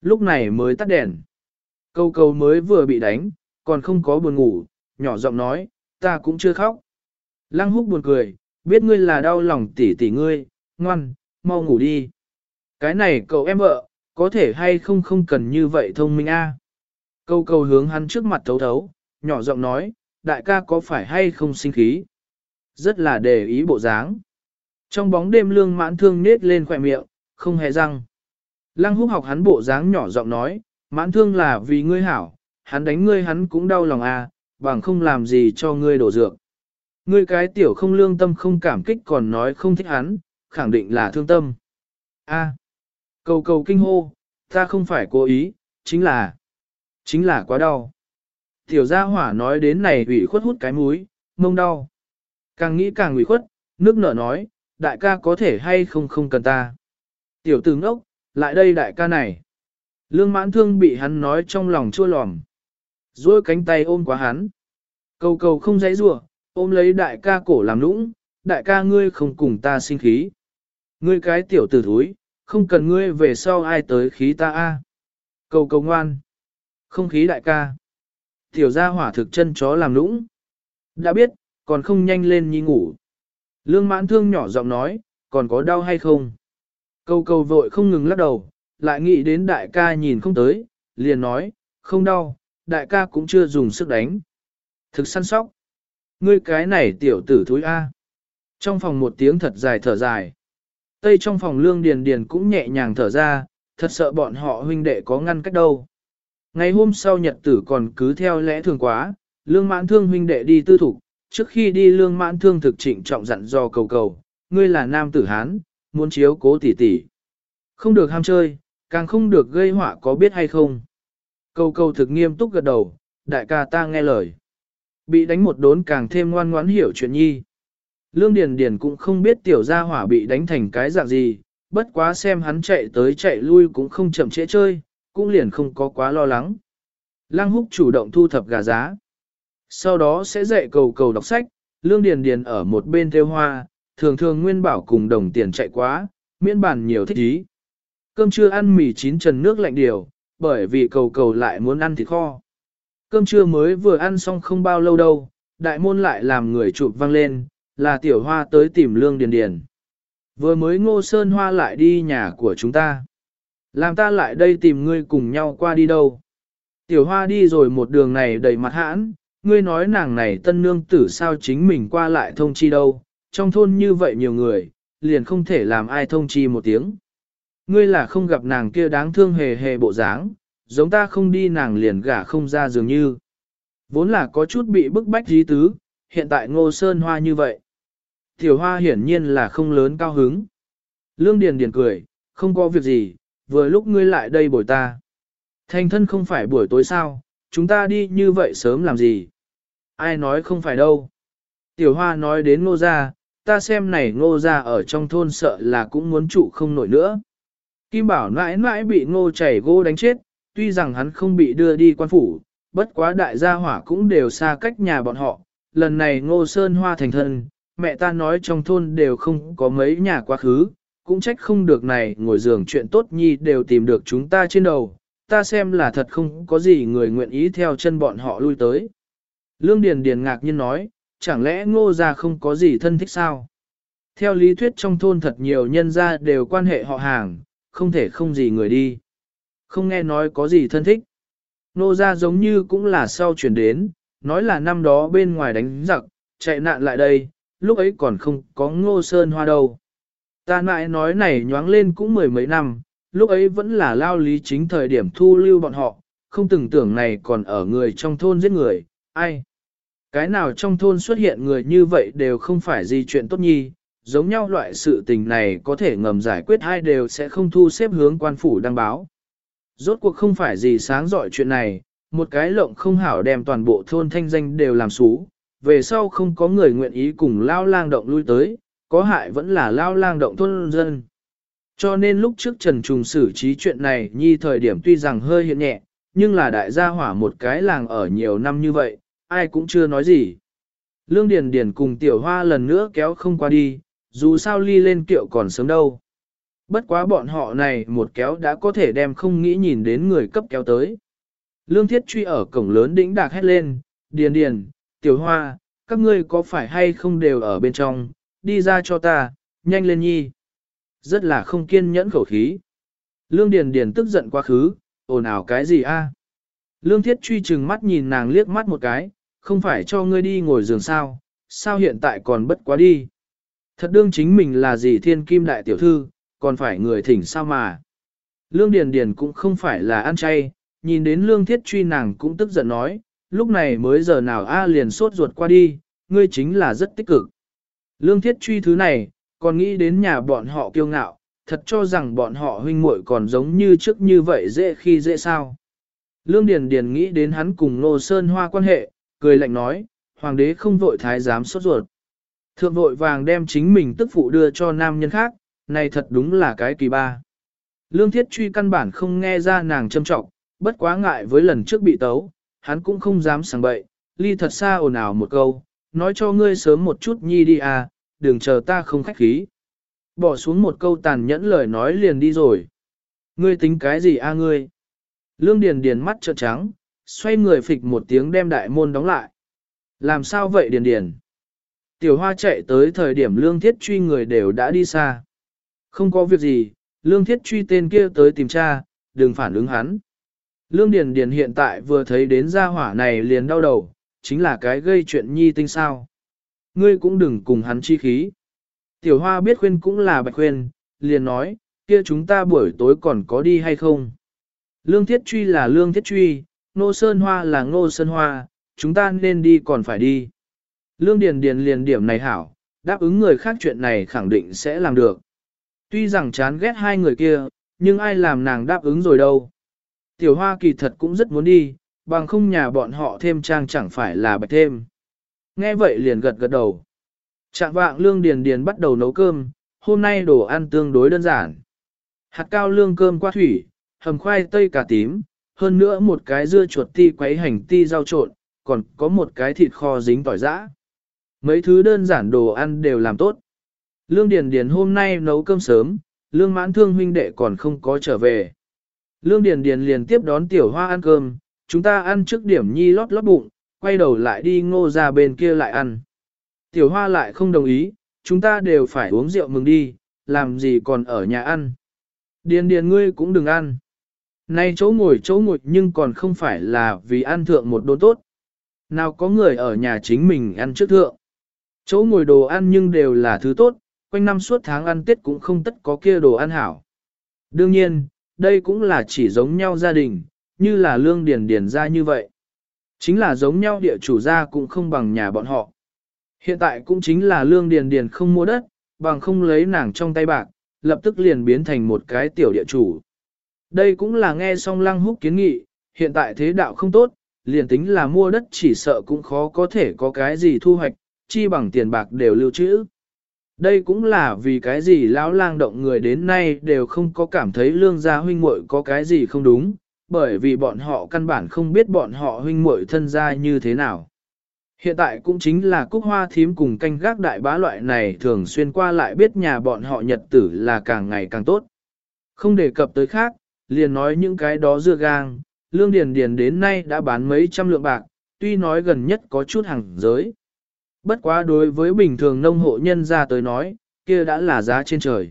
Lúc này mới tắt đèn. Câu câu mới vừa bị đánh, còn không có buồn ngủ, nhỏ giọng nói, ta cũng chưa khóc. Lăng húc buồn cười, biết ngươi là đau lòng tỷ tỷ ngươi, ngoan, mau ngủ đi. Cái này cậu em vợ, có thể hay không không cần như vậy thông minh a. Câu câu hướng hắn trước mặt thấu thấu, nhỏ giọng nói, đại ca có phải hay không sinh khí? Rất là để ý bộ dáng. Trong bóng đêm lương mãn thương nết lên khỏe miệng, không hề răng. Lăng húc học hắn bộ dáng nhỏ giọng nói, mãn thương là vì ngươi hảo, hắn đánh ngươi hắn cũng đau lòng à, bằng không làm gì cho ngươi đổ dược. Ngươi cái tiểu không lương tâm không cảm kích còn nói không thích hắn, khẳng định là thương tâm. A. cầu cầu kinh hô, ta không phải cố ý, chính là, chính là quá đau. Tiểu gia hỏa nói đến này ủy khuất hút cái múi, mông đau. Càng nghĩ càng ủy khuất, nước nở nói, đại ca có thể hay không không cần ta. Tiểu tử ngốc, lại đây đại ca này. Lương mãn thương bị hắn nói trong lòng chua lòm. Rồi cánh tay ôm quá hắn. Cầu cầu không dãy rủa ôm lấy đại ca cổ làm nũng, đại ca ngươi không cùng ta sinh khí. Ngươi cái tiểu tử thúi, không cần ngươi về sau ai tới khí ta a. Cầu cầu ngoan. Không khí đại ca. Tiểu gia hỏa thực chân chó làm nũng. Đã biết, còn không nhanh lên nhi ngủ. Lương mãn thương nhỏ giọng nói, còn có đau hay không? Cầu cầu vội không ngừng lắc đầu, lại nghĩ đến đại ca nhìn không tới, liền nói, không đau, đại ca cũng chưa dùng sức đánh. Thực săn sóc. Ngươi cái này tiểu tử thúi A. Trong phòng một tiếng thật dài thở dài. Tây trong phòng lương điền điền cũng nhẹ nhàng thở ra, thật sợ bọn họ huynh đệ có ngăn cách đâu. Ngày hôm sau nhật tử còn cứ theo lẽ thường quá, lương mãn thương huynh đệ đi tư thủ, trước khi đi lương mãn thương thực trịnh trọng dặn dò cầu cầu, ngươi là nam tử Hán, muốn chiếu cố tỷ tỷ. Không được ham chơi, càng không được gây họa có biết hay không. Câu câu thực nghiêm túc gật đầu, đại ca ta nghe lời. Bị đánh một đốn càng thêm ngoan ngoãn hiểu chuyện nhi. Lương Điền Điền cũng không biết tiểu gia hỏa bị đánh thành cái dạng gì, bất quá xem hắn chạy tới chạy lui cũng không chậm trễ chơi, cũng liền không có quá lo lắng. Lăng húc chủ động thu thập gà giá. Sau đó sẽ dạy cầu cầu đọc sách, Lương Điền Điền ở một bên theo hoa, thường thường Nguyên Bảo cùng đồng tiền chạy quá, miễn bản nhiều thích ý. Cơm trưa ăn mì chín trần nước lạnh điều, bởi vì cầu cầu lại muốn ăn thịt kho. Cơm trưa mới vừa ăn xong không bao lâu đâu, đại môn lại làm người chụp vang lên, là tiểu hoa tới tìm lương điền điền. Vừa mới ngô sơn hoa lại đi nhà của chúng ta. Làm ta lại đây tìm ngươi cùng nhau qua đi đâu. Tiểu hoa đi rồi một đường này đầy mặt hãn, ngươi nói nàng này tân nương tử sao chính mình qua lại thông chi đâu, trong thôn như vậy nhiều người, liền không thể làm ai thông chi một tiếng. Ngươi là không gặp nàng kia đáng thương hề hề bộ dáng, giống ta không đi nàng liền gả không ra dường như. Vốn là có chút bị bức bách dí tứ, hiện tại ngô sơn hoa như vậy. Tiểu hoa hiển nhiên là không lớn cao hứng. Lương Điền Điền cười, không có việc gì, vừa lúc ngươi lại đây bồi ta. Thành thân không phải buổi tối sao, chúng ta đi như vậy sớm làm gì? Ai nói không phải đâu. Tiểu hoa nói đến ngô gia, ta xem này ngô gia ở trong thôn sợ là cũng muốn trụ không nổi nữa. Kim bảo mãi mãi bị ngô chảy gỗ đánh chết, tuy rằng hắn không bị đưa đi quan phủ, bất quá đại gia hỏa cũng đều xa cách nhà bọn họ. Lần này ngô sơn hoa thành thân, mẹ ta nói trong thôn đều không có mấy nhà quá khứ, cũng trách không được này ngồi giường chuyện tốt nhi đều tìm được chúng ta trên đầu, ta xem là thật không có gì người nguyện ý theo chân bọn họ lui tới. Lương Điền Điền ngạc nhiên nói, chẳng lẽ ngô gia không có gì thân thích sao? Theo lý thuyết trong thôn thật nhiều nhân gia đều quan hệ họ hàng, không thể không gì người đi. Không nghe nói có gì thân thích. Nô gia giống như cũng là sau chuyển đến, nói là năm đó bên ngoài đánh giặc, chạy nạn lại đây, lúc ấy còn không có ngô sơn hoa đâu. Ta mãi nói này nhoáng lên cũng mười mấy năm, lúc ấy vẫn là lao lý chính thời điểm thu lưu bọn họ, không từng tưởng này còn ở người trong thôn giết người, ai. Cái nào trong thôn xuất hiện người như vậy đều không phải gì chuyện tốt nhi, giống nhau loại sự tình này có thể ngầm giải quyết hai đều sẽ không thu xếp hướng quan phủ đăng báo. Rốt cuộc không phải gì sáng giỏi chuyện này, một cái lộng không hảo đem toàn bộ thôn thanh danh đều làm xú, về sau không có người nguyện ý cùng lao lang động lui tới, có hại vẫn là lao lang động thôn dân. Cho nên lúc trước Trần Trùng xử trí chuyện này nhi thời điểm tuy rằng hơi hiện nhẹ, nhưng là đại gia hỏa một cái làng ở nhiều năm như vậy, ai cũng chưa nói gì. Lương Điền Điền cùng Tiểu Hoa lần nữa kéo không qua đi, dù sao ly lên kiệu còn sớm đâu. Bất quá bọn họ này một kéo đã có thể đem không nghĩ nhìn đến người cấp kéo tới. Lương Thiết truy ở cổng lớn đĩnh đạc hét lên, Điền Điền, Tiểu Hoa, các ngươi có phải hay không đều ở bên trong, đi ra cho ta, nhanh lên nhi. Rất là không kiên nhẫn khẩu khí. Lương Điền Điền tức giận quá khứ, ồn ào cái gì a? Lương Thiết truy chừng mắt nhìn nàng liếc mắt một cái, không phải cho ngươi đi ngồi giường sao, sao hiện tại còn bất quá đi. Thật đương chính mình là gì thiên kim đại tiểu thư, còn phải người thỉnh sao mà. Lương Điền Điền cũng không phải là ăn chay, nhìn đến lương thiết truy nàng cũng tức giận nói, lúc này mới giờ nào A liền sốt ruột qua đi, ngươi chính là rất tích cực. Lương thiết truy thứ này, còn nghĩ đến nhà bọn họ kiêu ngạo, thật cho rằng bọn họ huynh muội còn giống như trước như vậy dễ khi dễ sao. Lương Điền Điền nghĩ đến hắn cùng Nô Sơn Hoa quan hệ, cười lạnh nói, hoàng đế không vội thái giám sốt ruột. Thượng vội vàng đem chính mình tức phụ đưa cho nam nhân khác, này thật đúng là cái kỳ ba. Lương thiết truy căn bản không nghe ra nàng châm trọng, bất quá ngại với lần trước bị tấu, hắn cũng không dám sảng bậy, ly thật xa ồn ào một câu, nói cho ngươi sớm một chút nhi đi à, đừng chờ ta không khách khí. Bỏ xuống một câu tàn nhẫn lời nói liền đi rồi. Ngươi tính cái gì a ngươi? Lương Điền Điền mắt trợn trắng, xoay người phịch một tiếng đem đại môn đóng lại. Làm sao vậy Điền Điền? Tiểu Hoa chạy tới thời điểm Lương Thiết truy người đều đã đi xa. Không có việc gì, Lương Thiết truy tên kia tới tìm cha, đừng phản ứng hắn. Lương Điền Điền hiện tại vừa thấy đến gia hỏa này liền đau đầu, chính là cái gây chuyện nhi tinh sao. Ngươi cũng đừng cùng hắn chi khí. Tiểu Hoa biết khuyên cũng là bạch khuyên, liền nói, kia chúng ta buổi tối còn có đi hay không? Lương Thiết Truy là Lương Thiết Truy, Nô Sơn Hoa là Ngô Sơn Hoa, chúng ta nên đi còn phải đi. Lương Điền Điền liền điểm này hảo, đáp ứng người khác chuyện này khẳng định sẽ làm được. Tuy rằng chán ghét hai người kia, nhưng ai làm nàng đáp ứng rồi đâu. Tiểu Hoa kỳ thật cũng rất muốn đi, bằng không nhà bọn họ thêm trang chẳng phải là bạch thêm. Nghe vậy liền gật gật đầu. Trạng vạng Lương Điền Điền bắt đầu nấu cơm, hôm nay đồ ăn tương đối đơn giản. Hạt cao lương cơm qua thủy, hầm khoai tây cà tím, hơn nữa một cái dưa chuột ti quấy hành ti rau trộn, còn có một cái thịt kho dính tỏi giã. Mấy thứ đơn giản đồ ăn đều làm tốt. Lương Điền Điền hôm nay nấu cơm sớm, Lương Mãn Thương huynh đệ còn không có trở về. Lương Điền Điền liền tiếp đón Tiểu Hoa ăn cơm, chúng ta ăn trước điểm nhi lót lót bụng, quay đầu lại đi ngô ra bên kia lại ăn. Tiểu Hoa lại không đồng ý, chúng ta đều phải uống rượu mừng đi, làm gì còn ở nhà ăn. Điền Điền ngươi cũng đừng ăn. Nay chỗ ngồi chỗ ngồi nhưng còn không phải là vì ăn thượng một đốn tốt. Nào có người ở nhà chính mình ăn trước thượng. Chỗ ngồi đồ ăn nhưng đều là thứ tốt, quanh năm suốt tháng ăn Tết cũng không tất có kia đồ ăn hảo. Đương nhiên, đây cũng là chỉ giống nhau gia đình, như là lương điền điền ra như vậy. Chính là giống nhau địa chủ gia cũng không bằng nhà bọn họ. Hiện tại cũng chính là lương điền điền không mua đất, bằng không lấy nàng trong tay bạc, lập tức liền biến thành một cái tiểu địa chủ. Đây cũng là nghe xong lăng húc kiến nghị, hiện tại thế đạo không tốt, liền tính là mua đất chỉ sợ cũng khó có thể có cái gì thu hoạch, chi bằng tiền bạc đều lưu trữ. Đây cũng là vì cái gì lão lang động người đến nay đều không có cảm thấy lương gia huynh muội có cái gì không đúng, bởi vì bọn họ căn bản không biết bọn họ huynh muội thân gia như thế nào. Hiện tại cũng chính là cúc hoa thím cùng canh gác đại bá loại này thường xuyên qua lại biết nhà bọn họ nhật tử là càng ngày càng tốt. Không đề cập tới khác, liền nói những cái đó dưa gang, lương điền điền đến nay đã bán mấy trăm lượng bạc, tuy nói gần nhất có chút hàng giới. Bất quá đối với bình thường nông hộ nhân ra tới nói, kia đã là giá trên trời.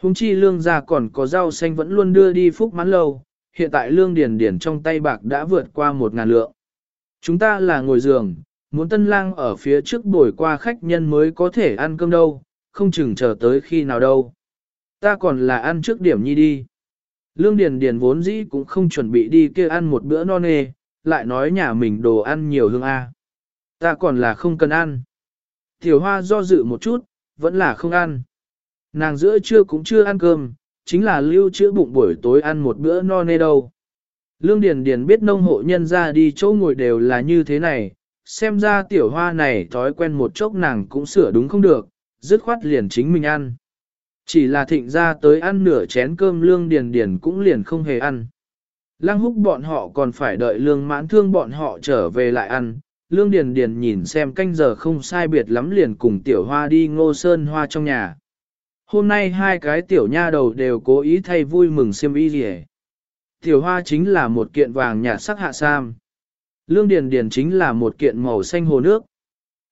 Hùng chi lương gia còn có rau xanh vẫn luôn đưa đi phúc mãn lâu, hiện tại lương điền điền trong tay bạc đã vượt qua một ngàn lượng. Chúng ta là ngồi giường, muốn tân lang ở phía trước bồi qua khách nhân mới có thể ăn cơm đâu, không chừng chờ tới khi nào đâu. Ta còn là ăn trước điểm nhi đi. Lương Điền Điền vốn dĩ cũng không chuẩn bị đi kia ăn một bữa no nê, lại nói nhà mình đồ ăn nhiều hương a. Ta còn là không cần ăn. Tiểu Hoa do dự một chút, vẫn là không ăn. Nàng giữa trưa cũng chưa ăn cơm, chính là lưu trữ bụng buổi tối ăn một bữa no nê đâu. Lương Điền Điền biết nông hộ nhân ra đi chỗ ngồi đều là như thế này, xem ra tiểu hoa này thói quen một chốc nàng cũng sửa đúng không được, dứt khoát liền chính mình ăn. Chỉ là thịnh ra tới ăn nửa chén cơm lương điền điền cũng liền không hề ăn. Lăng húc bọn họ còn phải đợi lương mãn thương bọn họ trở về lại ăn. Lương Điền Điền nhìn xem canh giờ không sai biệt lắm liền cùng tiểu hoa đi ngô sơn hoa trong nhà. Hôm nay hai cái tiểu nha đầu đều cố ý thay vui mừng xiêm y gì Tiểu hoa chính là một kiện vàng nhạt sắc hạ sam. Lương Điền Điền chính là một kiện màu xanh hồ nước.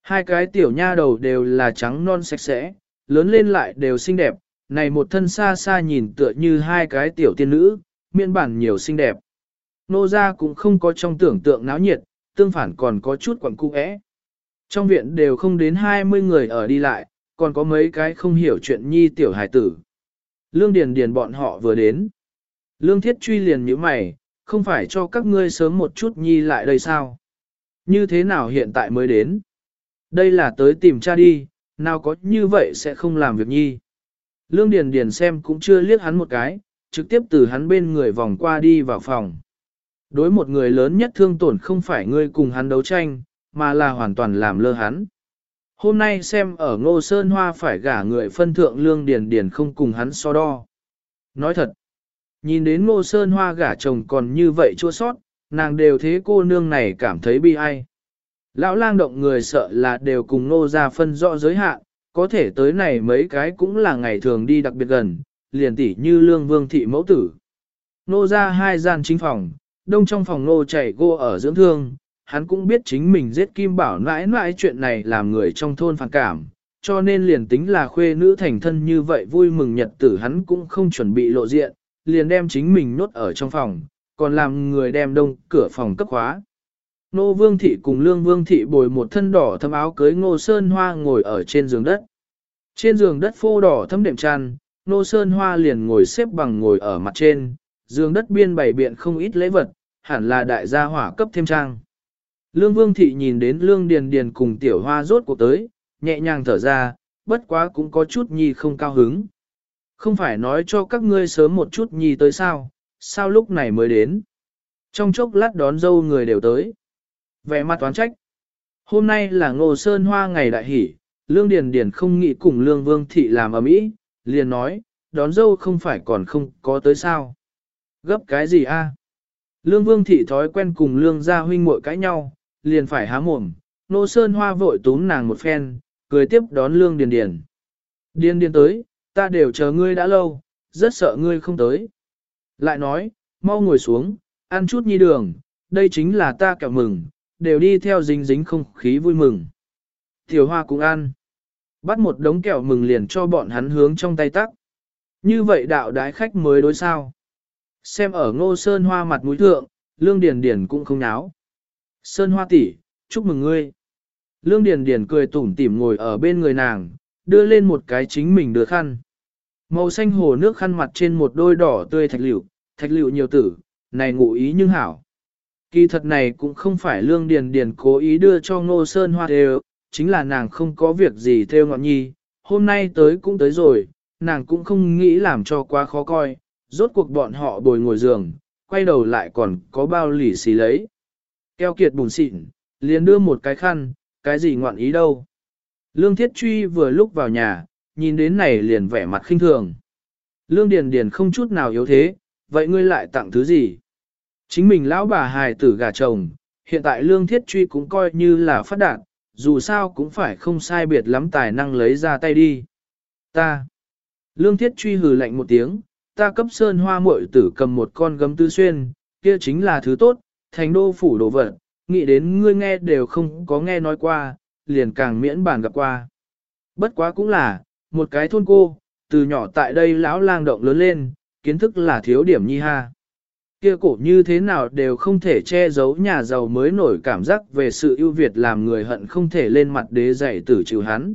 Hai cái tiểu nha đầu đều là trắng non sạch sẽ, lớn lên lại đều xinh đẹp, này một thân xa xa nhìn tựa như hai cái tiểu tiên nữ, miên bản nhiều xinh đẹp. Nô gia cũng không có trong tưởng tượng náo nhiệt, tương phản còn có chút quẩn cung ẽ. Trong viện đều không đến 20 người ở đi lại, còn có mấy cái không hiểu chuyện nhi tiểu hải tử. Lương Điền Điền bọn họ vừa đến. Lương Thiết truy liền như mày, không phải cho các ngươi sớm một chút nhi lại đây sao? Như thế nào hiện tại mới đến? Đây là tới tìm cha đi, nào có như vậy sẽ không làm việc nhi. Lương Điền Điền xem cũng chưa liếc hắn một cái, trực tiếp từ hắn bên người vòng qua đi vào phòng. Đối một người lớn nhất thương tổn không phải ngươi cùng hắn đấu tranh, mà là hoàn toàn làm lơ hắn. Hôm nay xem ở Ngô Sơn Hoa phải gả người phân thượng Lương Điền Điền không cùng hắn so đo. Nói thật, nhìn đến Ngô Sơn Hoa gả chồng còn như vậy chua sót, nàng đều thế cô nương này cảm thấy bi ai. Lão lang động người sợ là đều cùng Ngô ra phân rõ giới hạn, có thể tới này mấy cái cũng là ngày thường đi đặc biệt gần, liền tỉ như lương vương thị mẫu tử. Nô ra hai gian chính phòng, đông trong phòng nô chảy gô ở dưỡng thương, hắn cũng biết chính mình giết kim bảo nãi nãi chuyện này làm người trong thôn phản cảm, cho nên liền tính là khuê nữ thành thân như vậy vui mừng nhật tử hắn cũng không chuẩn bị lộ diện, liền đem chính mình nốt ở trong phòng, còn làm người đem đông cửa phòng cấp khóa. Nô Vương Thị cùng Lương Vương Thị bồi một thân đỏ thâm áo cưới Ngô Sơn Hoa ngồi ở trên giường đất. Trên giường đất phô đỏ thâm đệm tràn, Nô Sơn Hoa liền ngồi xếp bằng ngồi ở mặt trên, giường đất biên bày biện không ít lễ vật, hẳn là đại gia hỏa cấp thêm trang. Lương Vương Thị nhìn đến Lương Điền Điền cùng tiểu hoa rốt cuộc tới, nhẹ nhàng thở ra, bất quá cũng có chút nhi không cao hứng. Không phải nói cho các ngươi sớm một chút nhi tới sao, sao lúc này mới đến. Trong chốc lát đón dâu người đều tới. Vẻ mặt toán trách. Hôm nay là Ngô Sơn Hoa ngày đại hỷ, Lương Điền Điền không nghĩ cùng Lương Vương Thị làm ở mỹ, liền nói, đón dâu không phải còn không có tới sao. Gấp cái gì a? Lương Vương Thị thói quen cùng Lương Gia huynh muội cãi nhau, liền phải há mồm, Nô Sơn Hoa vội túm nàng một phen, cười tiếp đón Lương Điền Điền. Điền Điền tới, ta đều chờ ngươi đã lâu, rất sợ ngươi không tới. Lại nói, mau ngồi xuống, ăn chút nhi đường, đây chính là ta kẹo mừng, đều đi theo dính dính không khí vui mừng. Tiểu hoa cũng ăn. Bắt một đống kẹo mừng liền cho bọn hắn hướng trong tay tắc. Như vậy đạo đái khách mới đối sao. Xem ở ngô sơn hoa mặt mũi thượng, lương điền điền cũng không náo. Sơn hoa tỷ, chúc mừng ngươi. Lương điền điền cười tủm tỉm ngồi ở bên người nàng, đưa lên một cái chính mình đưa khăn. Màu xanh hồ nước khăn mặt trên một đôi đỏ tươi thạch liệu, thạch liệu nhiều tử, này ngụ ý nhưng hảo. Kỳ thật này cũng không phải lương điền điền cố ý đưa cho ngô sơn hoa đều, chính là nàng không có việc gì theo ngọn nhi, hôm nay tới cũng tới rồi, nàng cũng không nghĩ làm cho quá khó coi, rốt cuộc bọn họ bồi ngồi giường, quay đầu lại còn có bao lì xì lấy. Keo kiệt bùn xịn, liền đưa một cái khăn, cái gì ngoạn ý đâu. Lương Thiết Truy vừa lúc vào nhà, nhìn đến này liền vẻ mặt khinh thường. Lương Điền Điền không chút nào yếu thế, vậy ngươi lại tặng thứ gì? Chính mình lão bà hài tử gà chồng, hiện tại Lương Thiết Truy cũng coi như là phát đạt, dù sao cũng phải không sai biệt lắm tài năng lấy ra tay đi. Ta. Lương Thiết Truy hừ lạnh một tiếng, ta cấp sơn hoa muội tử cầm một con gấm tư xuyên, kia chính là thứ tốt, thành đô phủ đồ vật, nghĩ đến ngươi nghe đều không có nghe nói qua, liền càng miễn bàn gặp qua. Bất quá cũng là, một cái thôn cô, từ nhỏ tại đây lão lang động lớn lên, kiến thức là thiếu điểm nhi ha. Kia cổ như thế nào đều không thể che giấu nhà giàu mới nổi cảm giác về sự ưu việt làm người hận không thể lên mặt đế dạy tử trừ hắn.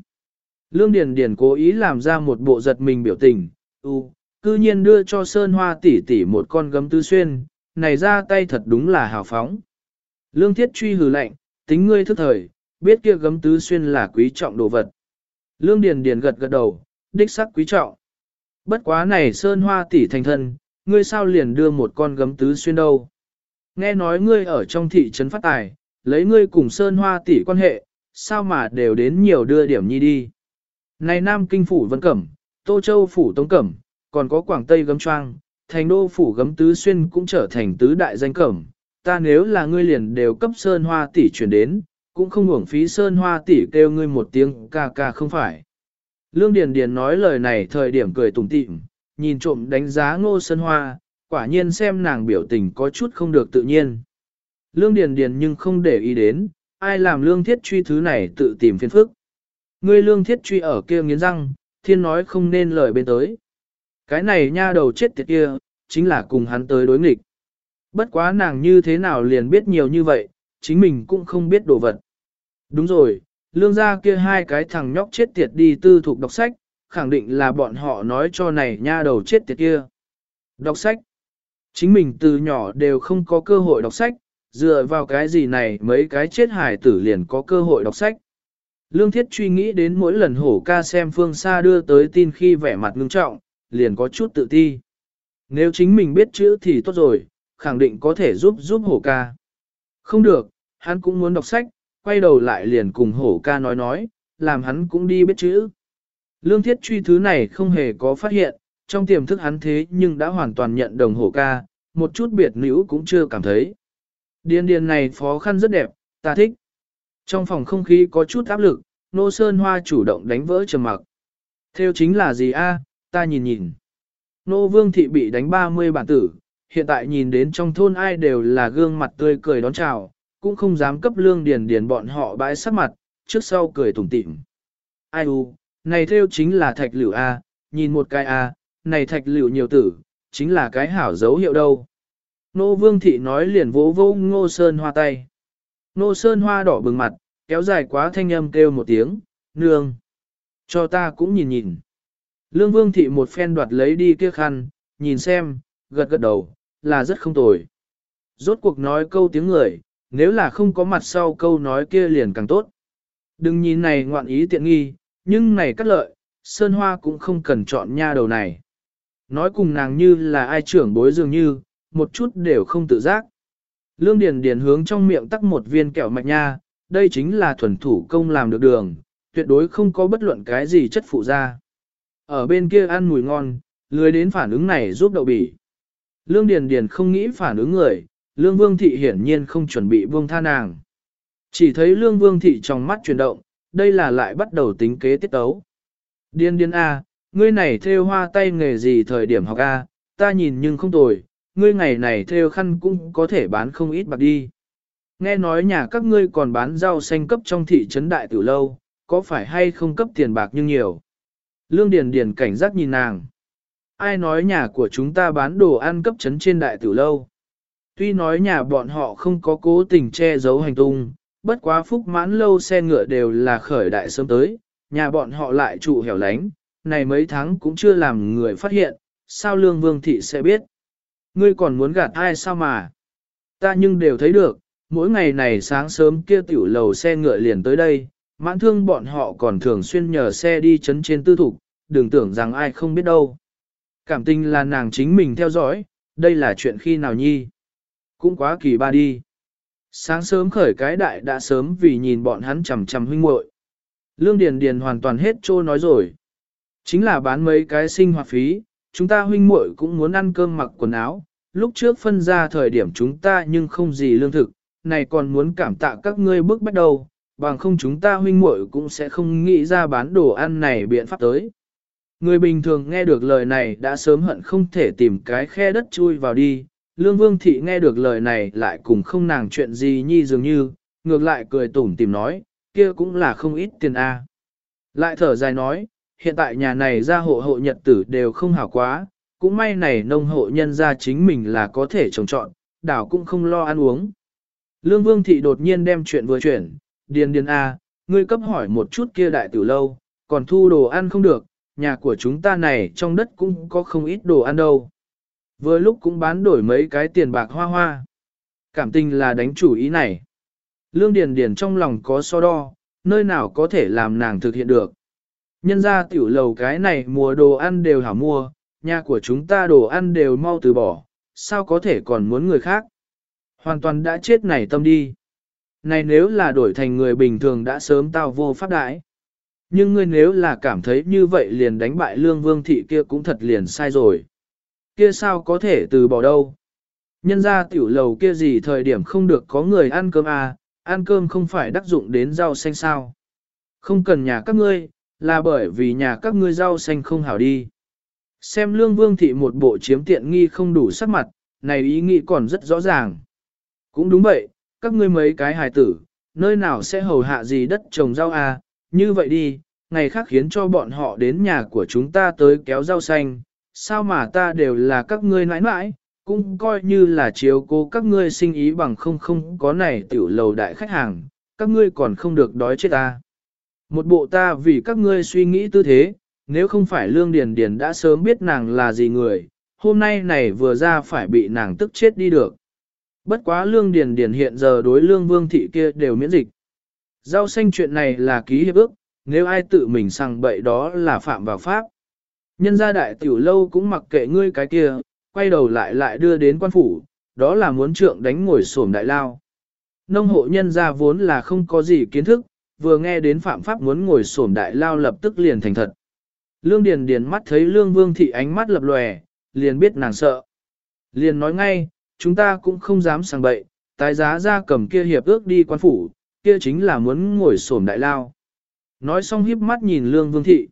Lương Điền Điền cố ý làm ra một bộ giật mình biểu tình, u, cư nhiên đưa cho Sơn Hoa tỷ tỷ một con gấm tư xuyên, này ra tay thật đúng là hào phóng. Lương Thiết truy hừ lạnh, tính ngươi thức thời, biết kia gấm tứ xuyên là quý trọng đồ vật. Lương Điền Điền gật gật đầu, đích sắc quý trọng. Bất quá này sơn hoa tỷ thành thân, ngươi sao liền đưa một con gấm tứ xuyên đâu. Nghe nói ngươi ở trong thị trấn phát tài, lấy ngươi cùng sơn hoa tỷ quan hệ, sao mà đều đến nhiều đưa điểm nhi đi. Này Nam Kinh Phủ Vân Cẩm, Tô Châu Phủ Tống Cẩm, còn có Quảng Tây gấm choang, thành đô Phủ gấm tứ xuyên cũng trở thành tứ đại danh cẩm. Ta nếu là ngươi liền đều cấp sơn hoa tỷ chuyển đến, cũng không uổng phí sơn hoa tỷ kêu ngươi một tiếng ca ca không phải. Lương Điền Điền nói lời này thời điểm cười tủm tỉm, nhìn trộm đánh giá ngô sơn hoa, quả nhiên xem nàng biểu tình có chút không được tự nhiên. Lương Điền Điền nhưng không để ý đến, ai làm lương thiết truy thứ này tự tìm phiền phức. Ngươi lương thiết truy ở kia nghiến răng, thiên nói không nên lời bên tới. Cái này nha đầu chết tiệt kia, chính là cùng hắn tới đối nghịch. Bất quá nàng như thế nào liền biết nhiều như vậy, chính mình cũng không biết đồ vật. Đúng rồi, lương gia kia hai cái thằng nhóc chết tiệt đi tư thục đọc sách, khẳng định là bọn họ nói cho này nha đầu chết tiệt kia. Đọc sách. Chính mình từ nhỏ đều không có cơ hội đọc sách, dựa vào cái gì này mấy cái chết hải tử liền có cơ hội đọc sách. Lương Thiết truy nghĩ đến mỗi lần hổ ca xem phương xa đưa tới tin khi vẻ mặt ngưng trọng, liền có chút tự ti. Nếu chính mình biết chữ thì tốt rồi, khẳng định có thể giúp giúp hổ ca. Không được, hắn cũng muốn đọc sách, quay đầu lại liền cùng hổ ca nói nói, làm hắn cũng đi biết chữ. Lương thiết truy thứ này không hề có phát hiện, trong tiềm thức hắn thế nhưng đã hoàn toàn nhận đồng hổ ca, một chút biệt nữ cũng chưa cảm thấy. Điền điền này phó khăn rất đẹp, ta thích. Trong phòng không khí có chút áp lực, nô sơn hoa chủ động đánh vỡ trầm mặc. Theo chính là gì a? Ta nhìn nhìn. Nô vương thị bị đánh 30 bản tử, hiện tại nhìn đến trong thôn ai đều là gương mặt tươi cười đón chào, cũng không dám cấp lương điền điền bọn họ bãi sát mặt, trước sau cười tủm tỉm. Ai u, này theo chính là thạch liễu A, nhìn một cái A, này thạch liễu nhiều tử, chính là cái hảo dấu hiệu đâu. Nô Vương Thị nói liền vỗ vỗ Ngô Sơn Hoa tay. Nô Sơn Hoa đỏ bừng mặt, kéo dài quá thanh âm kêu một tiếng, nương. Cho ta cũng nhìn nhìn. Lương Vương Thị một phen đoạt lấy đi kia khăn, nhìn xem, gật gật đầu, là rất không tồi. Rốt cuộc nói câu tiếng người, nếu là không có mặt sau câu nói kia liền càng tốt. Đừng nhìn này ngoạn ý tiện nghi, nhưng này cắt lợi, Sơn Hoa cũng không cần chọn nha đầu này. Nói cùng nàng như là ai trưởng bối dường như, một chút đều không tự giác. Lương Điền Điền hướng trong miệng tắc một viên kẹo mạch nha, đây chính là thuần thủ công làm được đường, tuyệt đối không có bất luận cái gì chất phụ ra. Ở bên kia ăn mùi ngon, lười đến phản ứng này giúp đậu bỉ. Lương Điền Điền không nghĩ phản ứng người, Lương Vương Thị hiển nhiên không chuẩn bị buông tha nàng. Chỉ thấy Lương Vương Thị trong mắt chuyển động, đây là lại bắt đầu tính kế tiết tấu. Điên điên A, à, ngươi này theo hoa tay nghề gì thời điểm học A, ta nhìn nhưng không tồi, ngươi ngày này theo khăn cũng có thể bán không ít bạc đi. Nghe nói nhà các ngươi còn bán rau xanh cấp trong thị trấn đại tử lâu, có phải hay không cấp tiền bạc nhưng nhiều. Lương Điền Điền cảnh giác nhìn nàng. Ai nói nhà của chúng ta bán đồ ăn cấp chấn trên đại tử lâu. Tuy nói nhà bọn họ không có cố tình che giấu hành tung, bất quá phúc mãn lâu xe ngựa đều là khởi đại sớm tới, nhà bọn họ lại trụ hẻo lánh, này mấy tháng cũng chưa làm người phát hiện, sao lương vương thị sẽ biết. Ngươi còn muốn gạt ai sao mà? Ta nhưng đều thấy được, mỗi ngày này sáng sớm kia tiểu lầu xe ngựa liền tới đây, mãn thương bọn họ còn thường xuyên nhờ xe đi chấn trên tư thục, đừng tưởng rằng ai không biết đâu. Cảm tình là nàng chính mình theo dõi, đây là chuyện khi nào nhi. Cũng quá kỳ ba đi. Sáng sớm khởi cái đại đã sớm vì nhìn bọn hắn chầm chầm huynh muội. Lương Điền Điền hoàn toàn hết trô nói rồi. Chính là bán mấy cái sinh hoạt phí, chúng ta huynh muội cũng muốn ăn cơm mặc quần áo, lúc trước phân ra thời điểm chúng ta nhưng không gì lương thực, này còn muốn cảm tạ các ngươi bước bắt đầu, bằng không chúng ta huynh muội cũng sẽ không nghĩ ra bán đồ ăn này biện pháp tới. Người bình thường nghe được lời này đã sớm hận không thể tìm cái khe đất chui vào đi, Lương Vương Thị nghe được lời này lại cùng không nàng chuyện gì nhi dường như, ngược lại cười tủm tìm nói, kia cũng là không ít tiền A. Lại thở dài nói, hiện tại nhà này ra hộ hộ nhật tử đều không hảo quá, cũng may này nông hộ nhân ra chính mình là có thể trồng trọn, đảo cũng không lo ăn uống. Lương Vương Thị đột nhiên đem chuyện vừa chuyển, điền điền A, ngươi cấp hỏi một chút kia đại tử lâu, còn thu đồ ăn không được, nhà của chúng ta này trong đất cũng có không ít đồ ăn đâu. Vừa lúc cũng bán đổi mấy cái tiền bạc hoa hoa. Cảm tình là đánh chủ ý này. Lương Điền Điền trong lòng có so đo, nơi nào có thể làm nàng thực hiện được. Nhân ra tiểu lầu cái này mùa đồ ăn đều hảo mua, nhà của chúng ta đồ ăn đều mau từ bỏ, sao có thể còn muốn người khác. Hoàn toàn đã chết này tâm đi. Này nếu là đổi thành người bình thường đã sớm tao vô pháp đại. Nhưng ngươi nếu là cảm thấy như vậy liền đánh bại lương vương thị kia cũng thật liền sai rồi. Kia sao có thể từ bỏ đâu. Nhân ra tiểu lầu kia gì thời điểm không được có người ăn cơm à, ăn cơm không phải đắc dụng đến rau xanh sao. Không cần nhà các ngươi, là bởi vì nhà các ngươi rau xanh không hảo đi. Xem lương vương thị một bộ chiếm tiện nghi không đủ sắc mặt, này ý nghĩ còn rất rõ ràng. Cũng đúng vậy, các ngươi mấy cái hài tử, nơi nào sẽ hầu hạ gì đất trồng rau à, như vậy đi, ngày khác khiến cho bọn họ đến nhà của chúng ta tới kéo rau xanh, sao mà ta đều là các ngươi nãi nãi, cũng coi như là chiếu cố các ngươi sinh ý bằng không không có này tiểu lầu đại khách hàng, các ngươi còn không được đói chết ta. Một bộ ta vì các ngươi suy nghĩ tư thế, nếu không phải Lương Điền Điền đã sớm biết nàng là gì người, hôm nay này vừa ra phải bị nàng tức chết đi được. Bất quá Lương Điền Điền hiện giờ đối Lương Vương Thị kia đều miễn dịch. Rau xanh chuyện này là ký hiệp ước, nếu ai tự mình sang bậy đó là phạm vào pháp. Nhân gia đại tiểu lâu cũng mặc kệ ngươi cái kia, quay đầu lại lại đưa đến quan phủ, đó là muốn trượng đánh ngồi sổm đại lao. Nông hộ nhân gia vốn là không có gì kiến thức, vừa nghe đến phạm pháp muốn ngồi sổm đại lao lập tức liền thành thật. Lương Điền Điền mắt thấy Lương Vương Thị ánh mắt lập lòe, liền biết nàng sợ. Liền nói ngay, chúng ta cũng không dám sang bậy, tái giá ra cầm kia hiệp ước đi quan phủ, kia chính là muốn ngồi sổm đại lao. Nói xong híp mắt nhìn Lương Vương Thị.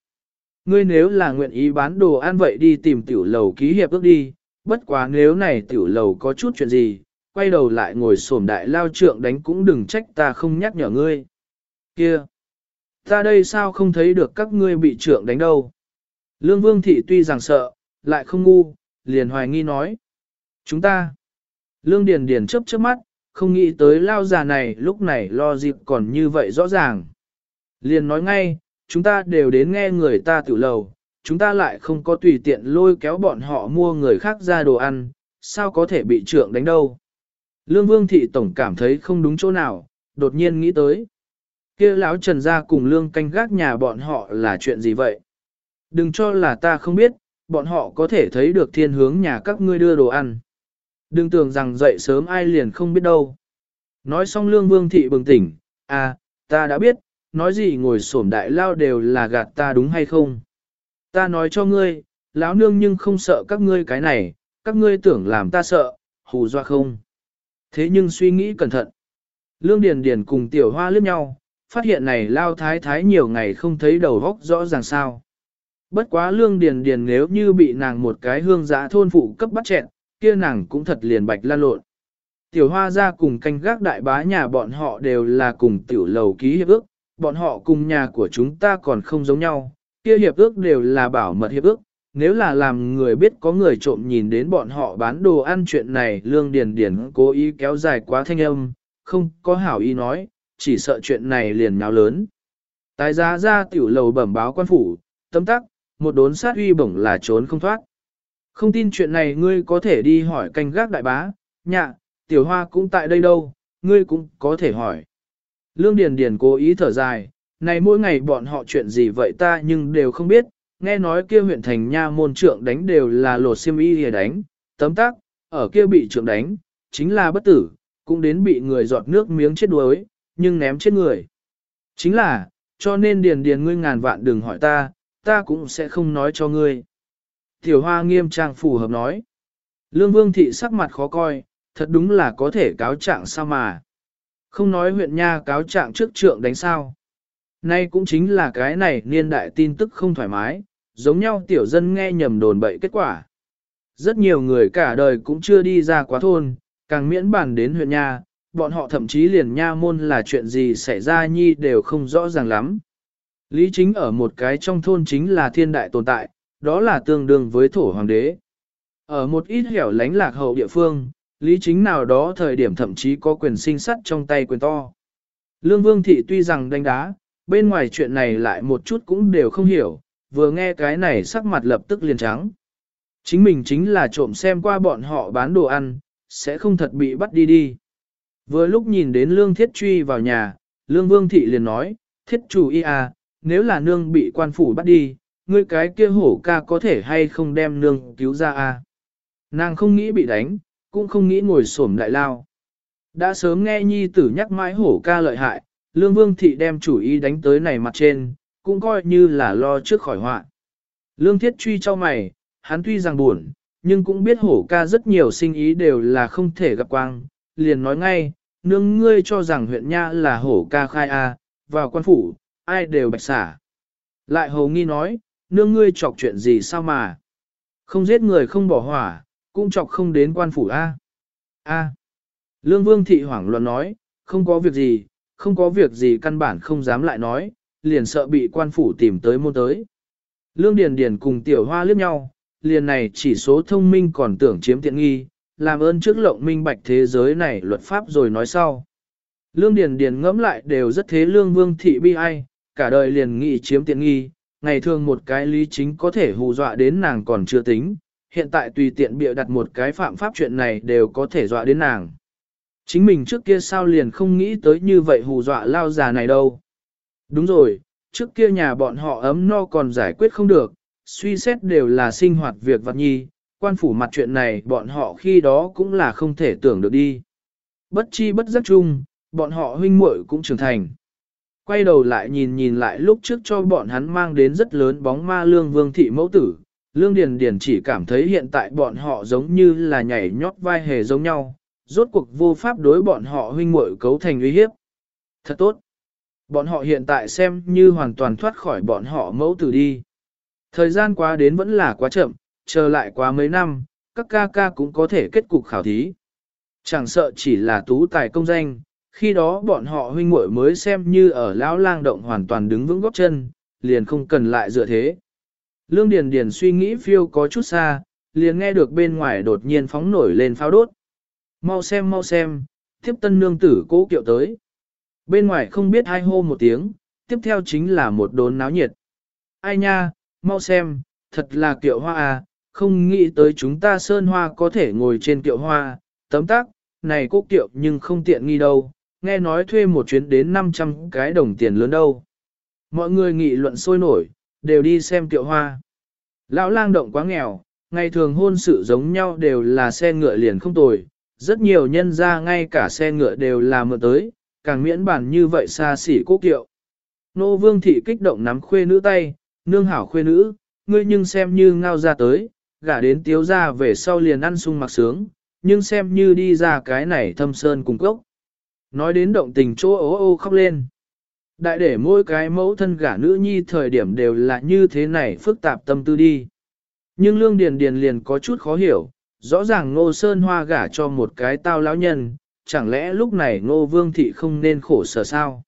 Ngươi nếu là nguyện ý bán đồ ăn vậy đi tìm tiểu lầu ký hiệp ước đi, bất quá nếu này tiểu lầu có chút chuyện gì, quay đầu lại ngồi sổm đại lao trượng đánh cũng đừng trách ta không nhắc nhở ngươi. Kia! Ta đây sao không thấy được các ngươi bị trượng đánh đâu? Lương Vương Thị tuy rằng sợ, lại không ngu, liền hoài nghi nói. Chúng ta! Lương Điền Điền chớp chớp mắt, không nghĩ tới lao già này lúc này lo dịp còn như vậy rõ ràng. Liền nói ngay, chúng ta đều đến nghe người ta tiểu lầu, chúng ta lại không có tùy tiện lôi kéo bọn họ mua người khác ra đồ ăn, sao có thể bị trượng đánh đâu. Lương Vương Thị Tổng cảm thấy không đúng chỗ nào, đột nhiên nghĩ tới. kia lão Trần gia cùng Lương canh gác nhà bọn họ là chuyện gì vậy? Đừng cho là ta không biết, bọn họ có thể thấy được thiên hướng nhà các ngươi đưa đồ ăn. Đừng tưởng rằng dậy sớm ai liền không biết đâu. Nói xong Lương Vương Thị bừng tỉnh, à, ta đã biết, nói gì ngồi sổm đại lao đều là gạt ta đúng hay không? Ta nói cho ngươi, lão nương nhưng không sợ các ngươi cái này, các ngươi tưởng làm ta sợ, hù doa không? Thế nhưng suy nghĩ cẩn thận. Lương Điền Điền cùng tiểu hoa liếc nhau, phát hiện này lao thái thái nhiều ngày không thấy đầu góc rõ ràng sao. Bất quá Lương Điền Điền nếu như bị nàng một cái hương giã thôn phụ cấp bắt chẹn, kia nàng cũng thật liền bạch lan lộn. Tiểu hoa ra cùng canh gác đại bá nhà bọn họ đều là cùng tiểu lầu ký hiệp ước, bọn họ cùng nhà của chúng ta còn không giống nhau, kia hiệp ước đều là bảo mật hiệp ước, nếu là làm người biết có người trộm nhìn đến bọn họ bán đồ ăn chuyện này lương điền điền cố ý kéo dài quá thanh âm, không có hảo ý nói, chỉ sợ chuyện này liền nháo lớn. Tài giá ra tiểu lầu bẩm báo quan phủ, tấm tắc, một đốn sát uy bổng là trốn không thoát. Không tin chuyện này ngươi có thể đi hỏi canh gác đại bá, nhạ, tiểu hoa cũng tại đây đâu, ngươi cũng có thể hỏi. Lương Điền Điền cố ý thở dài, này mỗi ngày bọn họ chuyện gì vậy ta nhưng đều không biết, nghe nói kia huyện thành nha môn trượng đánh đều là lột xiêm y để đánh, tấm tắc, ở kia bị trượng đánh, chính là bất tử, cũng đến bị người giọt nước miếng chết đuối, nhưng ném chết người. Chính là, cho nên điền điền ngươi ngàn vạn đừng hỏi ta, ta cũng sẽ không nói cho ngươi. Tiểu hoa nghiêm trang phù hợp nói. Lương vương thị sắc mặt khó coi, thật đúng là có thể cáo trạng sao mà. Không nói huyện nha cáo trạng trước trượng đánh sao. Nay cũng chính là cái này niên đại tin tức không thoải mái, giống nhau tiểu dân nghe nhầm đồn bậy kết quả. Rất nhiều người cả đời cũng chưa đi ra quá thôn, càng miễn bàn đến huyện nha, bọn họ thậm chí liền nha môn là chuyện gì xảy ra nhi đều không rõ ràng lắm. Lý chính ở một cái trong thôn chính là thiên đại tồn tại, đó là tương đương với thổ hoàng đế. Ở một ít hẻo lánh lạc hậu địa phương, lý chính nào đó thời điểm thậm chí có quyền sinh sắt trong tay quyền to. Lương Vương Thị tuy rằng đánh đá, bên ngoài chuyện này lại một chút cũng đều không hiểu, vừa nghe cái này sắc mặt lập tức liền trắng. Chính mình chính là trộm xem qua bọn họ bán đồ ăn, sẽ không thật bị bắt đi đi. Vừa lúc nhìn đến Lương Thiết Truy vào nhà, Lương Vương Thị liền nói, Thiết chủ y à, nếu là nương bị quan phủ bắt đi, ngươi cái kia hổ ca có thể hay không đem nương cứu ra a Nàng không nghĩ bị đánh, cũng không nghĩ ngồi xổm đại lao. Đã sớm nghe nhi tử nhắc mãi hổ ca lợi hại, Lương Vương Thị đem chủ ý đánh tới này mặt trên, cũng coi như là lo trước khỏi họa. Lương Thiết truy cho mày, hắn tuy rằng buồn, nhưng cũng biết hổ ca rất nhiều sinh ý đều là không thể gặp quang, liền nói ngay, nương ngươi cho rằng huyện nha là hổ ca khai a, vào quan phủ, ai đều bạch xả. Lại hầu nghi nói, nương ngươi chọc chuyện gì sao mà, không giết người không bỏ hỏa, cũng chọc không đến quan phủ a. A. Lương Vương thị hoảng loạn nói, không có việc gì, không có việc gì căn bản không dám lại nói, liền sợ bị quan phủ tìm tới môn tới. Lương Điền Điền cùng Tiểu Hoa liếc nhau, liền này chỉ số thông minh còn tưởng chiếm tiện nghi, làm ơn trước lộng minh bạch thế giới này luật pháp rồi nói sau. Lương Điền Điền ngẫm lại đều rất thế lương vương thị bi ai, cả đời liền nghĩ chiếm tiện nghi, ngày thường một cái lý chính có thể hù dọa đến nàng còn chưa tính, hiện tại tùy tiện bịa đặt một cái phạm pháp chuyện này đều có thể dọa đến nàng. Chính mình trước kia sao liền không nghĩ tới như vậy hù dọa lao già này đâu. Đúng rồi, trước kia nhà bọn họ ấm no còn giải quyết không được, suy xét đều là sinh hoạt việc vặt nhi, quan phủ mặt chuyện này bọn họ khi đó cũng là không thể tưởng được đi. Bất chi bất giác chung, bọn họ huynh muội cũng trưởng thành. Quay đầu lại nhìn nhìn lại lúc trước cho bọn hắn mang đến rất lớn bóng ma lương vương thị mẫu tử, lương điền điền chỉ cảm thấy hiện tại bọn họ giống như là nhảy nhót vai hề giống nhau, rốt cuộc vô pháp đối bọn họ huynh muội cấu thành uy hiếp. Thật tốt. Bọn họ hiện tại xem như hoàn toàn thoát khỏi bọn họ mẫu tử đi. Thời gian quá đến vẫn là quá chậm, chờ lại quá mấy năm, các ca ca cũng có thể kết cục khảo thí. Chẳng sợ chỉ là tú tài công danh, khi đó bọn họ huynh muội mới xem như ở lão lang động hoàn toàn đứng vững góp chân, liền không cần lại dựa thế. Lương Điền Điền suy nghĩ phiêu có chút xa, liền nghe được bên ngoài đột nhiên phóng nổi lên pháo đốt. Mau xem mau xem, tiếp tân nương tử cố kiệu tới. Bên ngoài không biết hai hô một tiếng, tiếp theo chính là một đốn náo nhiệt. Ai nha, mau xem, thật là kiệu hoa à, không nghĩ tới chúng ta sơn hoa có thể ngồi trên kiệu hoa, tấm tắc, này cố kiệu nhưng không tiện nghi đâu, nghe nói thuê một chuyến đến 500 cái đồng tiền lớn đâu. Mọi người nghị luận sôi nổi, đều đi xem tiệu hoa. Lão lang động quá nghèo, ngày thường hôn sự giống nhau đều là xe ngựa liền không tồi, rất nhiều nhân ra ngay cả xe ngựa đều là mượn tới, càng miễn bản như vậy xa xỉ cố kiệu. Nô vương thị kích động nắm khuê nữ tay, nương hảo khuê nữ, ngươi nhưng xem như ngao ra tới, gả đến tiếu ra về sau liền ăn sung mặc sướng, nhưng xem như đi ra cái này thâm sơn cùng cốc. Nói đến động tình chỗ ố ô khóc lên. Đại để mỗi cái mẫu thân gả nữ nhi thời điểm đều là như thế này phức tạp tâm tư đi. Nhưng Lương Điền Điền liền có chút khó hiểu, rõ ràng Ngô Sơn Hoa gả cho một cái tao lão nhân, chẳng lẽ lúc này Ngô Vương Thị không nên khổ sở sao?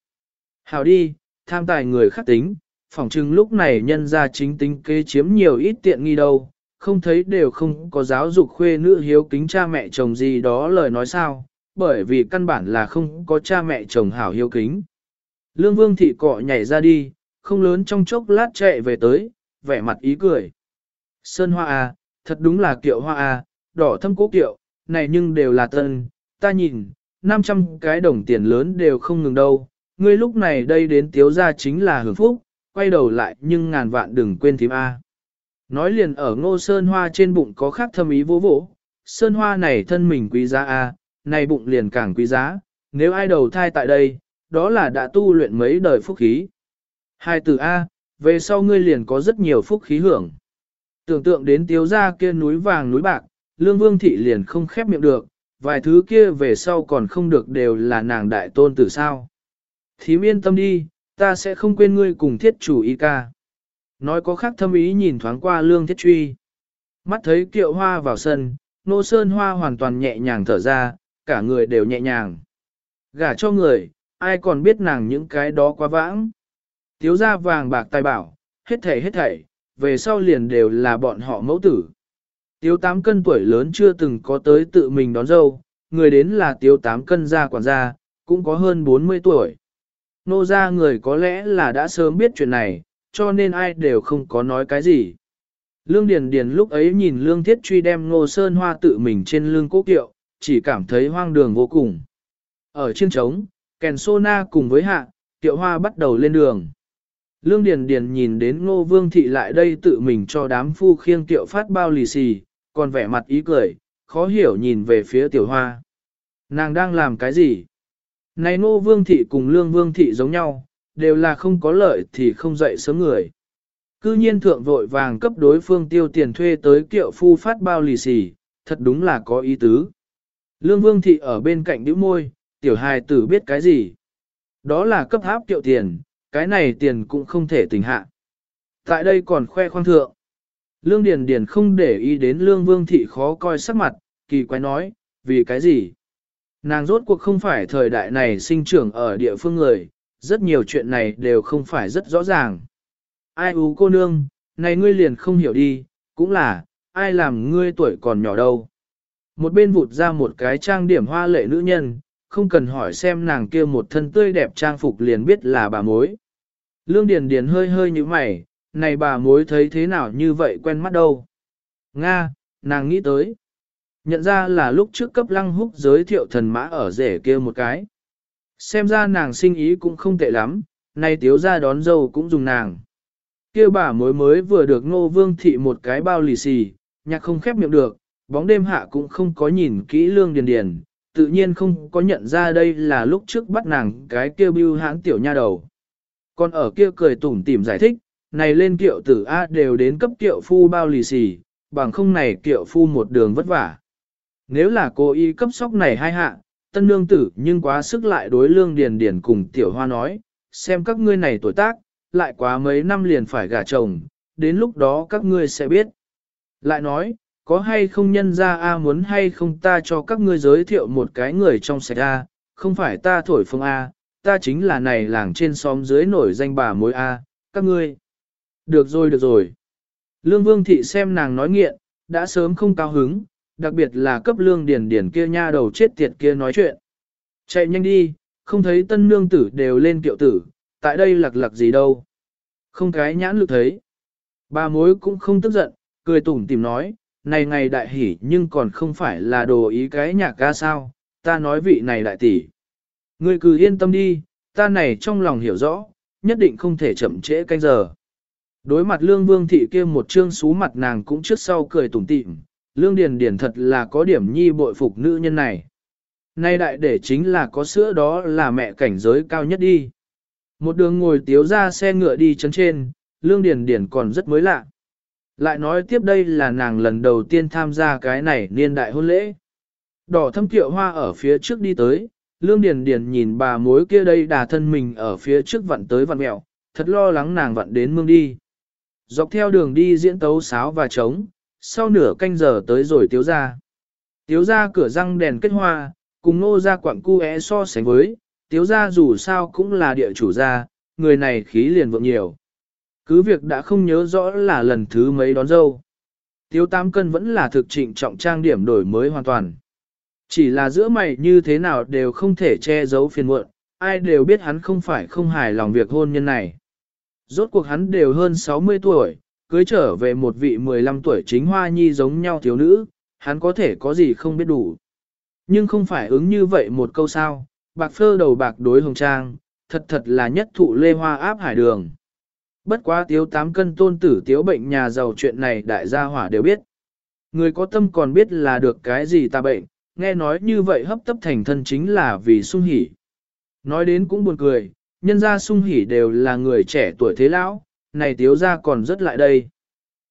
Hào đi, tham tài người khác tính, phỏng chừng lúc này nhân ra chính tính kế chiếm nhiều ít tiện nghi đâu, không thấy đều không có giáo dục khuê nữ hiếu kính cha mẹ chồng gì đó lời nói sao, bởi vì căn bản là không có cha mẹ chồng hảo hiếu kính. Lương Vương Thị cọ nhảy ra đi, không lớn trong chốc lát chạy về tới, vẻ mặt ý cười. Sơn hoa à, thật đúng là kiệu hoa à, đỏ thâm cố kiệu, này nhưng đều là tân, ta nhìn, 500 cái đồng tiền lớn đều không ngừng đâu, ngươi lúc này đây đến tiếu ra chính là hưởng phúc, quay đầu lại nhưng ngàn vạn đừng quên thím A. Nói liền ở ngô sơn hoa trên bụng có khác thâm ý vô vỗ, sơn hoa này thân mình quý giá A, này bụng liền càng quý giá, nếu ai đầu thai tại đây, đó là đã tu luyện mấy đời phúc khí. Hai từ A, về sau ngươi liền có rất nhiều phúc khí hưởng. Tưởng tượng đến tiếu ra kia núi vàng núi bạc, lương vương thị liền không khép miệng được, vài thứ kia về sau còn không được đều là nàng đại tôn tử sao. Thím yên tâm đi, ta sẽ không quên ngươi cùng thiết chủ y ca. Nói có khác thâm ý nhìn thoáng qua lương thiết truy. Mắt thấy kiệu hoa vào sân, nô sơn hoa hoàn toàn nhẹ nhàng thở ra, cả người đều nhẹ nhàng. Gả cho người, ai còn biết nàng những cái đó quá vãng. Tiếu ra vàng bạc tài bảo, hết thảy hết thảy, về sau liền đều là bọn họ mẫu tử. Tiếu tám cân tuổi lớn chưa từng có tới tự mình đón dâu, người đến là tiếu tám cân gia quản gia, cũng có hơn 40 tuổi. Nô ra người có lẽ là đã sớm biết chuyện này, cho nên ai đều không có nói cái gì. Lương Điền Điền lúc ấy nhìn Lương Thiết Truy đem Ngô Sơn Hoa tự mình trên lưng cố kiệu, chỉ cảm thấy hoang đường vô cùng. Ở trên trống, kèn sô na cùng với hạ, tiệu hoa bắt đầu lên đường. Lương Điền Điền nhìn đến Ngô Vương Thị lại đây tự mình cho đám phu khiêng tiệu phát bao lì xì, còn vẻ mặt ý cười, khó hiểu nhìn về phía tiểu hoa. Nàng đang làm cái gì? Này Ngô Vương Thị cùng Lương Vương Thị giống nhau, đều là không có lợi thì không dậy sớm người. Cư nhiên thượng vội vàng cấp đối phương tiêu tiền thuê tới kiệu phu phát bao lì xì, thật đúng là có ý tứ. Lương Vương Thị ở bên cạnh đĩu môi, tiểu hài tử biết cái gì. Đó là cấp háp kiệu tiền, cái này tiền cũng không thể tình hạ. Tại đây còn khoe khoang thượng. Lương Điền Điền không để ý đến Lương Vương Thị khó coi sắc mặt, kỳ quái nói, vì cái gì? Nàng rốt cuộc không phải thời đại này sinh trưởng ở địa phương người, rất nhiều chuyện này đều không phải rất rõ ràng. Ai ú cô nương, này ngươi liền không hiểu đi, cũng là, ai làm ngươi tuổi còn nhỏ đâu. Một bên vụt ra một cái trang điểm hoa lệ nữ nhân, không cần hỏi xem nàng kia một thân tươi đẹp trang phục liền biết là bà mối. Lương Điền Điền hơi hơi như mày, này bà mối thấy thế nào như vậy quen mắt đâu. Nga, nàng nghĩ tới. Nhận ra là lúc trước cấp lăng húc giới thiệu thần mã ở rể kia một cái. Xem ra nàng sinh ý cũng không tệ lắm, nay tiếu gia đón dâu cũng dùng nàng. kia bà mối mới vừa được ngô vương thị một cái bao lì xì, nhạc không khép miệng được, bóng đêm hạ cũng không có nhìn kỹ lương điền điền, tự nhiên không có nhận ra đây là lúc trước bắt nàng cái kia bưu hãn tiểu nha đầu. Còn ở kia cười tủm tỉm giải thích, này lên kiệu tử A đều đến cấp kiệu phu bao lì xì, bằng không này kiệu phu một đường vất vả. Nếu là cô y cấp sóc này hai hạ, tân nương tử nhưng quá sức lại đối lương điền điền cùng tiểu hoa nói, xem các ngươi này tuổi tác, lại quá mấy năm liền phải gả chồng, đến lúc đó các ngươi sẽ biết. Lại nói, có hay không nhân ra A muốn hay không ta cho các ngươi giới thiệu một cái người trong sạch A, không phải ta thổi phồng A, ta chính là này làng trên xóm dưới nổi danh bà mối A, các ngươi. Được rồi được rồi. Lương Vương Thị xem nàng nói nghiện, đã sớm không cao hứng, đặc biệt là cấp lương điền điền kia nha đầu chết tiệt kia nói chuyện. Chạy nhanh đi, không thấy tân nương tử đều lên kiệu tử, tại đây lặc lặc gì đâu. Không cái nhãn lực thấy. Bà mối cũng không tức giận, cười tủm tìm nói, này ngày đại hỉ nhưng còn không phải là đồ ý cái nhạc ca sao, ta nói vị này đại tỷ. Ngươi cứ yên tâm đi, ta này trong lòng hiểu rõ, nhất định không thể chậm trễ canh giờ. Đối mặt lương vương thị kia một trương xú mặt nàng cũng trước sau cười tủm tỉm, lương điền điền thật là có điểm nhi bội phục nữ nhân này. Nay đại để chính là có sữa đó là mẹ cảnh giới cao nhất đi. Một đường ngồi tiếu ra xe ngựa đi chấn trên, lương điền điền còn rất mới lạ. Lại nói tiếp đây là nàng lần đầu tiên tham gia cái này niên đại hôn lễ. Đỏ thâm tiệu hoa ở phía trước đi tới, lương điền điền nhìn bà mối kia đây đà thân mình ở phía trước vặn tới vặn mẹo, thật lo lắng nàng vặn đến mương đi. Dọc theo đường đi diễn tấu sáo và trống, sau nửa canh giờ tới rồi tiếu ra. Tiếu ra cửa răng đèn kết hoa, cùng nô ra quặng cu é so sánh với, tiếu ra dù sao cũng là địa chủ gia, người này khí liền vượng nhiều. Cứ việc đã không nhớ rõ là lần thứ mấy đón dâu. Tiếu tám cân vẫn là thực trịnh trọng trang điểm đổi mới hoàn toàn. Chỉ là giữa mày như thế nào đều không thể che giấu phiền muộn, ai đều biết hắn không phải không hài lòng việc hôn nhân này. Rốt cuộc hắn đều hơn 60 tuổi, cưới trở về một vị 15 tuổi chính hoa nhi giống nhau thiếu nữ, hắn có thể có gì không biết đủ. Nhưng không phải ứng như vậy một câu sao, bạc phơ đầu bạc đối hồng trang, thật thật là nhất thụ lê hoa áp hải đường. Bất quá tiếu tám cân tôn tử tiếu bệnh nhà giàu chuyện này đại gia hỏa đều biết. Người có tâm còn biết là được cái gì ta bệnh, nghe nói như vậy hấp tấp thành thân chính là vì sung hỉ. Nói đến cũng buồn cười, nhân gia sung hỉ đều là người trẻ tuổi thế lão, này tiếu gia còn rất lại đây.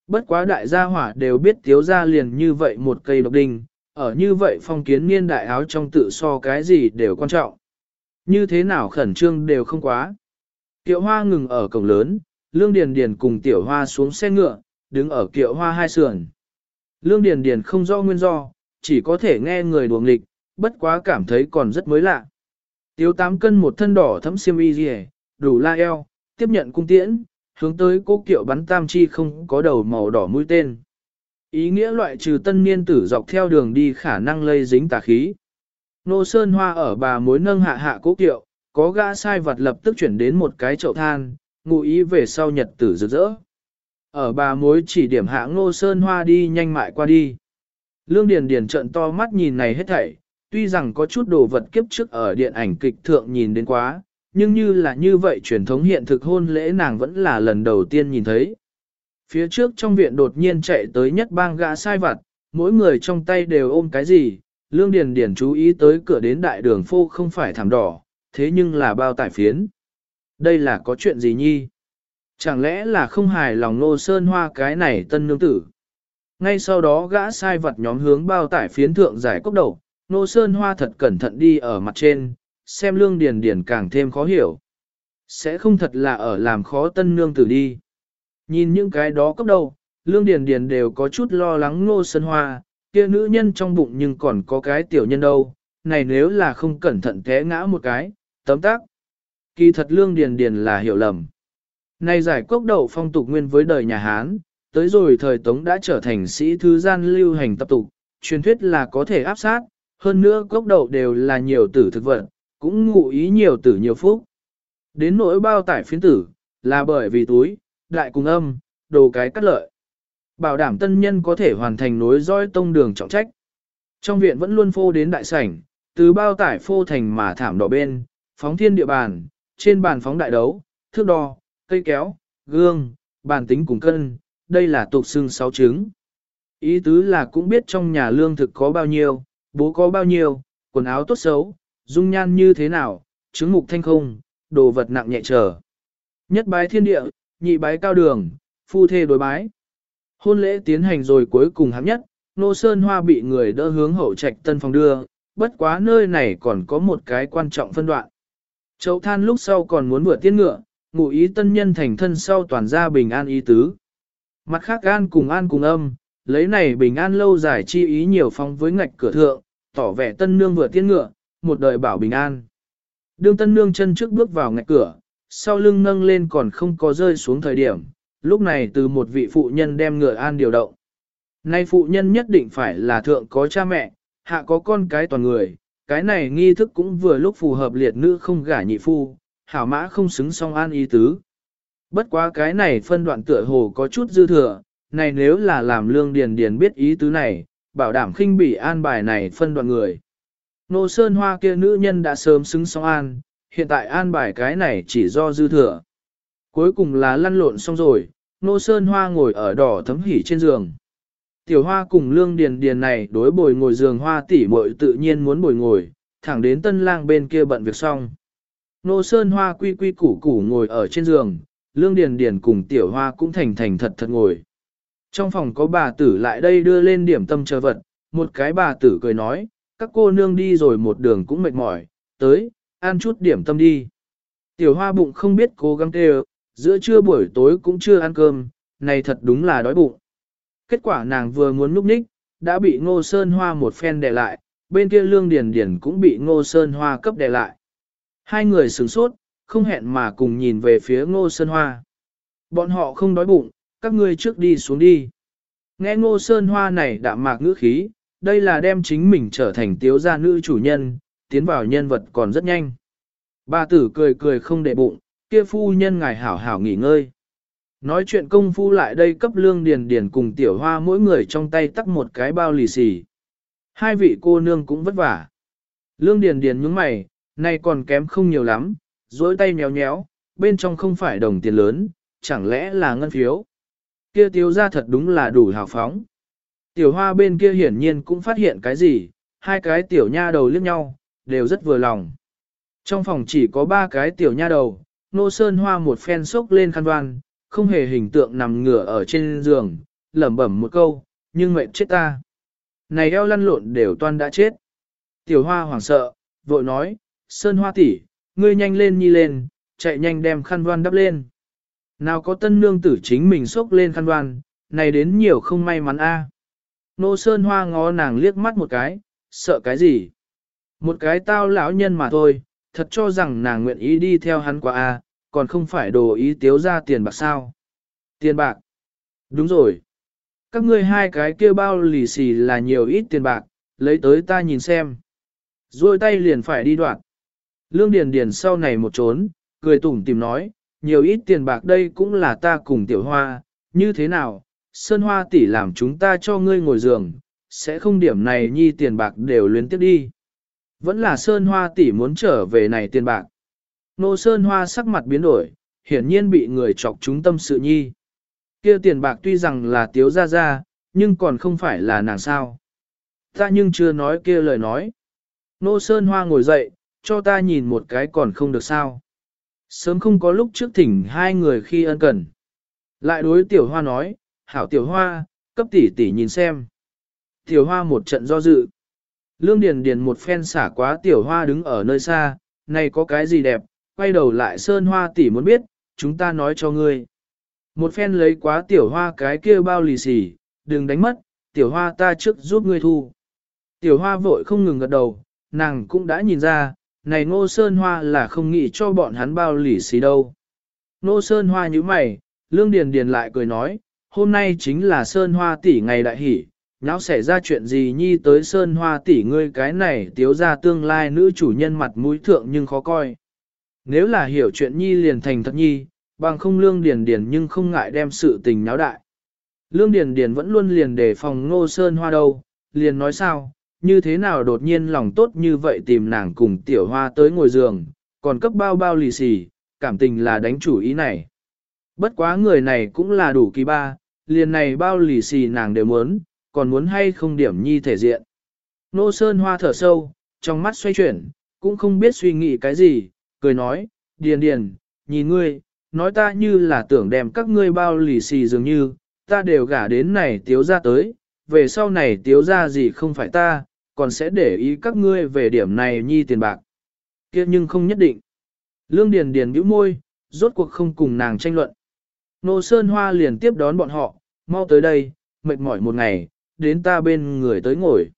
Bất quá đại gia hỏa đều biết tiếu gia liền như vậy một cây độc đinh, ở như vậy phong kiến niên đại áo trong tự so cái gì đều quan trọng. Như thế nào khẩn trương đều không quá. Kiệu hoa ngừng ở cổng lớn, Lương Điền Điền cùng Tiểu Hoa xuống xe ngựa, đứng ở kiệu hoa hai sườn. Lương Điền Điền không rõ nguyên do, chỉ có thể nghe người đuồng lịch. bất quá cảm thấy còn rất mới lạ. Tiếu tám cân một thân đỏ thấm xiêm y rìa, đủ la eo, tiếp nhận cung tiễn, hướng tới cô kiệu bắn tam chi không có đầu màu đỏ mũi tên. Ý nghĩa loại trừ tân niên tử dọc theo đường đi khả năng lây dính tà khí. Nô Sơn Hoa ở bà mối nâng hạ hạ cố kiệu, có gã sai vật lập tức chuyển đến một cái chậu than, ngụ ý về sau nhật tử rực rỡ. Ở bà mối chỉ điểm hạ Nô Sơn Hoa đi nhanh mại qua đi. Lương Điền Điền trợn to mắt nhìn này hết thảy, tuy rằng có chút đồ vật kiếp trước ở điện ảnh kịch thượng nhìn đến quá, nhưng như là như vậy truyền thống hiện thực hôn lễ nàng vẫn là lần đầu tiên nhìn thấy. Phía trước trong viện đột nhiên chạy tới nhất bang gã sai vặt, mỗi người trong tay đều ôm cái gì, Lương Điền Điền chú ý tới cửa đến đại đường phô không phải thảm đỏ, thế nhưng là bao tải phiến. Đây là có chuyện gì nhi? Chẳng lẽ là không hài lòng nô sơn hoa cái này tân nương tử? Ngay sau đó gã sai vật nhóm hướng bao tải phiến thượng giải cốc đầu, nô sơn hoa thật cẩn thận đi ở mặt trên, xem lương điền điền càng thêm khó hiểu. Sẽ không thật là ở làm khó tân nương tử đi. Nhìn những cái đó cấp đầu, lương điền điền đều có chút lo lắng nô sơn hoa, kia nữ nhân trong bụng nhưng còn có cái tiểu nhân đâu, này nếu là không cẩn thận té ngã một cái, tấm tác. Kỳ thật lương điền điền là hiểu lầm. nay giải cốc đầu phong tục nguyên với đời nhà Hán, tới rồi thời Tống đã trở thành sĩ thư gian lưu hành tập tục, truyền thuyết là có thể áp sát, hơn nữa cốc đầu đều là nhiều tử thực vật, cũng ngụ ý nhiều tử nhiều phúc. Đến nỗi bao tải phiến tử, là bởi vì túi, đại cùng âm, đồ cái cắt lợi. Bảo đảm tân nhân có thể hoàn thành nối dõi tông đường trọng trách. Trong viện vẫn luôn phô đến đại sảnh, từ bao tải phô thành mà thảm đỏ bên, phóng thiên địa bàn, trên bàn phóng đại đấu, thước đo, cây kéo, gương, bàn tính cùng cân, đây là tục xương sáu trứng. Ý tứ là cũng biết trong nhà lương thực có bao nhiêu, bố có bao nhiêu, quần áo tốt xấu, dung nhan như thế nào, trứng mục thanh không, đồ vật nặng nhẹ trở. Nhất bái thiên địa, nhị bái cao đường, phu thê đối bái. Hôn lễ tiến hành rồi cuối cùng hạng nhất, Nô Sơn Hoa bị người đỡ hướng hậu trạch tân phòng đưa, bất quá nơi này còn có một cái quan trọng phân đoạn. Chậu than lúc sau còn muốn vừa tiên ngựa, ngụ ý tân nhân thành thân sau toàn gia bình an ý tứ. Mặt khác an cùng an cùng âm, lấy này bình an lâu dài chi ý nhiều phong với ngạch cửa thượng, tỏ vẻ tân nương vừa tiên ngựa, một đời bảo bình an. Đương tân nương chân trước bước vào ngạch cửa, sau lưng nâng lên còn không có rơi xuống thời điểm, lúc này từ một vị phụ nhân đem ngựa an điều động. Nay phụ nhân nhất định phải là thượng có cha mẹ, hạ có con cái toàn người, cái này nghi thức cũng vừa lúc phù hợp liệt nữ không gả nhị phu, hảo mã không xứng song an ý tứ. Bất quá cái này phân đoạn tựa hồ có chút dư thừa, này nếu là làm lương điền điền biết ý tứ này, bảo đảm khinh bỉ an bài này phân đoạn người. Nô Sơn Hoa kia nữ nhân đã sớm xứng song an, hiện tại an bài cái này chỉ do dư thừa. Cuối cùng là lăn lộn xong rồi, Nô Sơn Hoa ngồi ở đỏ thấm hỉ trên giường. Tiểu Hoa cùng Lương Điền Điền này đối bồi ngồi giường Hoa tỷ muội tự nhiên muốn bồi ngồi, thẳng đến tân lang bên kia bận việc xong. Nô Sơn Hoa quy quy củ củ ngồi ở trên giường, Lương Điền Điền cùng Tiểu Hoa cũng thành thành thật thật ngồi. Trong phòng có bà tử lại đây đưa lên điểm tâm chờ vật, một cái bà tử cười nói, các cô nương đi rồi một đường cũng mệt mỏi, tới, ăn chút điểm tâm đi. Tiểu Hoa bụng không biết cố gắng kêu, giữa trưa buổi tối cũng chưa ăn cơm, này thật đúng là đói bụng. Kết quả nàng vừa muốn núp ních, đã bị Ngô Sơn Hoa một phen đè lại, bên kia Lương Điền Điền cũng bị Ngô Sơn Hoa cấp đè lại. Hai người sửng sốt, không hẹn mà cùng nhìn về phía Ngô Sơn Hoa. Bọn họ không đói bụng, các ngươi trước đi xuống đi. Nghe Ngô Sơn Hoa này đạm mạc ngữ khí, đây là đem chính mình trở thành tiếu gia nữ chủ nhân, tiến vào nhân vật còn rất nhanh. Bà tử cười cười không để bụng, kia phu nhân ngài hảo hảo nghỉ ngơi. Nói chuyện công phu lại đây cấp lương điền điền cùng tiểu hoa mỗi người trong tay tắt một cái bao lì xì. Hai vị cô nương cũng vất vả. Lương điền điền nhướng mày, nay còn kém không nhiều lắm, dối tay nhéo nhéo, bên trong không phải đồng tiền lớn, chẳng lẽ là ngân phiếu. Kia tiêu ra thật đúng là đủ hào phóng. Tiểu hoa bên kia hiển nhiên cũng phát hiện cái gì, hai cái tiểu nha đầu liếc nhau, đều rất vừa lòng. Trong phòng chỉ có ba cái tiểu nha đầu, nô sơn hoa một phen sốc lên khăn đoan, không hề hình tượng nằm ngửa ở trên giường, lẩm bẩm một câu, nhưng mệt chết ta. Này eo lăn lộn đều toan đã chết. Tiểu hoa hoảng sợ, vội nói, sơn hoa tỷ, ngươi nhanh lên nhi lên, chạy nhanh đem khăn đoan đắp lên. Nào có tân nương tử chính mình sốc lên khăn đoan, này đến nhiều không may mắn a. Nô sơn hoa ngó nàng liếc mắt một cái, sợ cái gì? Một cái tao lão nhân mà thôi, thật cho rằng nàng nguyện ý đi theo hắn qua a, còn không phải đồ ý tiếu ra tiền bạc sao. Tiền bạc. Đúng rồi. Các ngươi hai cái kia bao lì xì là nhiều ít tiền bạc, lấy tới ta nhìn xem. Rồi tay liền phải đi đoạn. Lương Điền Điền sau này một trốn, cười tủm tìm nói, nhiều ít tiền bạc đây cũng là ta cùng tiểu hoa, như thế nào, sơn hoa tỷ làm chúng ta cho ngươi ngồi giường, sẽ không điểm này nhi tiền bạc đều luyến tiếp đi. Vẫn là sơn hoa tỷ muốn trở về này tiền bạc. Nô Sơn Hoa sắc mặt biến đổi, hiển nhiên bị người chọc chúng tâm sự nhi. Kia tiền bạc tuy rằng là tiếu ra ra, nhưng còn không phải là nàng sao. Ta nhưng chưa nói kia lời nói. Nô Sơn Hoa ngồi dậy, cho ta nhìn một cái còn không được sao. Sớm không có lúc trước thỉnh hai người khi ân cần. Lại đối tiểu hoa nói, hảo tiểu hoa, cấp tỷ tỷ nhìn xem. Tiểu hoa một trận do dự. Lương Điền Điền một phen xả quá tiểu hoa đứng ở nơi xa, này có cái gì đẹp, quay đầu lại sơn hoa tỷ muốn biết, chúng ta nói cho ngươi. Một phen lấy quá tiểu hoa cái kia bao lì xì, đừng đánh mất, tiểu hoa ta trước giúp ngươi thu. Tiểu hoa vội không ngừng gật đầu, nàng cũng đã nhìn ra, này ngô sơn hoa là không nghĩ cho bọn hắn bao lì xì đâu. Ngô sơn hoa như mày, lương điền điền lại cười nói, hôm nay chính là sơn hoa tỷ ngày đại hỷ, nháo xảy ra chuyện gì nhi tới sơn hoa tỷ ngươi cái này tiếu ra tương lai nữ chủ nhân mặt mũi thượng nhưng khó coi. Nếu là hiểu chuyện nhi liền thành thật nhi, bằng không lương điền điền nhưng không ngại đem sự tình náo đại. Lương điền điền vẫn luôn liền đề phòng ngô sơn hoa đâu, liền nói sao, như thế nào đột nhiên lòng tốt như vậy tìm nàng cùng tiểu hoa tới ngồi giường, còn cấp bao bao lì xì, cảm tình là đánh chủ ý này. Bất quá người này cũng là đủ kỳ ba, liền này bao lì xì nàng đều muốn, còn muốn hay không điểm nhi thể diện. Nô Sơn Hoa thở sâu, trong mắt xoay chuyển, cũng không biết suy nghĩ cái gì, cười nói, điền điền, nhìn ngươi, nói ta như là tưởng đem các ngươi bao lì xì dường như, ta đều gả đến này tiếu ra tới, về sau này tiếu ra gì không phải ta, còn sẽ để ý các ngươi về điểm này nhi tiền bạc. kia nhưng không nhất định. Lương Điền Điền bĩu môi, rốt cuộc không cùng nàng tranh luận. Nô Sơn Hoa liền tiếp đón bọn họ, mau tới đây, mệt mỏi một ngày, đến ta bên người tới ngồi.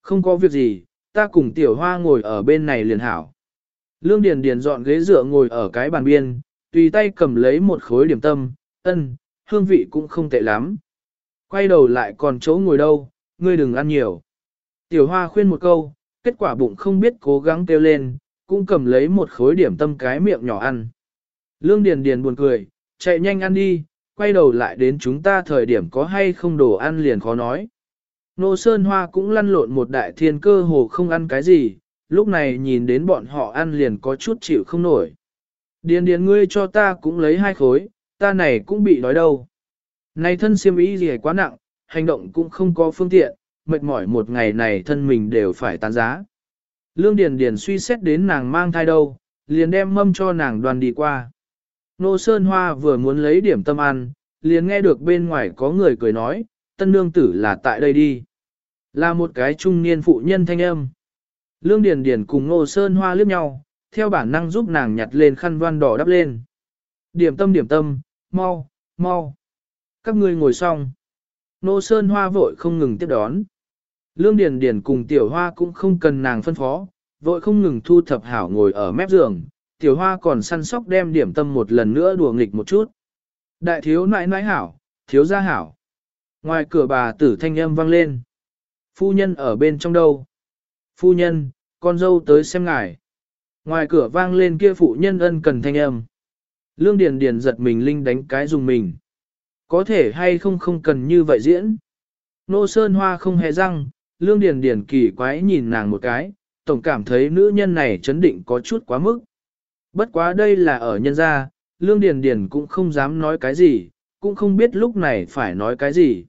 Không có việc gì, ta cùng tiểu hoa ngồi ở bên này liền hảo. Lương Điền Điền dọn ghế dựa ngồi ở cái bàn biên, tùy tay cầm lấy một khối điểm tâm, ân, hương vị cũng không tệ lắm. Quay đầu lại còn chỗ ngồi đâu, ngươi đừng ăn nhiều. Tiểu hoa khuyên một câu, kết quả bụng không biết cố gắng kêu lên, cũng cầm lấy một khối điểm tâm cái miệng nhỏ ăn. Lương Điền Điền buồn cười, chạy nhanh ăn đi, quay đầu lại đến chúng ta thời điểm có hay không đồ ăn liền khó nói. Nô Sơn Hoa cũng lăn lộn một đại thiên cơ hồ không ăn cái gì, lúc này nhìn đến bọn họ ăn liền có chút chịu không nổi. Điền điền ngươi cho ta cũng lấy hai khối, ta này cũng bị đói đâu. Này thân siêm ý gì quá nặng, hành động cũng không có phương tiện, mệt mỏi một ngày này thân mình đều phải tán giá. Lương Điền Điền suy xét đến nàng mang thai đâu, liền đem mâm cho nàng đoàn đi qua. Nô Sơn Hoa vừa muốn lấy điểm tâm ăn, liền nghe được bên ngoài có người cười nói, tân nương tử là tại đây đi. Là một cái trung niên phụ nhân thanh âm. Lương Điền Điền cùng Nô Sơn Hoa liếc nhau, theo bản năng giúp nàng nhặt lên khăn voan đỏ đắp lên. Điểm tâm điểm tâm, mau, mau. Các ngươi ngồi xong. Nô Sơn Hoa vội không ngừng tiếp đón. Lương Điền Điền cùng Tiểu Hoa cũng không cần nàng phân phó, vội không ngừng thu thập hảo ngồi ở mép giường. Tiểu Hoa còn săn sóc đem điểm tâm một lần nữa đùa nghịch một chút. Đại thiếu nãi nãi hảo, thiếu gia hảo. Ngoài cửa bà tử thanh âm vang lên. Phu nhân ở bên trong đâu? Phu nhân, con dâu tới xem ngài. Ngoài cửa vang lên kia phụ nhân ân cần thanh âm. Lương Điền Điền giật mình linh đánh cái dùng mình. Có thể hay không không cần như vậy diễn. Nô Sơn Hoa không hề răng, Lương Điền Điền kỳ quái nhìn nàng một cái, tổng cảm thấy nữ nhân này chấn định có chút quá mức. Bất quá đây là ở nhân gia, Lương Điền Điền cũng không dám nói cái gì, cũng không biết lúc này phải nói cái gì.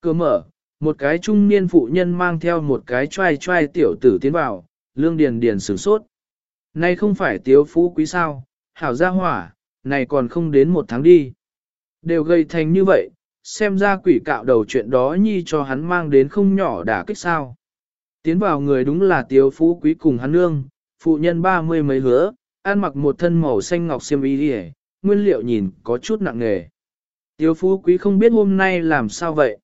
Cửa mở, một cái trung niên phụ nhân mang theo một cái trai trai tiểu tử tiến vào, Lương Điền Điền sửng sốt. Này không phải tiếu phú quý sao, hảo gia hỏa, này còn không đến một tháng đi. Đều gây thành như vậy, xem ra quỷ cạo đầu chuyện đó nhi cho hắn mang đến không nhỏ đả kích sao. Tiến vào người đúng là tiếu phú quý cùng hắn nương, phụ nhân ba mươi mấy hứa, ăn mặc một thân màu xanh ngọc xiêm y đi nguyên liệu nhìn có chút nặng nghề Tiếu phú quý không biết hôm nay làm sao vậy.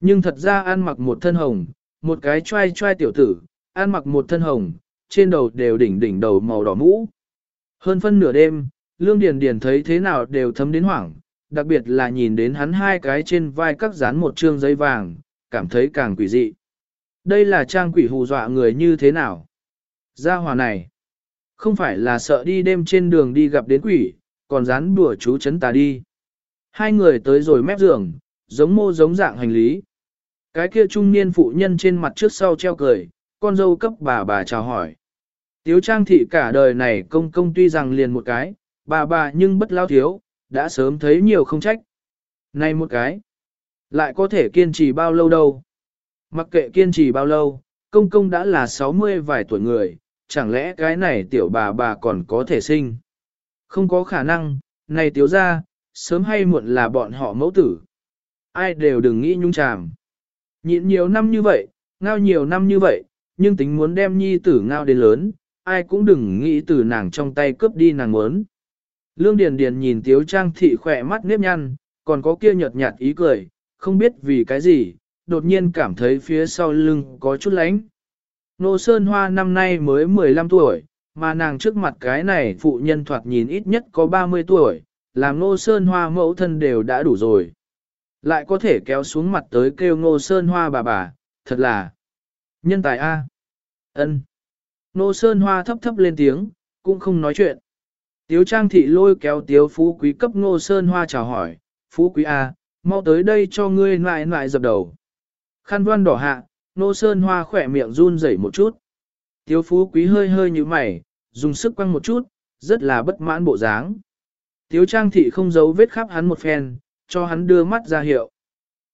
Nhưng thật ra ăn mặc một thân hồng, một cái trai trai tiểu tử, ăn mặc một thân hồng, trên đầu đều đỉnh đỉnh đầu màu đỏ mũ. Hơn phân nửa đêm, Lương Điền Điền thấy thế nào đều thấm đến hoảng, đặc biệt là nhìn đến hắn hai cái trên vai các dán một trương giấy vàng, cảm thấy càng quỷ dị. Đây là trang quỷ hù dọa người như thế nào? Gia hòa này, không phải là sợ đi đêm trên đường đi gặp đến quỷ, còn dán đùa chú chấn tà đi. Hai người tới rồi mép giường, giống mô giống dạng hành lý. Cái kia trung niên phụ nhân trên mặt trước sau treo cười, con dâu cấp bà bà chào hỏi. Tiếu trang thị cả đời này công công tuy rằng liền một cái, bà bà nhưng bất lao thiếu, đã sớm thấy nhiều không trách. Này một cái, lại có thể kiên trì bao lâu đâu. Mặc kệ kiên trì bao lâu, công công đã là 60 vài tuổi người, chẳng lẽ cái này tiểu bà bà còn có thể sinh. Không có khả năng, này tiểu ra, sớm hay muộn là bọn họ mẫu tử. Ai đều đừng nghĩ nhung chàm. Nhịn nhiều năm như vậy, ngao nhiều năm như vậy, nhưng tính muốn đem nhi tử ngao đến lớn, ai cũng đừng nghĩ từ nàng trong tay cướp đi nàng muốn. Lương Điền Điền nhìn Tiếu Trang Thị khỏe mắt nếp nhăn, còn có kia nhợt nhạt ý cười, không biết vì cái gì, đột nhiên cảm thấy phía sau lưng có chút lánh. Nô Sơn Hoa năm nay mới 15 tuổi, mà nàng trước mặt cái này phụ nhân thoạt nhìn ít nhất có 30 tuổi, làm Nô Sơn Hoa mẫu thân đều đã đủ rồi. Lại có thể kéo xuống mặt tới kêu Ngô Sơn Hoa bà bà, thật là nhân tài A. ân Ngô Sơn Hoa thấp thấp lên tiếng, cũng không nói chuyện. Tiếu Trang Thị lôi kéo Tiếu Phú Quý cấp Ngô Sơn Hoa chào hỏi, Phú Quý A, mau tới đây cho ngươi lại lại dập đầu. Khăn đoan đỏ hạ, Ngô Sơn Hoa khỏe miệng run rẩy một chút. Tiếu Phú Quý hơi hơi như mày, dùng sức quăng một chút, rất là bất mãn bộ dáng. Tiếu Trang Thị không giấu vết khắp hắn một phen, cho hắn đưa mắt ra hiệu.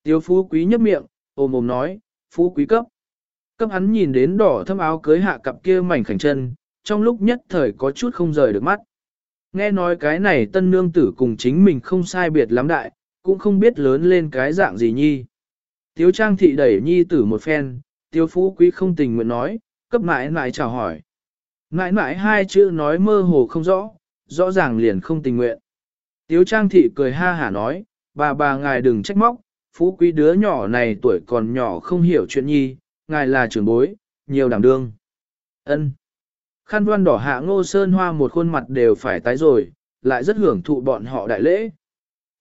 Tiếu Phú Quý nhấp miệng, ôm ôm nói, Phú Quý cấp. Cấp hắn nhìn đến đỏ thâm áo cưới hạ cặp kia mảnh khảnh chân, trong lúc nhất thời có chút không rời được mắt. Nghe nói cái này tân nương tử cùng chính mình không sai biệt lắm đại, cũng không biết lớn lên cái dạng gì nhi. Tiếu trang thị đẩy nhi tử một phen, Tiếu phú quý không tình nguyện nói, cấp mãi mãi chào hỏi. Mãi mãi hai chữ nói mơ hồ không rõ, rõ ràng liền không tình nguyện. Tiếu trang thị cười ha hả nói, bà bà ngài đừng trách móc, phú quý đứa nhỏ này tuổi còn nhỏ không hiểu chuyện nhi, ngài là trưởng bối, nhiều đảm đương. ân Khăn Văn đỏ hạ ngô sơn hoa một khuôn mặt đều phải tái rồi, lại rất hưởng thụ bọn họ đại lễ.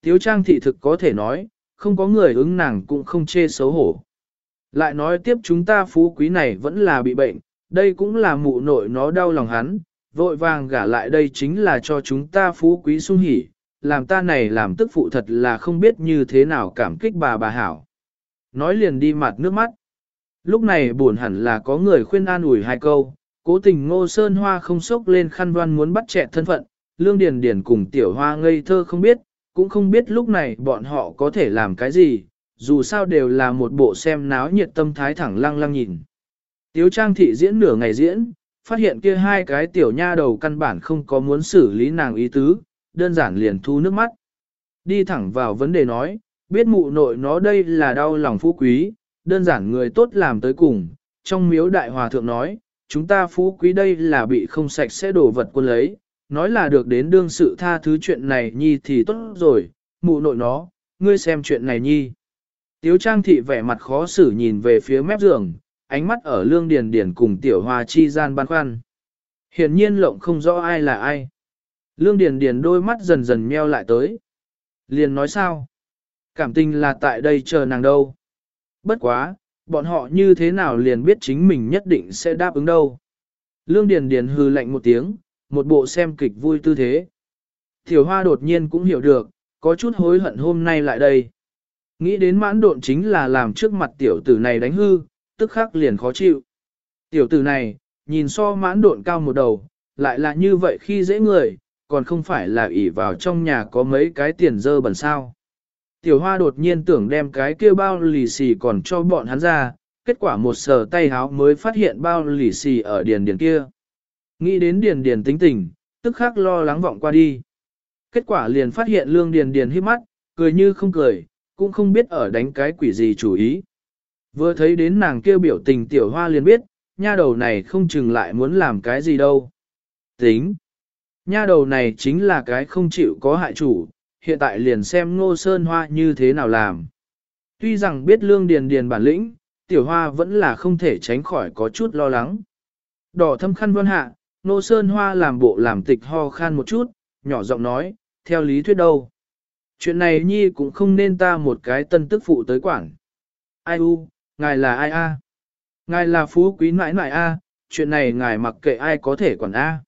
Tiếu trang thị thực có thể nói, không có người ứng nàng cũng không chê xấu hổ. Lại nói tiếp chúng ta phú quý này vẫn là bị bệnh, đây cũng là mụ nội nó đau lòng hắn, vội vàng gả lại đây chính là cho chúng ta phú quý sung hỉ, làm ta này làm tức phụ thật là không biết như thế nào cảm kích bà bà hảo. nói liền đi mặt nước mắt. Lúc này buồn hẳn là có người khuyên an ủi hai câu, cố tình ngô sơn hoa không sốc lên khăn đoan muốn bắt trẻ thân phận, lương điền điền cùng tiểu hoa ngây thơ không biết, cũng không biết lúc này bọn họ có thể làm cái gì, dù sao đều là một bộ xem náo nhiệt tâm thái thẳng lăng lăng nhìn. Tiếu trang thị diễn nửa ngày diễn, phát hiện kia hai cái tiểu nha đầu căn bản không có muốn xử lý nàng ý tứ, đơn giản liền thu nước mắt. Đi thẳng vào vấn đề nói, biết mụ nội nó đây là đau lòng phú quý, đơn giản người tốt làm tới cùng, trong miếu đại hòa thượng nói, chúng ta phú quý đây là bị không sạch sẽ đổ vật quân lấy, nói là được đến đương sự tha thứ chuyện này nhi thì tốt rồi, mụ nội nó, ngươi xem chuyện này nhi. Tiếu trang thị vẻ mặt khó xử nhìn về phía mép giường, ánh mắt ở lương điền điền cùng tiểu hoa chi gian băn khoăn. Hiển nhiên lộng không rõ ai là ai. Lương điền điền đôi mắt dần dần meo lại tới. Liền nói sao? Cảm tình là tại đây chờ nàng đâu. Bất quá, bọn họ như thế nào liền biết chính mình nhất định sẽ đáp ứng đâu. Lương Điền Điền hừ lạnh một tiếng, một bộ xem kịch vui tư thế. Tiểu Hoa đột nhiên cũng hiểu được, có chút hối hận hôm nay lại đây. Nghĩ đến mãn độn chính là làm trước mặt tiểu tử này đánh hư, tức khắc liền khó chịu. Tiểu tử này, nhìn so mãn độn cao một đầu, lại là như vậy khi dễ người, còn không phải là ỷ vào trong nhà có mấy cái tiền dơ bẩn sao. Tiểu hoa đột nhiên tưởng đem cái kia bao lì xì còn cho bọn hắn ra, kết quả một sờ tay háo mới phát hiện bao lì xì ở điền điền kia. Nghĩ đến điền điền tính tình, tức khắc lo lắng vọng qua đi. Kết quả liền phát hiện lương điền điền hít mắt, cười như không cười, cũng không biết ở đánh cái quỷ gì chủ ý. Vừa thấy đến nàng kêu biểu tình tiểu hoa liền biết, nha đầu này không chừng lại muốn làm cái gì đâu. Tính. Nha đầu này chính là cái không chịu có hại chủ, hiện tại liền xem ngô sơn hoa như thế nào làm. Tuy rằng biết lương điền điền bản lĩnh, tiểu hoa vẫn là không thể tránh khỏi có chút lo lắng. Đỏ thâm khăn vân hạ, ngô sơn hoa làm bộ làm tịch ho khan một chút, nhỏ giọng nói, theo lý thuyết đâu. Chuyện này nhi cũng không nên ta một cái tân tức phụ tới quản. Ai u, ngài là ai a? Ngài là phú quý nãi nãi a, chuyện này ngài mặc kệ ai có thể quản a.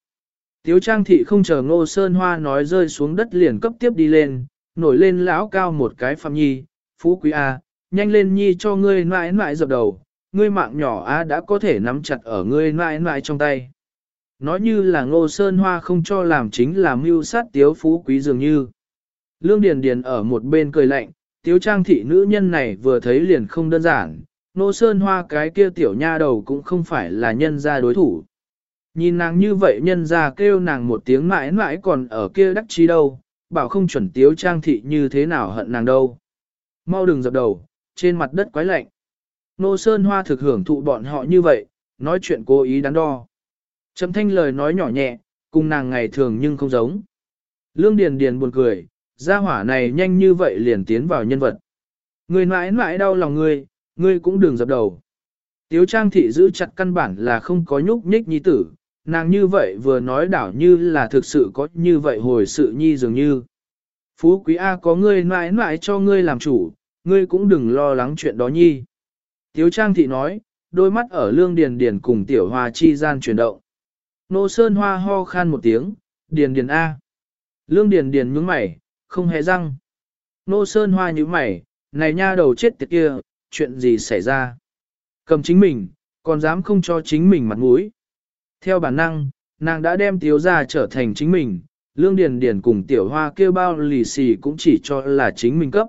Tiếu trang thị không chờ ngô sơn hoa nói rơi xuống đất liền cấp tiếp đi lên, nổi lên lão cao một cái phạm nhi, phú quý A, nhanh lên nhi cho ngươi mãi mãi dập đầu, ngươi mạng nhỏ A đã có thể nắm chặt ở ngươi mãi mãi trong tay. Nói như là ngô sơn hoa không cho làm chính là mưu sát tiếu phú quý dường như. Lương Điền Điền ở một bên cười lạnh, tiếu trang thị nữ nhân này vừa thấy liền không đơn giản, ngô sơn hoa cái kia tiểu nha đầu cũng không phải là nhân gia đối thủ. Nhìn nàng như vậy nhân ra kêu nàng một tiếng mãi mãi còn ở kia đắc chi đâu, bảo không chuẩn tiếu trang thị như thế nào hận nàng đâu. Mau đừng dập đầu, trên mặt đất quái lạnh. Nô Sơn Hoa thực hưởng thụ bọn họ như vậy, nói chuyện cố ý đắn đo. Trầm thanh lời nói nhỏ nhẹ, cùng nàng ngày thường nhưng không giống. Lương Điền Điền buồn cười, gia hỏa này nhanh như vậy liền tiến vào nhân vật. Người mãi mãi đau lòng ngươi, ngươi cũng đừng dập đầu. Tiếu trang thị giữ chặt căn bản là không có nhúc nhích nhi tử, nàng như vậy vừa nói đảo như là thực sự có như vậy hồi sự nhi dường như. Phú quý A có ngươi mãi mãi cho ngươi làm chủ, ngươi cũng đừng lo lắng chuyện đó nhi. Tiếu Trang Thị nói, đôi mắt ở lương điền điền cùng tiểu hoa chi gian chuyển động. Nô Sơn Hoa ho khan một tiếng, điền điền A. Lương điền điền nhướng mày, không hề răng. Nô Sơn Hoa nhíu mày, này nha đầu chết tiệt kia, chuyện gì xảy ra? Cầm chính mình, còn dám không cho chính mình mặt mũi. Theo bản năng, nàng đã đem tiếu ra trở thành chính mình, lương điền điền cùng tiểu hoa kêu bao lì xì cũng chỉ cho là chính mình cấp.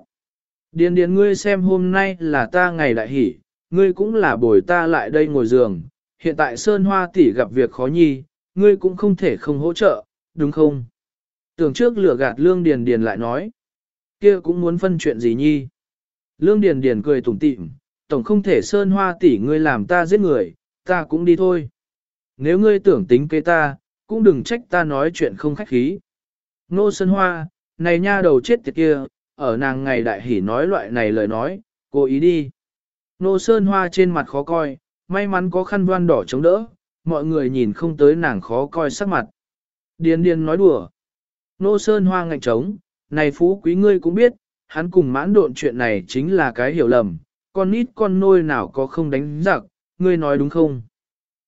Điền điền ngươi xem hôm nay là ta ngày đại hỉ, ngươi cũng là bồi ta lại đây ngồi giường, hiện tại sơn hoa tỷ gặp việc khó nhi, ngươi cũng không thể không hỗ trợ, đúng không? Tưởng trước lửa gạt lương điền điền lại nói, kia cũng muốn phân chuyện gì nhi? Lương điền điền cười tủm tỉm, tổng không thể sơn hoa tỷ ngươi làm ta giết người, ta cũng đi thôi. Nếu ngươi tưởng tính kế ta, cũng đừng trách ta nói chuyện không khách khí. Nô Sơn Hoa, này nha đầu chết tiệt kia, ở nàng ngày đại hỉ nói loại này lời nói, cố ý đi. Nô Sơn Hoa trên mặt khó coi, may mắn có khăn voan đỏ chống đỡ, mọi người nhìn không tới nàng khó coi sắc mặt. Điền điền nói đùa. Nô Sơn Hoa ngạnh trống, này phú quý ngươi cũng biết, hắn cùng mãn độn chuyện này chính là cái hiểu lầm, con nít con nôi nào có không đánh giặc, ngươi nói đúng không?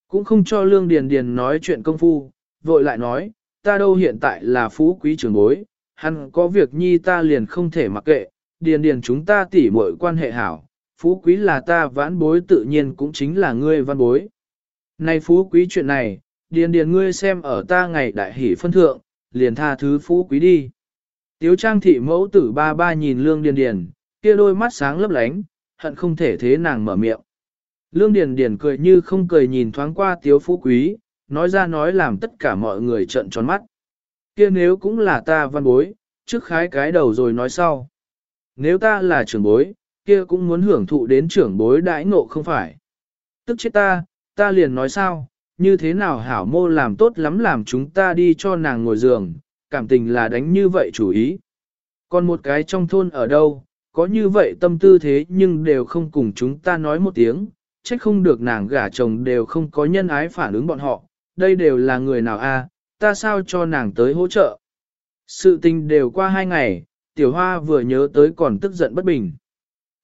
Cũng không cho Lương Điền Điền nói chuyện công phu, vội lại nói, ta đâu hiện tại là phú quý trưởng bối, hắn có việc nhi ta liền không thể mặc kệ, Điền Điền chúng ta tỉ muội quan hệ hảo, phú quý là ta vãn bối tự nhiên cũng chính là ngươi văn bối. Này phú quý chuyện này, điền điền ngươi xem ở ta ngày đại hỷ phân thượng, liền tha thứ phú quý đi. Tiếu trang thị mẫu tử ba ba nhìn lương điền điền, kia đôi mắt sáng lấp lánh, hận không thể thế nàng mở miệng. Lương điền điền cười như không cười nhìn thoáng qua tiếu phú quý, nói ra nói làm tất cả mọi người trợn tròn mắt. Kia nếu cũng là ta văn bối, trước khái cái đầu rồi nói sau. Nếu ta là trưởng bối, kia cũng muốn hưởng thụ đến trưởng bối đãi ngộ không phải. Tức chết ta, ta liền nói sao, như thế nào hảo mô làm tốt lắm làm chúng ta đi cho nàng ngồi giường, cảm tình là đánh như vậy chủ ý. Còn một cái trong thôn ở đâu, có như vậy tâm tư thế nhưng đều không cùng chúng ta nói một tiếng, trách không được nàng gả chồng đều không có nhân ái phản ứng bọn họ, đây đều là người nào a? ta sao cho nàng tới hỗ trợ. Sự tình đều qua hai ngày, tiểu hoa vừa nhớ tới còn tức giận bất bình.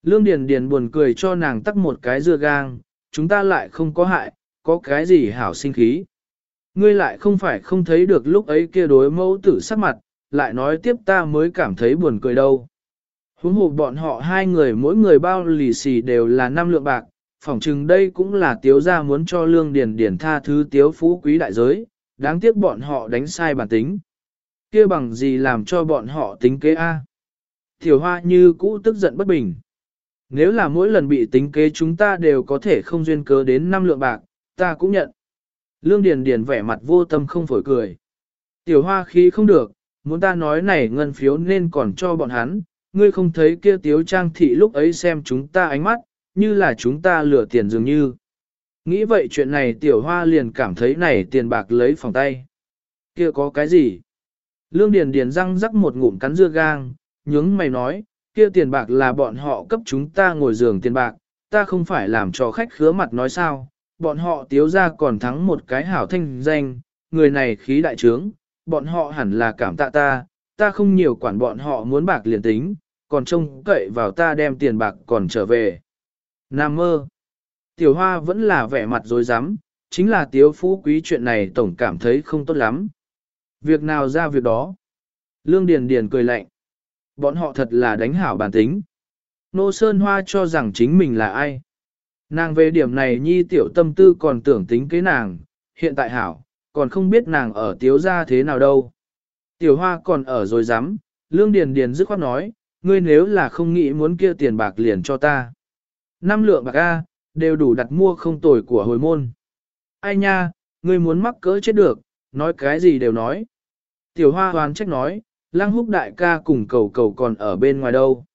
Lương Điền Điền buồn cười cho nàng tắt một cái dưa gang, chúng ta lại không có hại, có cái gì hảo sinh khí. Ngươi lại không phải không thấy được lúc ấy kia đối mẫu tử sắc mặt, lại nói tiếp ta mới cảm thấy buồn cười đâu. Huống hồ bọn họ hai người mỗi người bao lì xì đều là năm lượng bạc, phỏng chừng đây cũng là tiếu gia muốn cho lương điền điền tha thứ tiếu phú quý đại giới, đáng tiếc bọn họ đánh sai bản tính. kia bằng gì làm cho bọn họ tính kế A. Tiểu hoa như cũ tức giận bất bình. Nếu là mỗi lần bị tính kế chúng ta đều có thể không duyên cớ đến năm lượng bạc, ta cũng nhận. Lương Điền Điền vẻ mặt vô tâm không phổi cười. Tiểu hoa khí không được, muốn ta nói này ngân phiếu nên còn cho bọn hắn, ngươi không thấy kia tiếu trang thị lúc ấy xem chúng ta ánh mắt, như là chúng ta lừa tiền dường như. Nghĩ vậy chuyện này tiểu hoa liền cảm thấy này tiền bạc lấy phòng tay. Kia có cái gì? Lương Điền Điền răng rắc một ngụm cắn dưa gang, nhướng mày nói, kia tiền bạc là bọn họ cấp chúng ta ngồi giường tiền bạc, ta không phải làm cho khách khứa mặt nói sao, bọn họ tiếu ra còn thắng một cái hảo thanh danh, người này khí đại trướng, bọn họ hẳn là cảm tạ ta, ta không nhiều quản bọn họ muốn bạc liền tính, còn trông cậy vào ta đem tiền bạc còn trở về. Nam mơ. Tiểu hoa vẫn là vẻ mặt dối rắm chính là tiếu phú quý chuyện này tổng cảm thấy không tốt lắm. Việc nào ra việc đó. Lương Điền Điền cười lạnh. Bọn họ thật là đánh hảo bản tính. Nô Sơn Hoa cho rằng chính mình là ai. Nàng về điểm này nhi tiểu tâm tư còn tưởng tính kế nàng, hiện tại hảo, còn không biết nàng ở tiếu gia thế nào đâu. Tiểu hoa còn ở rồi dám, lương điền điền dứt khoát nói, ngươi nếu là không nghĩ muốn kia tiền bạc liền cho ta. Năm lượng bạc A, đều đủ đặt mua không tồi của hồi môn. Ai nha, ngươi muốn mắc cỡ chết được, nói cái gì đều nói. Tiểu hoa hoàn trách nói, lang húc đại ca cùng cầu cầu còn ở bên ngoài đâu.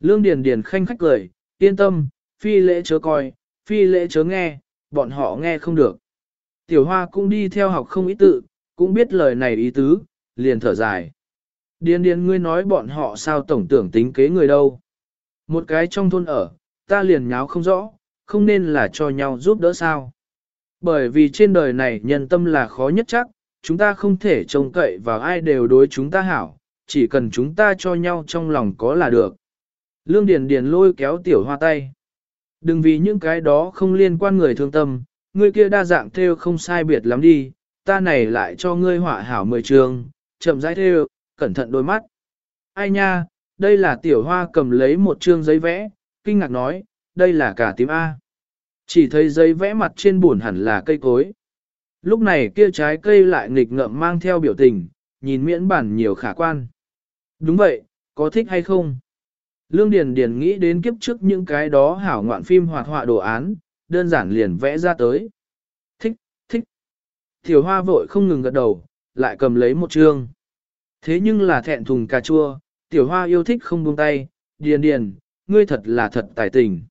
Lương Điền Điền khanh khách cười, yên tâm, phi lễ chớ coi, phi lễ chớ nghe, bọn họ nghe không được. Tiểu hoa cũng đi theo học không ý tự, cũng biết lời này ý tứ, liền thở dài. Điền điền ngươi nói bọn họ sao tổng tưởng tính kế người đâu. Một cái trong thôn ở, ta liền nháo không rõ, không nên là cho nhau giúp đỡ sao. Bởi vì trên đời này nhân tâm là khó nhất chắc, chúng ta không thể trông cậy vào ai đều đối chúng ta hảo, chỉ cần chúng ta cho nhau trong lòng có là được. Lương Điền Điền lôi kéo tiểu hoa tay. Đừng vì những cái đó không liên quan người thương tâm, người kia đa dạng theo không sai biệt lắm đi, ta này lại cho ngươi họa hảo mười trường, chậm rãi theo, cẩn thận đôi mắt. Ai nha, đây là tiểu hoa cầm lấy một chương giấy vẽ, kinh ngạc nói, đây là cả tím A. Chỉ thấy giấy vẽ mặt trên buồn hẳn là cây cối. Lúc này kia trái cây lại nghịch ngợm mang theo biểu tình, nhìn miễn bản nhiều khả quan. Đúng vậy, có thích hay không? Lương Điền Điền nghĩ đến kiếp trước những cái đó hảo ngoạn phim hoạt họa đồ án, đơn giản liền vẽ ra tới. Thích, thích. Tiểu hoa vội không ngừng gật đầu, lại cầm lấy một chương. Thế nhưng là thẹn thùng cà chua, tiểu hoa yêu thích không buông tay, điền điền, ngươi thật là thật tài tình.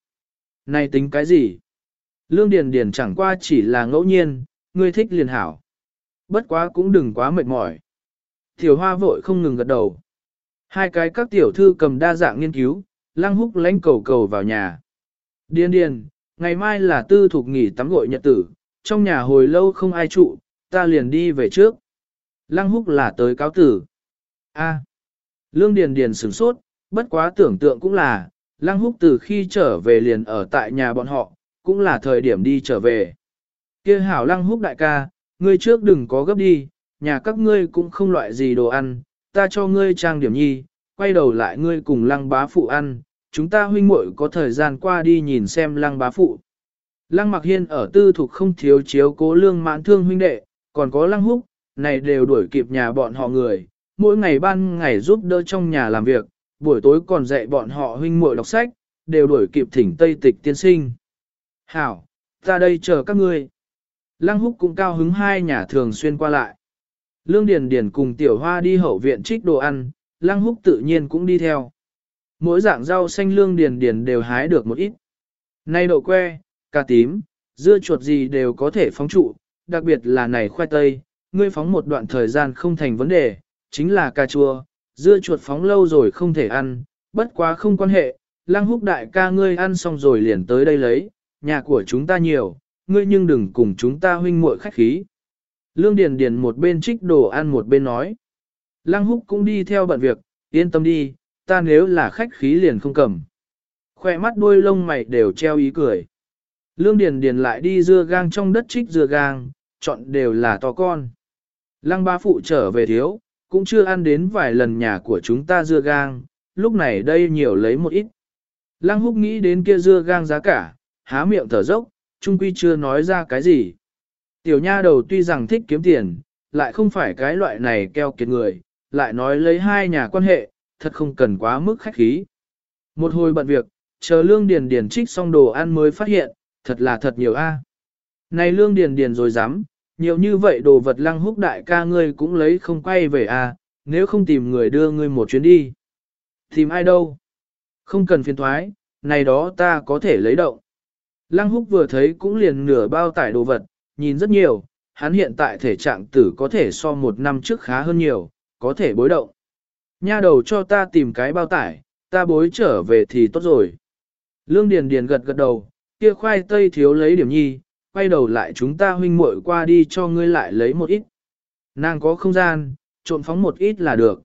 Này tính cái gì? Lương điền điền chẳng qua chỉ là ngẫu nhiên, ngươi thích liền hảo. Bất quá cũng đừng quá mệt mỏi. Tiểu hoa vội không ngừng gật đầu. Hai cái các tiểu thư cầm đa dạng nghiên cứu, lăng húc lánh cầu cầu vào nhà. điền điền, ngày mai là tư thuộc nghỉ tắm gội nhật tử, trong nhà hồi lâu không ai trụ, ta liền đi về trước. Lăng húc là tới cáo tử. A. Lương Điền Điền sửng sốt, bất quá tưởng tượng cũng là, Lăng Húc từ khi trở về liền ở tại nhà bọn họ, cũng là thời điểm đi trở về. Kia hảo Lăng Húc đại ca, ngươi trước đừng có gấp đi, nhà các ngươi cũng không loại gì đồ ăn, ta cho ngươi trang điểm nhi, quay đầu lại ngươi cùng lăng bá phụ ăn, chúng ta huynh muội có thời gian qua đi nhìn xem lăng bá phụ. Lăng mặc hiên ở tư thuộc không thiếu chiếu cố lương mãn thương huynh đệ, còn có lăng húc, này đều đuổi kịp nhà bọn họ người, mỗi ngày ban ngày giúp đỡ trong nhà làm việc, buổi tối còn dạy bọn họ huynh muội đọc sách, đều đuổi kịp thỉnh Tây Tịch tiên sinh. Hảo, ta đây chờ các ngươi. Lăng húc cũng cao hứng hai nhà thường xuyên qua lại. Lương Điền Điền cùng Tiểu Hoa đi hậu viện trích đồ ăn, Lăng húc tự nhiên cũng đi theo. Mỗi dạng rau xanh Lương Điền Điền đều hái được một ít. Nay đậu que, cà tím, dưa chuột gì đều có thể phóng trụ, đặc biệt là này khoai tây, ngươi phóng một đoạn thời gian không thành vấn đề, chính là cà chua, dưa chuột phóng lâu rồi không thể ăn, bất quá không quan hệ, lăng húc đại ca ngươi ăn xong rồi liền tới đây lấy, nhà của chúng ta nhiều, ngươi nhưng đừng cùng chúng ta huynh muội khách khí. Lương Điền Điền một bên trích đồ ăn một bên nói. Lăng húc cũng đi theo bận việc, yên tâm đi, ta nếu là khách khí liền không cầm. Khoe mắt đuôi lông mày đều treo ý cười. Lương Điền Điền lại đi dưa gang trong đất trích dưa gang, chọn đều là to con. Lăng ba phụ trở về thiếu, cũng chưa ăn đến vài lần nhà của chúng ta dưa gang, lúc này đây nhiều lấy một ít. Lăng húc nghĩ đến kia dưa gang giá cả, há miệng thở dốc, trung quy chưa nói ra cái gì. Tiểu nha đầu tuy rằng thích kiếm tiền, lại không phải cái loại này keo kiệt người, lại nói lấy hai nhà quan hệ, thật không cần quá mức khách khí. Một hồi bận việc, chờ lương điền điền trích xong đồ ăn mới phát hiện, thật là thật nhiều a. Này lương điền điền rồi dám, nhiều như vậy đồ vật lăng húc đại ca ngươi cũng lấy không quay về à? nếu không tìm người đưa ngươi một chuyến đi. Tìm ai đâu? Không cần phiền thoái, này đó ta có thể lấy động. Lăng húc vừa thấy cũng liền nửa bao tải đồ vật, nhìn rất nhiều, hắn hiện tại thể trạng tử có thể so một năm trước khá hơn nhiều, có thể bối động. Nha đầu cho ta tìm cái bao tải, ta bối trở về thì tốt rồi. Lương Điền Điền gật gật đầu, kia khoai tây thiếu lấy điểm nhi, quay đầu lại chúng ta huynh muội qua đi cho ngươi lại lấy một ít. Nàng có không gian, trộn phóng một ít là được.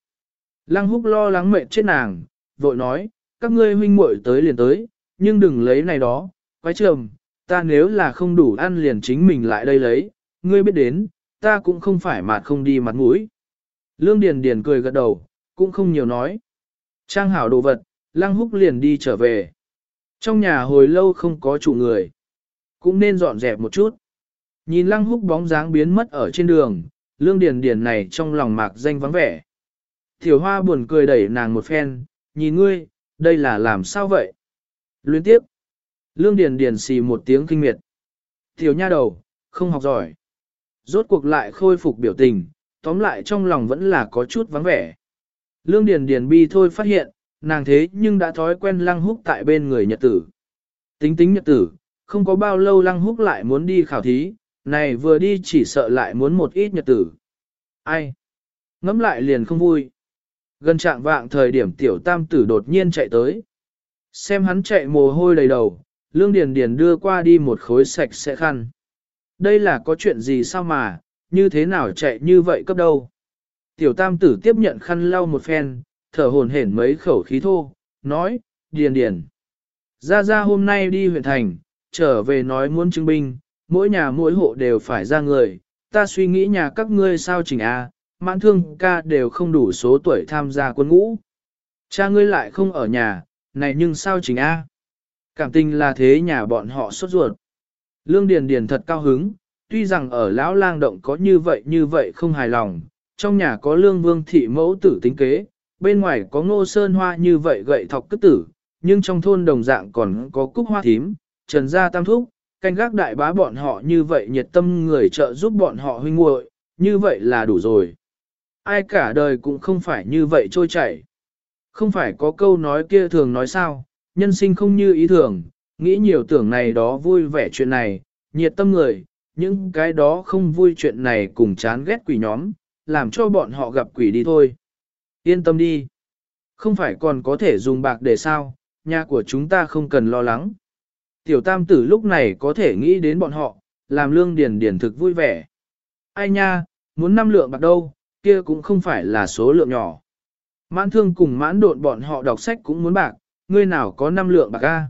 Lăng húc lo lắng mệt chết nàng, vội nói, các ngươi huynh muội tới liền tới, nhưng đừng lấy này đó, quái trầm, ta nếu là không đủ ăn liền chính mình lại đây lấy, ngươi biết đến, ta cũng không phải mặt không đi mặt mũi. Lương Điền Điền cười gật đầu, cũng không nhiều nói. Trang hảo đồ vật, Lăng Húc liền đi trở về. Trong nhà hồi lâu không có chủ người, cũng nên dọn dẹp một chút. Nhìn Lăng Húc bóng dáng biến mất ở trên đường, Lương Điền Điền này trong lòng mạc danh vắng vẻ. Tiểu Hoa buồn cười đẩy nàng một phen, nhìn ngươi, đây là làm sao vậy? Luyến tiếp. Lương Điền Điền xì một tiếng kinh miệt. Tiểu nha đầu, không học giỏi. Rốt cuộc lại khôi phục biểu tình, tóm lại trong lòng vẫn là có chút vắng vẻ. Lương Điền Điền bi thôi phát hiện, nàng thế nhưng đã thói quen lăng húc tại bên người nhật tử. Tính tính nhật tử, không có bao lâu lăng húc lại muốn đi khảo thí, này vừa đi chỉ sợ lại muốn một ít nhật tử. Ai? Ngắm lại liền không vui. Gần trạng vạng thời điểm tiểu tam tử đột nhiên chạy tới. Xem hắn chạy mồ hôi đầy đầu, lương điền điền đưa qua đi một khối sạch sẽ khăn. Đây là có chuyện gì sao mà, như thế nào chạy như vậy cấp đâu. Tiểu tam tử tiếp nhận khăn lau một phen, thở hổn hển mấy khẩu khí thô, nói, điền điền. Ra ra hôm nay đi huyện thành, trở về nói muốn chứng binh, mỗi nhà mỗi hộ đều phải ra người, ta suy nghĩ nhà các ngươi sao chỉnh a, mãn thương ca đều không đủ số tuổi tham gia quân ngũ. Cha ngươi lại không ở nhà, này nhưng sao chỉnh a? Cảm tình là thế nhà bọn họ sốt ruột. Lương Điền Điền thật cao hứng, tuy rằng ở lão lang động có như vậy như vậy không hài lòng, trong nhà có lương vương thị mẫu tử tính kế, bên ngoài có ngô sơn hoa như vậy gậy thọc cất tử, nhưng trong thôn đồng dạng còn có cúc hoa thím, trần gia tam thúc, canh gác đại bá bọn họ như vậy nhiệt tâm người trợ giúp bọn họ huynh muội, như vậy là đủ rồi. Ai cả đời cũng không phải như vậy trôi chảy. Không phải có câu nói kia thường nói sao, nhân sinh không như ý thường, nghĩ nhiều tưởng này đó vui vẻ chuyện này, nhiệt tâm người, những cái đó không vui chuyện này cùng chán ghét quỷ nhóm, làm cho bọn họ gặp quỷ đi thôi. Yên tâm đi. Không phải còn có thể dùng bạc để sao, nhà của chúng ta không cần lo lắng. Tiểu tam tử lúc này có thể nghĩ đến bọn họ, làm lương điền điền thực vui vẻ. Ai nha, muốn năm lượng bạc đâu, kia cũng không phải là số lượng nhỏ. Mãn thương cùng mãn độn bọn họ đọc sách cũng muốn bạc, ngươi nào có năm lượng bạc a?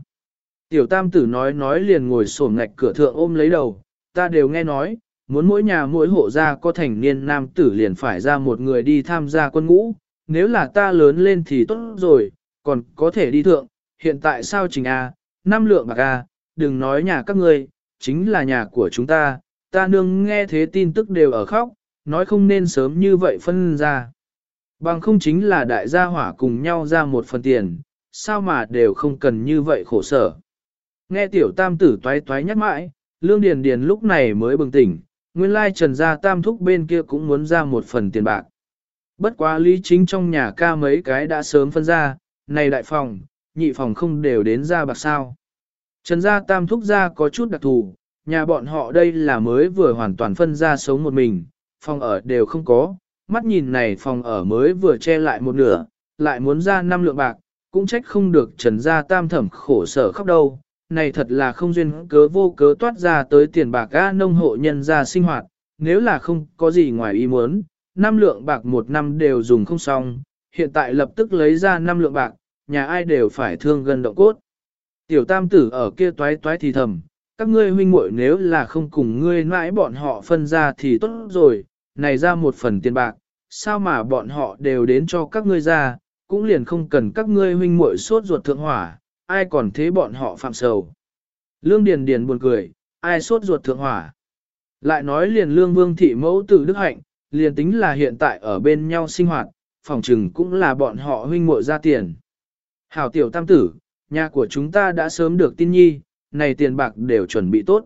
Tiểu tam tử nói nói liền ngồi sổm ngạch cửa thượng ôm lấy đầu, ta đều nghe nói, muốn mỗi nhà mỗi hộ gia có thành niên nam tử liền phải ra một người đi tham gia quân ngũ, nếu là ta lớn lên thì tốt rồi, còn có thể đi thượng, hiện tại sao trình A, năm lượng bạc A, đừng nói nhà các ngươi, chính là nhà của chúng ta, ta nương nghe thế tin tức đều ở khóc, nói không nên sớm như vậy phân ra. Bằng không chính là đại gia hỏa cùng nhau ra một phần tiền, sao mà đều không cần như vậy khổ sở. Nghe tiểu tam tử toái toái nhắc mãi, lương điền điền lúc này mới bừng tỉnh, nguyên lai trần gia tam thúc bên kia cũng muốn ra một phần tiền bạc. Bất quá lý chính trong nhà ca mấy cái đã sớm phân ra, này đại phòng, nhị phòng không đều đến ra bạc sao. Trần gia tam thúc gia có chút đặc thù, nhà bọn họ đây là mới vừa hoàn toàn phân ra sống một mình, phòng ở đều không có, mắt nhìn này phòng ở mới vừa che lại một nửa, lại muốn ra năm lượng bạc, cũng trách không được trần gia tam thẩm khổ sở khóc đâu. Này thật là không duyên cớ vô cớ toát ra tới tiền bạc ga nông hộ nhân gia sinh hoạt, nếu là không có gì ngoài ý muốn, năm lượng bạc một năm đều dùng không xong, hiện tại lập tức lấy ra năm lượng bạc, nhà ai đều phải thương gần động cốt. Tiểu tam tử ở kia toái toái thì thầm, các ngươi huynh muội nếu là không cùng ngươi mãi bọn họ phân ra thì tốt rồi, này ra một phần tiền bạc, sao mà bọn họ đều đến cho các ngươi ra, cũng liền không cần các ngươi huynh muội sốt ruột thượng hỏa, ai còn thế bọn họ phạm sầu. Lương Điền Điền buồn cười, ai sốt ruột thượng hỏa. Lại nói liền lương vương thị mẫu tử đức hạnh, liền tính là hiện tại ở bên nhau sinh hoạt, phòng trừng cũng là bọn họ huynh muội ra tiền. Hảo tiểu tam tử, nhà của chúng ta đã sớm được tin nhi, này tiền bạc đều chuẩn bị tốt.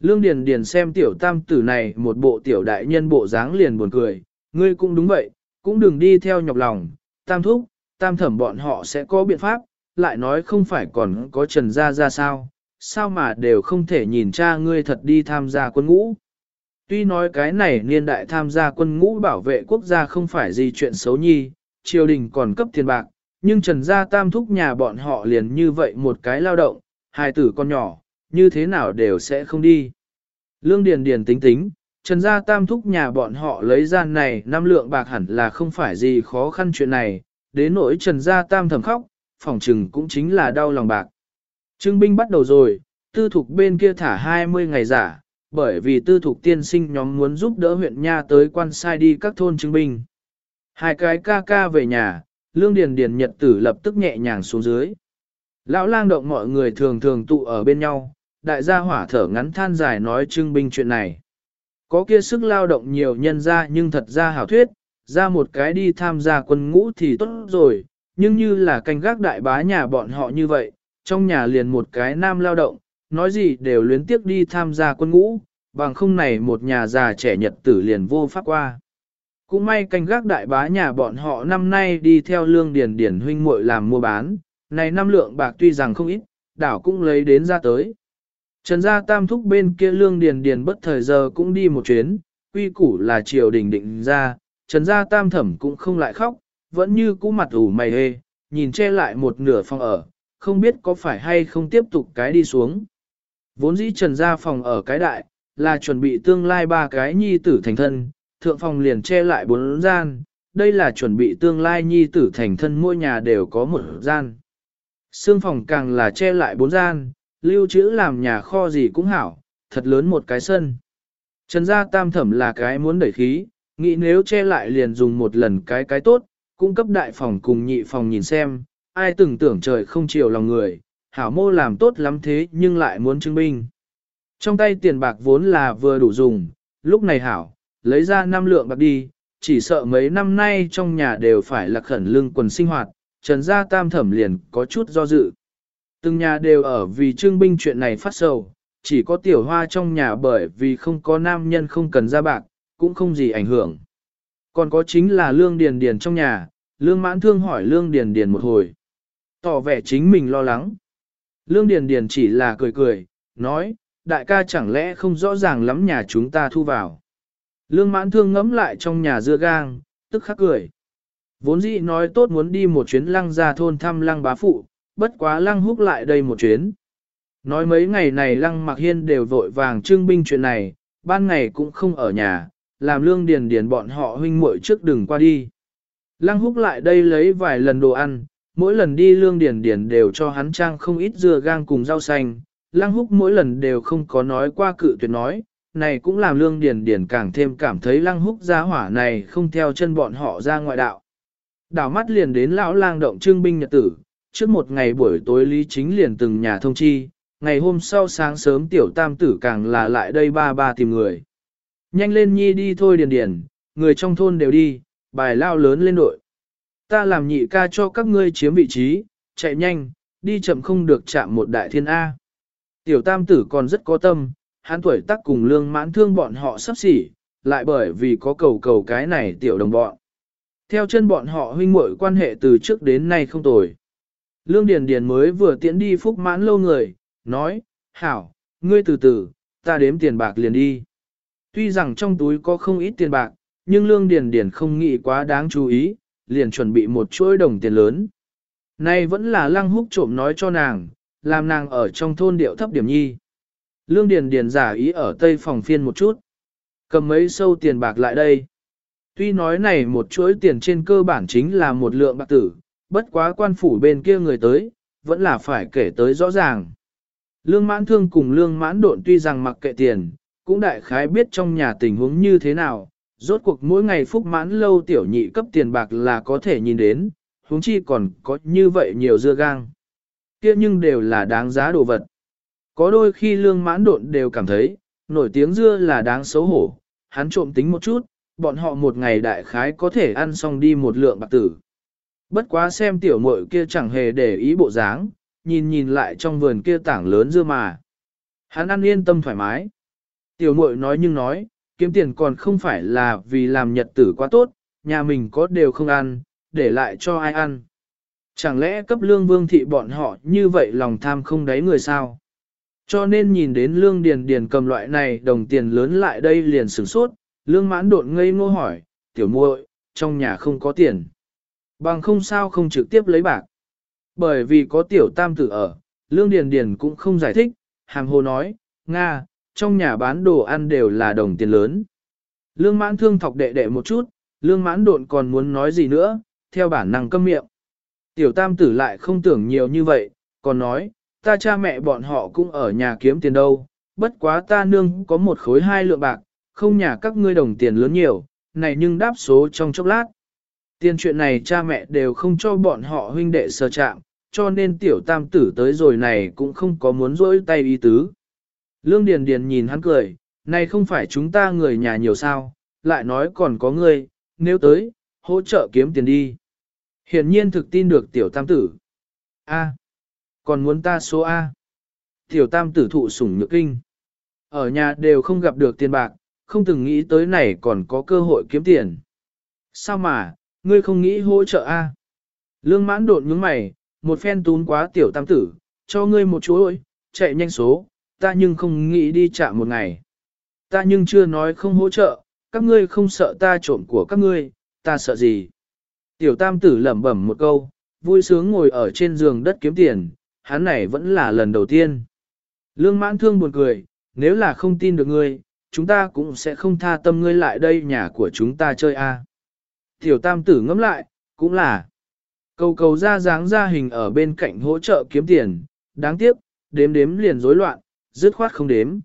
Lương Điền Điền xem tiểu tam tử này một bộ tiểu đại nhân bộ dáng liền buồn cười, ngươi cũng đúng vậy, cũng đừng đi theo nhọc lòng, tam thúc, tam thẩm bọn họ sẽ có biện pháp, lại nói không phải còn có trần gia ra sao, sao mà đều không thể nhìn cha ngươi thật đi tham gia quân ngũ. Tuy nói cái này niên đại tham gia quân ngũ bảo vệ quốc gia không phải gì chuyện xấu nhi, triều đình còn cấp tiền bạc, nhưng trần gia tam thúc nhà bọn họ liền như vậy một cái lao động, hai tử con nhỏ, như thế nào đều sẽ không đi. Lương Điền Điền tính tính, Trần gia tam thúc nhà bọn họ lấy ra này năm lượng bạc hẳn là không phải gì khó khăn chuyện này, đến nỗi Trần gia tam thầm khóc, phỏng trừng cũng chính là đau lòng bạc. Trưng binh bắt đầu rồi, tư thục bên kia thả 20 ngày giả, bởi vì tư thục tiên sinh nhóm muốn giúp đỡ huyện nha tới quan sai đi các thôn trưng binh. Hai cái ca ca về nhà, lương điền điền nhật tử lập tức nhẹ nhàng xuống dưới. Lão lang động mọi người thường thường tụ ở bên nhau, đại gia hỏa thở ngắn than dài nói trưng binh chuyện này. Có kia sức lao động nhiều nhân ra nhưng thật ra hảo thuyết, ra một cái đi tham gia quân ngũ thì tốt rồi, nhưng như là canh gác đại bá nhà bọn họ như vậy, trong nhà liền một cái nam lao động, nói gì đều luyến tiếc đi tham gia quân ngũ, bằng không này một nhà già trẻ nhật tử liền vô pháp qua. Cũng may canh gác đại bá nhà bọn họ năm nay đi theo lương điền điển huynh muội làm mua bán, này năm lượng bạc tuy rằng không ít, đảo cũng lấy đến ra tới. Trần gia tam thúc bên kia lương điền điền bất thời giờ cũng đi một chuyến, quy củ là triều đình định ra, trần gia tam thẩm cũng không lại khóc, vẫn như cũ mặt ủ mày hê, nhìn che lại một nửa phòng ở, không biết có phải hay không tiếp tục cái đi xuống. Vốn dĩ trần gia phòng ở cái đại, là chuẩn bị tương lai ba cái nhi tử thành thân, thượng phòng liền che lại bốn gian, đây là chuẩn bị tương lai nhi tử thành thân mỗi nhà đều có một gian. Sương phòng càng là che lại bốn gian, lưu trữ làm nhà kho gì cũng hảo, thật lớn một cái sân. Trần gia tam thẩm là cái muốn đẩy khí, nghĩ nếu che lại liền dùng một lần cái cái tốt, cung cấp đại phòng cùng nhị phòng nhìn xem, ai từng tưởng trời không chiều lòng người, hảo mô làm tốt lắm thế nhưng lại muốn chứng minh. Trong tay tiền bạc vốn là vừa đủ dùng, lúc này hảo, lấy ra năm lượng bạc đi, chỉ sợ mấy năm nay trong nhà đều phải lạc khẩn lương quần sinh hoạt, trần gia tam thẩm liền có chút do dự. Từng nhà đều ở vì trương binh chuyện này phát sầu, chỉ có tiểu hoa trong nhà bởi vì không có nam nhân không cần ra bạc, cũng không gì ảnh hưởng. Còn có chính là lương điền điền trong nhà, lương mãn thương hỏi lương điền điền một hồi. Tỏ vẻ chính mình lo lắng. Lương điền điền chỉ là cười cười, nói, đại ca chẳng lẽ không rõ ràng lắm nhà chúng ta thu vào. Lương mãn thương ngẫm lại trong nhà dưa gang, tức khắc cười. Vốn dĩ nói tốt muốn đi một chuyến lăng ra thôn thăm lăng bá phụ, bất quá lăng húc lại đây một chuyến. Nói mấy ngày này lăng mặc hiên đều vội vàng trưng binh chuyện này, ban ngày cũng không ở nhà, làm lương điền điền bọn họ huynh muội trước đừng qua đi. Lăng húc lại đây lấy vài lần đồ ăn, mỗi lần đi lương điền điền đều cho hắn trang không ít dưa gang cùng rau xanh. Lăng húc mỗi lần đều không có nói qua cự tuyệt nói, này cũng làm lương điền điền càng thêm cảm thấy lăng húc gia hỏa này không theo chân bọn họ ra ngoại đạo. Đảo mắt liền đến lão lang động trương binh nhật tử, trước một ngày buổi tối Lý Chính liền từng nhà thông chi, ngày hôm sau sáng sớm tiểu tam tử càng là lại đây ba ba tìm người. Nhanh lên nhi đi thôi điền điền, người trong thôn đều đi, bài lao lớn lên đội. Ta làm nhị ca cho các ngươi chiếm vị trí, chạy nhanh, đi chậm không được chạm một đại thiên A. Tiểu tam tử còn rất có tâm, hắn tuổi tác cùng lương mãn thương bọn họ sắp xỉ, lại bởi vì có cầu cầu cái này tiểu đồng bọn. Theo chân bọn họ huynh muội quan hệ từ trước đến nay không tồi. Lương Điền Điền mới vừa tiễn đi phúc mãn lâu người, nói, hảo, ngươi từ từ, ta đếm tiền bạc liền đi. Tuy rằng trong túi có không ít tiền bạc, nhưng Lương Điền Điền không nghĩ quá đáng chú ý, liền chuẩn bị một chuỗi đồng tiền lớn. Nay vẫn là lăng húc trộm nói cho nàng, làm nàng ở trong thôn điệu thấp điểm nhi. Lương Điền Điền giả ý ở tây phòng phiên một chút. Cầm mấy sâu tiền bạc lại đây. Tuy nói này một chuỗi tiền trên cơ bản chính là một lượng bạc tử, bất quá quan phủ bên kia người tới, vẫn là phải kể tới rõ ràng. Lương mãn thương cùng lương mãn độn tuy rằng mặc kệ tiền, cũng đại khái biết trong nhà tình huống như thế nào, rốt cuộc mỗi ngày phúc mãn lâu tiểu nhị cấp tiền bạc là có thể nhìn đến, huống chi còn có như vậy nhiều dưa gang. kia nhưng đều là đáng giá đồ vật. Có đôi khi lương mãn độn đều cảm thấy, nổi tiếng dưa là đáng xấu hổ, hắn trộm tính một chút, bọn họ một ngày đại khái có thể ăn xong đi một lượng bạc tử. Bất quá xem tiểu muội kia chẳng hề để ý bộ dáng, nhìn nhìn lại trong vườn kia tảng lớn dưa mà. Hắn ăn yên tâm thoải mái. Tiểu muội nói nhưng nói, kiếm tiền còn không phải là vì làm nhật tử quá tốt, nhà mình có đều không ăn, để lại cho ai ăn. Chẳng lẽ cấp lương vương thị bọn họ như vậy lòng tham không đáy người sao? Cho nên nhìn đến lương điền điền cầm loại này đồng tiền lớn lại đây liền sửng sốt, lương mãn đột ngây ngô hỏi, tiểu muội, trong nhà không có tiền. Bằng không sao không trực tiếp lấy bạc. Bởi vì có tiểu tam tử ở, lương điền điền cũng không giải thích, hàm hồ nói, Nga, trong nhà bán đồ ăn đều là đồng tiền lớn. Lương mãn thương thọc đệ đệ một chút, lương mãn độn còn muốn nói gì nữa, theo bản năng câm miệng. Tiểu tam tử lại không tưởng nhiều như vậy, còn nói, ta cha mẹ bọn họ cũng ở nhà kiếm tiền đâu, bất quá ta nương có một khối hai lượng bạc, không nhà các ngươi đồng tiền lớn nhiều, này nhưng đáp số trong chốc lát. Tiền chuyện này cha mẹ đều không cho bọn họ huynh đệ sơ chạm, cho nên tiểu tam tử tới rồi này cũng không có muốn rỗi tay ý tứ. Lương Điền Điền nhìn hắn cười, này không phải chúng ta người nhà nhiều sao, lại nói còn có ngươi, nếu tới, hỗ trợ kiếm tiền đi. Hiển nhiên thực tin được tiểu tam tử. A, còn muốn ta số A. Tiểu tam tử thụ sủng nhược kinh. Ở nhà đều không gặp được tiền bạc, không từng nghĩ tới này còn có cơ hội kiếm tiền. Sao mà, ngươi không nghĩ hỗ trợ A. Lương mãn đột nhướng mày, một phen tún quá tiểu tam tử, cho ngươi một chú ơi, chạy nhanh số, ta nhưng không nghĩ đi chạm một ngày. Ta nhưng chưa nói không hỗ trợ, các ngươi không sợ ta trộm của các ngươi, ta sợ gì. Tiểu tam tử lẩm bẩm một câu, vui sướng ngồi ở trên giường đất kiếm tiền, hắn này vẫn là lần đầu tiên. Lương mãn thương buồn cười, nếu là không tin được ngươi, chúng ta cũng sẽ không tha tâm ngươi lại đây nhà của chúng ta chơi a. Tiểu tam tử ngẫm lại, cũng là. Cầu cầu ra dáng ra hình ở bên cạnh hỗ trợ kiếm tiền, đáng tiếc, đếm đếm liền rối loạn, dứt khoát không đếm.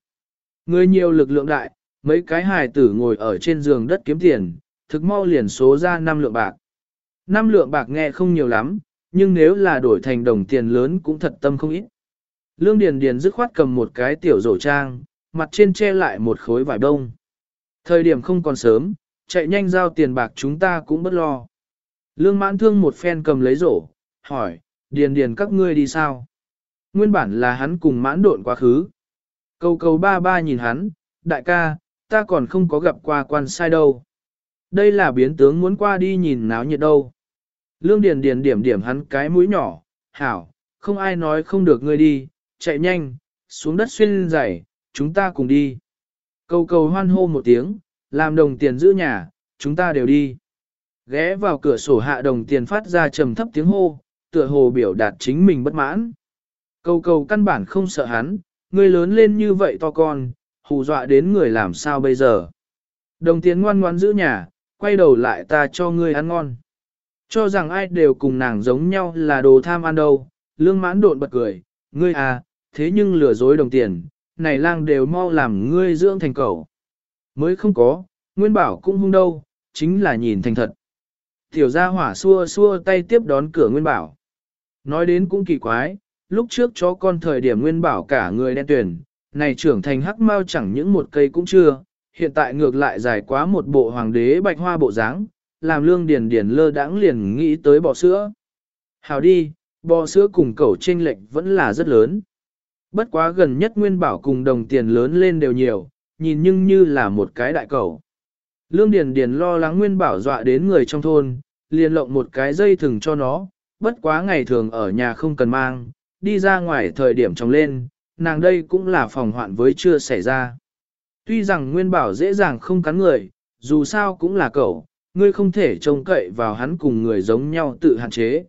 Người nhiều lực lượng đại, mấy cái hài tử ngồi ở trên giường đất kiếm tiền, thực mau liền số ra 5 lượng bạc. 5 lượng bạc nghe không nhiều lắm, nhưng nếu là đổi thành đồng tiền lớn cũng thật tâm không ít. Lương Điền Điền dứt khoát cầm một cái tiểu rổ trang, mặt trên che lại một khối vải đông. Thời điểm không còn sớm, chạy nhanh giao tiền bạc chúng ta cũng bất lo. Lương mãn thương một phen cầm lấy rổ, hỏi, Điền Điền các ngươi đi sao? Nguyên bản là hắn cùng mãn độn quá khứ. Cầu cầu ba ba nhìn hắn, đại ca, ta còn không có gặp qua quan sai đâu. Đây là biến tướng muốn qua đi nhìn náo nhiệt đâu. Lương Điền Điền điểm điểm hắn cái mũi nhỏ, hảo, không ai nói không được ngươi đi, chạy nhanh, xuống đất xuyên giày, chúng ta cùng đi. Cầu cầu hoan hô một tiếng, làm đồng tiền giữ nhà, chúng ta đều đi. Ghé vào cửa sổ hạ đồng tiền phát ra trầm thấp tiếng hô, tựa hồ biểu đạt chính mình bất mãn. Cầu cầu căn bản không sợ hắn, ngươi lớn lên như vậy to con, hù dọa đến người làm sao bây giờ. Đồng tiền ngoan ngoan giữ nhà, quay đầu lại ta cho ngươi ăn ngon. Cho rằng ai đều cùng nàng giống nhau là đồ tham ăn đâu, lương mãn độn bật cười, ngươi à, thế nhưng lừa dối đồng tiền, này lang đều mau làm ngươi dưỡng thành cầu. Mới không có, nguyên bảo cũng hung đâu, chính là nhìn thành thật. Tiểu gia hỏa xua xua tay tiếp đón cửa nguyên bảo. Nói đến cũng kỳ quái, lúc trước chó con thời điểm nguyên bảo cả người đen tuyển, này trưởng thành hắc mau chẳng những một cây cũng chưa, hiện tại ngược lại dài quá một bộ hoàng đế bạch hoa bộ dáng, làm lương điền điền lơ đãng liền nghĩ tới bò sữa. Hào đi, bò sữa cùng cẩu chênh lệch vẫn là rất lớn. Bất quá gần nhất nguyên bảo cùng đồng tiền lớn lên đều nhiều, nhìn nhưng như là một cái đại cẩu. Lương Điền Điền lo lắng nguyên bảo dọa đến người trong thôn, liền lộng một cái dây thừng cho nó, bất quá ngày thường ở nhà không cần mang, đi ra ngoài thời điểm trồng lên, nàng đây cũng là phòng hoạn với chưa xảy ra. Tuy rằng nguyên bảo dễ dàng không cắn người, dù sao cũng là cậu, ngươi không thể trông cậy vào hắn cùng người giống nhau tự hạn chế.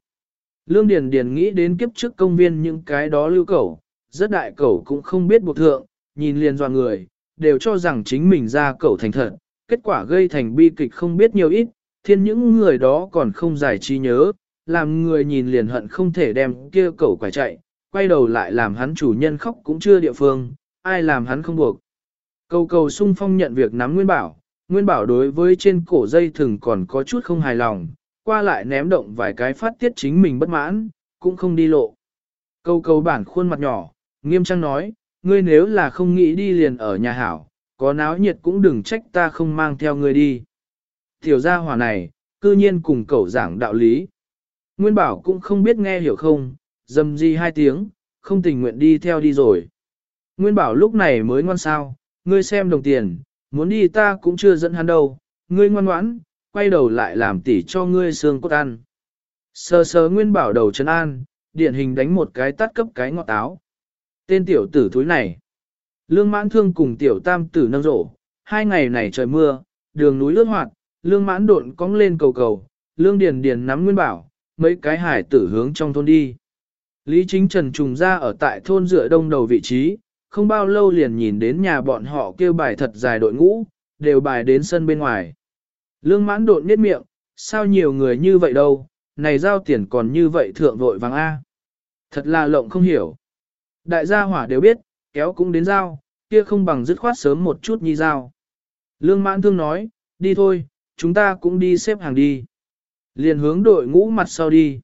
Lương Điền Điền nghĩ đến kiếp trước công viên những cái đó lưu cẩu, rất đại cẩu cũng không biết buộc thượng, nhìn liền dọa người, đều cho rằng chính mình ra cẩu thành thật, kết quả gây thành bi kịch không biết nhiều ít, thiên những người đó còn không giải trí nhớ, làm người nhìn liền hận không thể đem kia cẩu quải chạy, quay đầu lại làm hắn chủ nhân khóc cũng chưa địa phương, ai làm hắn không buộc. Cầu cầu sung phong nhận việc nắm Nguyên Bảo, Nguyên Bảo đối với trên cổ dây thừng còn có chút không hài lòng, qua lại ném động vài cái phát tiết chính mình bất mãn, cũng không đi lộ. Câu câu bản khuôn mặt nhỏ, nghiêm trang nói, ngươi nếu là không nghĩ đi liền ở nhà hảo, có náo nhiệt cũng đừng trách ta không mang theo ngươi đi. Tiểu gia hỏa này, cư nhiên cùng cậu giảng đạo lý. Nguyên bảo cũng không biết nghe hiểu không, dầm gì hai tiếng, không tình nguyện đi theo đi rồi. Nguyên bảo lúc này mới ngoan sao, ngươi xem đồng tiền, muốn đi ta cũng chưa dẫn hắn đâu, ngươi ngoan ngoãn, quay đầu lại làm tỉ cho ngươi xương cốt ăn. Sờ sờ nguyên bảo đầu chân an, điển hình đánh một cái tắt cấp cái ngọt táo. Tên tiểu tử thúi này. Lương mãn thương cùng tiểu tam tử nâng rổ, hai ngày này trời mưa, đường núi lướt hoạt, lương mãn độn cong lên cầu cầu, lương điền điền nắm nguyên bảo, mấy cái hải tử hướng trong thôn đi. Lý chính trần trùng ra ở tại thôn dựa đông đầu vị trí, không bao lâu liền nhìn đến nhà bọn họ kêu bài thật dài đội ngũ, đều bài đến sân bên ngoài. Lương mãn đột nhét miệng, sao nhiều người như vậy đâu, này giao tiền còn như vậy thượng vội vàng A. Thật là lộng không hiểu. Đại gia hỏa đều biết, kéo cũng đến giao, kia không bằng dứt khoát sớm một chút nhi giao. Lương mãn thương nói, đi thôi, chúng ta cũng đi xếp hàng đi. Liền hướng đội ngũ mặt sau đi.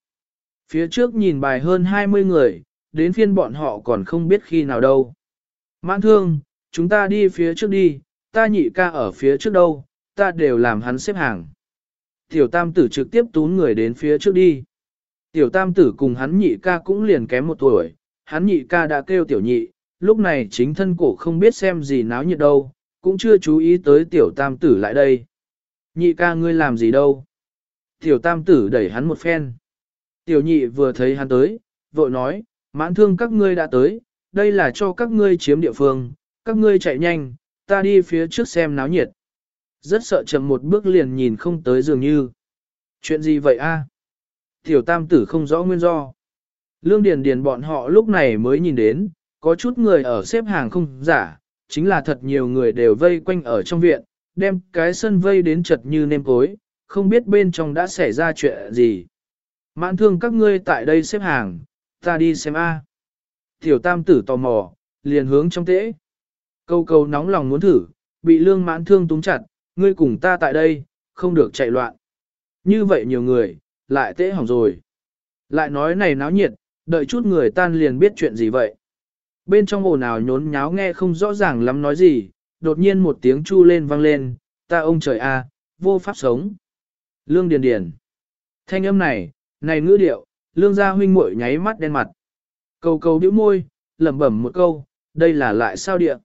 Phía trước nhìn bài hơn 20 người, đến phiên bọn họ còn không biết khi nào đâu. Mãn thương, chúng ta đi phía trước đi, ta nhị ca ở phía trước đâu, ta đều làm hắn xếp hàng. Tiểu tam tử trực tiếp tún người đến phía trước đi. Tiểu tam tử cùng hắn nhị ca cũng liền kém một tuổi, hắn nhị ca đã kêu tiểu nhị, lúc này chính thân cổ không biết xem gì náo nhiệt đâu, cũng chưa chú ý tới tiểu tam tử lại đây. Nhị ca ngươi làm gì đâu? Tiểu tam tử đẩy hắn một phen. Tiểu nhị vừa thấy hắn tới, vội nói, mãn thương các ngươi đã tới, đây là cho các ngươi chiếm địa phương, các ngươi chạy nhanh, ta đi phía trước xem náo nhiệt. Rất sợ chậm một bước liền nhìn không tới dường như. Chuyện gì vậy a? Tiểu tam tử không rõ nguyên do. Lương Điền Điền bọn họ lúc này mới nhìn đến, có chút người ở xếp hàng không giả, chính là thật nhiều người đều vây quanh ở trong viện, đem cái sân vây đến chật như nêm cối, không biết bên trong đã xảy ra chuyện gì. Mãn thương các ngươi tại đây xếp hàng, ta đi xem a. Tiểu tam tử tò mò, liền hướng trong tễ. Câu câu nóng lòng muốn thử, bị lương mãn thương túng chặt, ngươi cùng ta tại đây, không được chạy loạn. Như vậy nhiều người, lại tễ hỏng rồi. Lại nói này náo nhiệt, đợi chút người tan liền biết chuyện gì vậy. Bên trong ồn ào nhốn nháo nghe không rõ ràng lắm nói gì, đột nhiên một tiếng chu lên vang lên, ta ông trời a, vô pháp sống. Lương Điền Điền. Thanh âm này, này ngữ điệu, lương gia huynh muội nháy mắt đen mặt. Cầu cầu bĩu môi, lẩm bẩm một câu, đây là lại sao địa.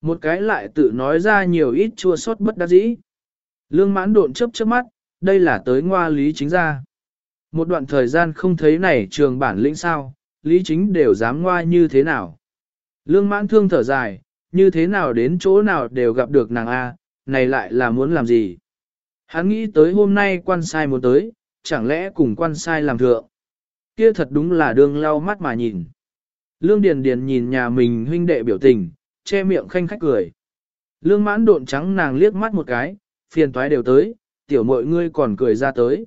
Một cái lại tự nói ra nhiều ít chua xót bất đắc dĩ. Lương mãn độn chớp chớp mắt, đây là tới ngoa lý chính gia. Một đoạn thời gian không thấy này trường bản lĩnh sao, lý chính đều dám ngoa như thế nào. Lương mãn thương thở dài, như thế nào đến chỗ nào đều gặp được nàng A, này lại là muốn làm gì. Hắn nghĩ tới hôm nay quan sai muốn tới, chẳng lẽ cùng quan sai làm thượng. Kia thật đúng là đương lau mắt mà nhìn. Lương Điền Điền nhìn nhà mình huynh đệ biểu tình, che miệng khanh khách cười. Lương mãn độn trắng nàng liếc mắt một cái, phiền toái đều tới, tiểu mội ngươi còn cười ra tới.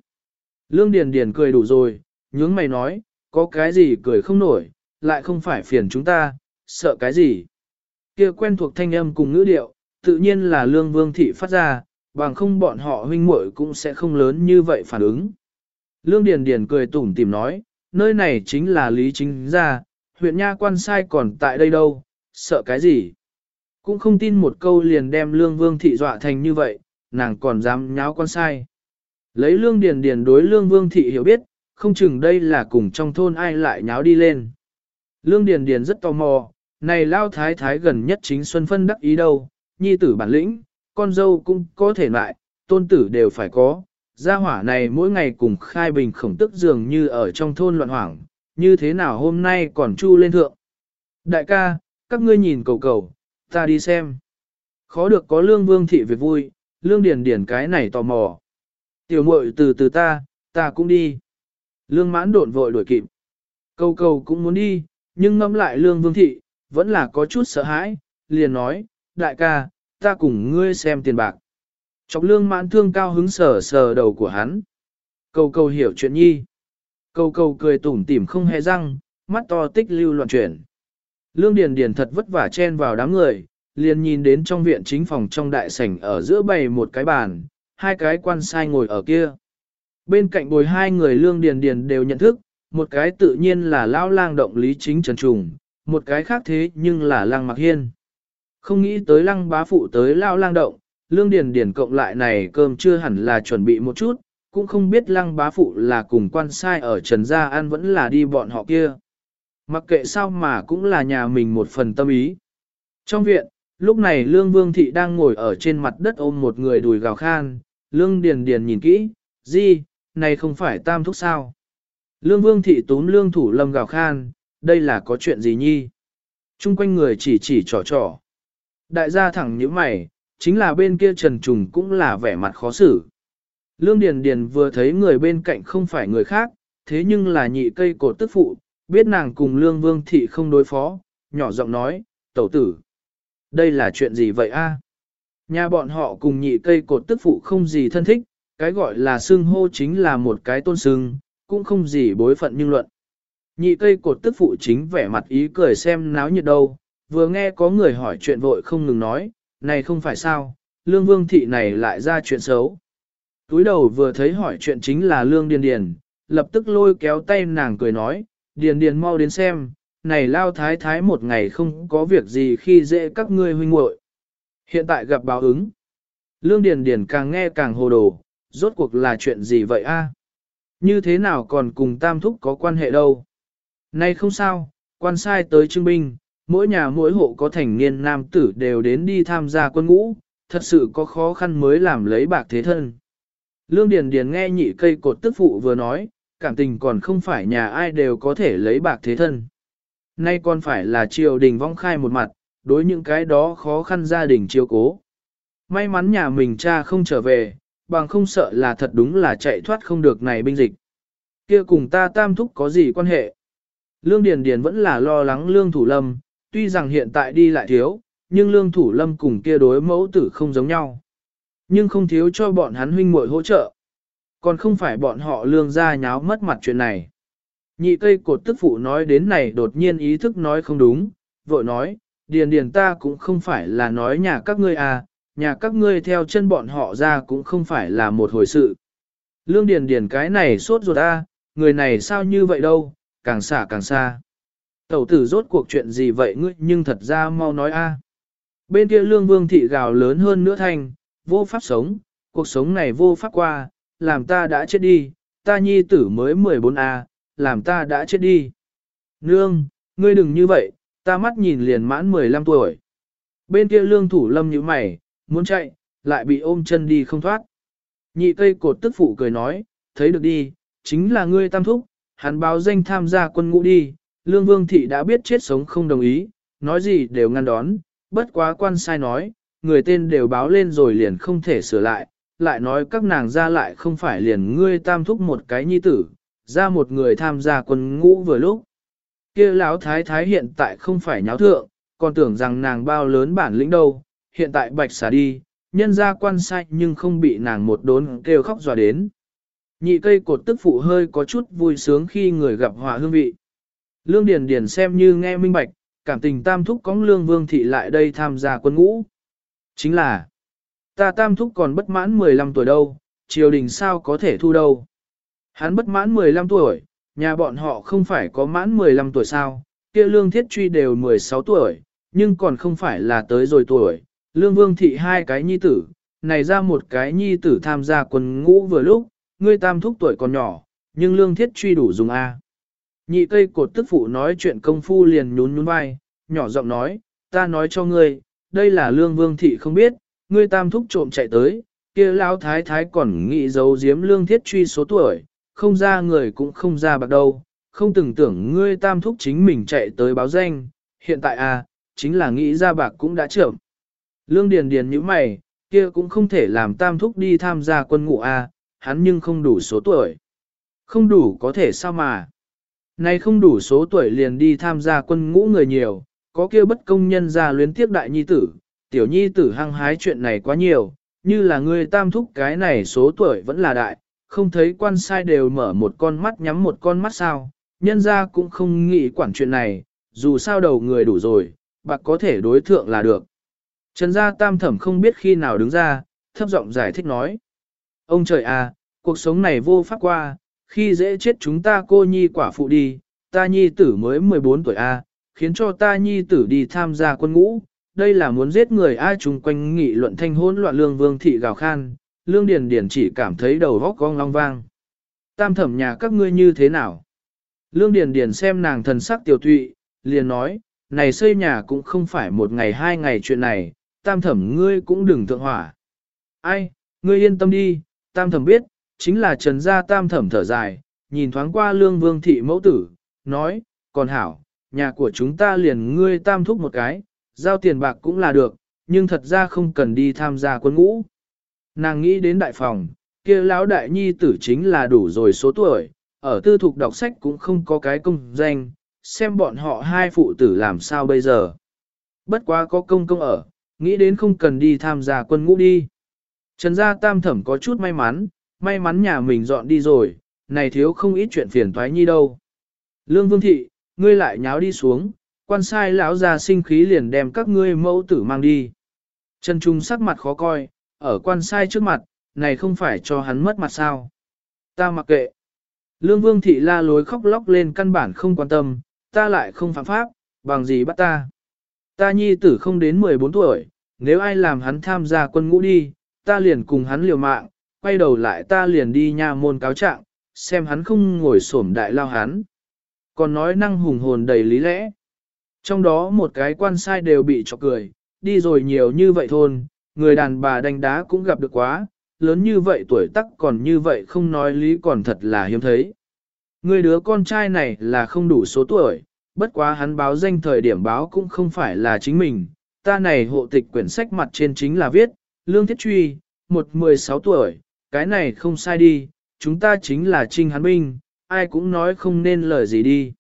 Lương Điền Điền cười đủ rồi, nhướng mày nói, có cái gì cười không nổi, lại không phải phiền chúng ta, sợ cái gì. Kia quen thuộc thanh âm cùng ngữ điệu, tự nhiên là lương vương thị phát ra, bằng không bọn họ huynh muội cũng sẽ không lớn như vậy phản ứng. Lương Điền Điền cười tủm tỉm nói, nơi này chính là lý chính gia, huyện nha quan sai còn tại đây đâu, sợ cái gì. Cũng không tin một câu liền đem lương vương thị dọa thành như vậy, nàng còn dám nháo quan sai. Lấy lương điền điền đối lương vương thị hiểu biết, không chừng đây là cùng trong thôn ai lại nháo đi lên. Lương điền điền rất tò mò, này lao thái thái gần nhất chính xuân phân đắc ý đâu, nhi tử bản lĩnh, con dâu cũng có thể lại, tôn tử đều phải có. Gia hỏa này mỗi ngày cùng khai bình khổng tức dường như ở trong thôn loạn hoảng, như thế nào hôm nay còn chu lên thượng. Đại ca, các ngươi nhìn cầu cầu, ta đi xem. Khó được có lương vương thị việc vui, lương điền điền cái này tò mò. Tiểu muội từ từ ta, ta cũng đi. Lương mãn độn vội đuổi kịp. Cầu cầu cũng muốn đi, nhưng ngẫm lại lương vương thị, vẫn là có chút sợ hãi, liền nói, đại ca, ta cùng ngươi xem tiền bạc. Chọc lương mãn thương cao hứng sờ sờ đầu của hắn. Cầu cầu hiểu chuyện nhi. Cầu cầu cười tủm tỉm không hề răng, mắt to tích lưu loạn chuyển. Lương Điền Điền thật vất vả chen vào đám người, liền nhìn đến trong viện chính phòng trong đại sảnh ở giữa bày một cái bàn, hai cái quan sai ngồi ở kia. Bên cạnh bồi hai người Lương Điền Điền đều nhận thức, một cái tự nhiên là lão lang động lý chính Trần Trùng, một cái khác thế nhưng là lang mặc hiên. Không nghĩ tới lăng bá phụ tới lão lang động, Lương Điền Điền cộng lại này cơm chưa hẳn là chuẩn bị một chút, cũng không biết lăng bá phụ là cùng quan sai ở Trần Gia An vẫn là đi bọn họ kia. Mặc kệ sao mà cũng là nhà mình một phần tâm ý. Trong viện, lúc này Lương Vương Thị đang ngồi ở trên mặt đất ôm một người đùi gào khan, Lương Điền Điền nhìn kỹ, gì, này không phải tam thúc sao. Lương Vương Thị túm Lương Thủ Lâm gào khan, đây là có chuyện gì nhi? Trung quanh người chỉ chỉ trò trò. Đại gia thẳng như mày, chính là bên kia Trần Trùng cũng là vẻ mặt khó xử. Lương Điền Điền vừa thấy người bên cạnh không phải người khác, thế nhưng là nhị cây cột tức phụ, biết nàng cùng Lương Vương Thị không đối phó, nhỏ giọng nói, tẩu tử. Đây là chuyện gì vậy a? Nhà bọn họ cùng nhị cây cột tức phụ không gì thân thích, cái gọi là xưng hô chính là một cái tôn xưng, cũng không gì bối phận nhưng luận. Nhị cây cột tức phụ chính vẻ mặt ý cười xem náo nhiệt đâu, vừa nghe có người hỏi chuyện vội không ngừng nói, này không phải sao, lương vương thị này lại ra chuyện xấu. Túi đầu vừa thấy hỏi chuyện chính là lương điền điền, lập tức lôi kéo tay nàng cười nói, điền điền mau đến xem, này lao thái thái một ngày không có việc gì khi dễ các ngươi huynh muội. Hiện tại gặp báo ứng. Lương điền điền càng nghe càng hồ đồ, rốt cuộc là chuyện gì vậy a? Như thế nào còn cùng tam thúc có quan hệ đâu? Nay không sao, quan sai tới trưng binh, mỗi nhà mỗi hộ có thành niên nam tử đều đến đi tham gia quân ngũ, thật sự có khó khăn mới làm lấy bạc thế thân. Lương Điền Điền nghe nhị cây cột tức phụ vừa nói, cảm tình còn không phải nhà ai đều có thể lấy bạc thế thân. Nay còn phải là triều đình vong khai một mặt, đối những cái đó khó khăn gia đình chiêu cố. May mắn nhà mình cha không trở về, bằng không sợ là thật đúng là chạy thoát không được này binh dịch. Kia cùng ta tam thúc có gì quan hệ? Lương Điền Điền vẫn là lo lắng Lương Thủ Lâm, tuy rằng hiện tại đi lại thiếu, nhưng Lương Thủ Lâm cùng kia đối mẫu tử không giống nhau. Nhưng không thiếu cho bọn hắn huynh muội hỗ trợ. Còn không phải bọn họ lương ra nháo mất mặt chuyện này. Nhị cây cột tức phụ nói đến này đột nhiên ý thức nói không đúng, vội nói, điền điền ta cũng không phải là nói nhà các ngươi à, nhà các ngươi theo chân bọn họ ra cũng không phải là một hồi sự. Lương điền điền cái này sốt ruột a, người này sao như vậy đâu, càng xả càng xa. Tẩu tử rốt cuộc chuyện gì vậy ngươi nhưng thật ra mau nói a. Bên kia lương vương thị gào lớn hơn nữa thanh, vô pháp sống, cuộc sống này vô pháp qua, làm ta đã chết đi, ta nhi tử mới 14A, làm ta đã chết đi. Nương, ngươi đừng như vậy, ta mắt nhìn liền mãn 15 tuổi. Bên kia lương thủ lâm như mày, muốn chạy, lại bị ôm chân đi không thoát. Nhị cây cột tức phụ cười nói, thấy được đi, chính là ngươi tam thúc, hắn báo danh tham gia quân ngũ đi, lương vương thị đã biết chết sống không đồng ý, nói gì đều ngăn đón, bất quá quan sai nói, người tên đều báo lên rồi liền không thể sửa lại, lại nói các nàng ra lại không phải liền ngươi tam thúc một cái nhi tử, ra một người tham gia quân ngũ vừa lúc. kia lão thái thái hiện tại không phải nháo thượng, còn tưởng rằng nàng bao lớn bản lĩnh đâu, hiện tại bạch xả đi, nhân ra quan sai nhưng không bị nàng một đốn kêu khóc dọa đến. Nhị cây cột tức phụ hơi có chút vui sướng khi người gặp hòa hương vị. Lương Điền Điền xem như nghe minh bạch, cảm tình tam thúc có lương vương thị lại đây tham gia quân ngũ. Chính là, ta tam thúc còn bất mãn 15 tuổi đâu, triều đình sao có thể thu đâu. Hắn bất mãn 15 tuổi, nhà bọn họ không phải có mãn 15 tuổi sao, kia lương thiết truy đều 16 tuổi, nhưng còn không phải là tới rồi tuổi, lương vương thị hai cái nhi tử, này ra một cái nhi tử tham gia quân ngũ vừa lúc, ngươi tam thúc tuổi còn nhỏ, nhưng lương thiết truy đủ dùng A. Nhị cây cột tức phụ nói chuyện công phu liền nhún nhún vai, nhỏ giọng nói, ta nói cho ngươi, đây là lương vương thị không biết, ngươi tam thúc trộm chạy tới, kia lão thái thái còn nghĩ giấu giếm lương thiết truy số tuổi, không ra người cũng không ra bạc đâu, không từng tưởng ngươi tam thúc chính mình chạy tới báo danh, hiện tại à, chính là nghĩ ra bạc cũng đã trưởng. Lương Điền Điền như mày, kia cũng không thể làm tam thúc đi tham gia quân ngũ à, hắn nhưng không đủ số tuổi. Không đủ có thể sao mà. Nay không đủ số tuổi liền đi tham gia quân ngũ người nhiều, có kia bất công nhân ra luyến tiếp đại nhi tử, tiểu nhi tử hăng hái chuyện này quá nhiều, như là ngươi tam thúc cái này số tuổi vẫn là đại, không thấy quan sai đều mở một con mắt nhắm một con mắt sao, nhân ra cũng không nghĩ quản chuyện này, dù sao đầu người đủ rồi, bạc có thể đối thượng là được. Trần gia tam thẩm không biết khi nào đứng ra, thấp giọng giải thích nói. Ông trời à, cuộc sống này vô pháp qua, khi dễ chết chúng ta cô nhi quả phụ đi, ta nhi tử mới 14 tuổi a, à, khiến cho ta nhi tử đi tham gia quân ngũ, đây là muốn giết người ai chung quanh nghị luận thanh hỗn loạn lương vương thị gào khan, lương điền điền chỉ cảm thấy đầu góc cong long vang. Tam thẩm nhà các ngươi như thế nào? Lương điền điền xem nàng thần sắc tiểu tụy, liền nói, này xây nhà cũng không phải một ngày hai ngày chuyện này, tam thẩm ngươi cũng đừng thượng hỏa. Ai, ngươi yên tâm đi, tam thẩm biết, chính là trần gia tam thẩm thở dài, nhìn thoáng qua lương vương thị mẫu tử, nói, còn hảo, nhà của chúng ta liền ngươi tam thúc một cái, giao tiền bạc cũng là được, nhưng thật ra không cần đi tham gia quân ngũ. Nàng nghĩ đến đại phòng, kia lão đại nhi tử chính là đủ rồi số tuổi, ở tư thục đọc sách cũng không có cái công danh, xem bọn họ hai phụ tử làm sao bây giờ. Bất quá có công công ở, nghĩ đến không cần đi tham gia quân ngũ đi. Trần gia tam thẩm có chút may mắn, may mắn nhà mình dọn đi rồi, này thiếu không ít chuyện phiền toái nhi đâu. Lương Vương Thị, ngươi lại nháo đi xuống, quan sai lão già sinh khí liền đem các ngươi mẫu tử mang đi. Trần Trung sắc mặt khó coi, ở quan sai trước mặt, này không phải cho hắn mất mặt sao. Ta mặc kệ. Lương Vương Thị la lối khóc lóc lên căn bản không quan tâm, ta lại không phạm pháp, bằng gì bắt ta. Ta nhi tử không đến 14 tuổi, nếu ai làm hắn tham gia quân ngũ đi, ta liền cùng hắn liều mạng, quay đầu lại ta liền đi nha môn cáo trạng, xem hắn không ngồi xổm đại lao hắn. Còn nói năng hùng hồn đầy lý lẽ. Trong đó một cái quan sai đều bị chọc cười, đi rồi nhiều như vậy thôn, người đàn bà đánh đá cũng gặp được quá, lớn như vậy tuổi tắc còn như vậy không nói lý còn thật là hiếm thấy. Người đứa con trai này là không đủ số tuổi, bất quá hắn báo danh thời điểm báo cũng không phải là chính mình, ta này hộ tịch quyển sách mặt trên chính là viết, Lương Thiết Truy, một 16 tuổi, cái này không sai đi, chúng ta chính là trinh Hán binh, ai cũng nói không nên lời gì đi.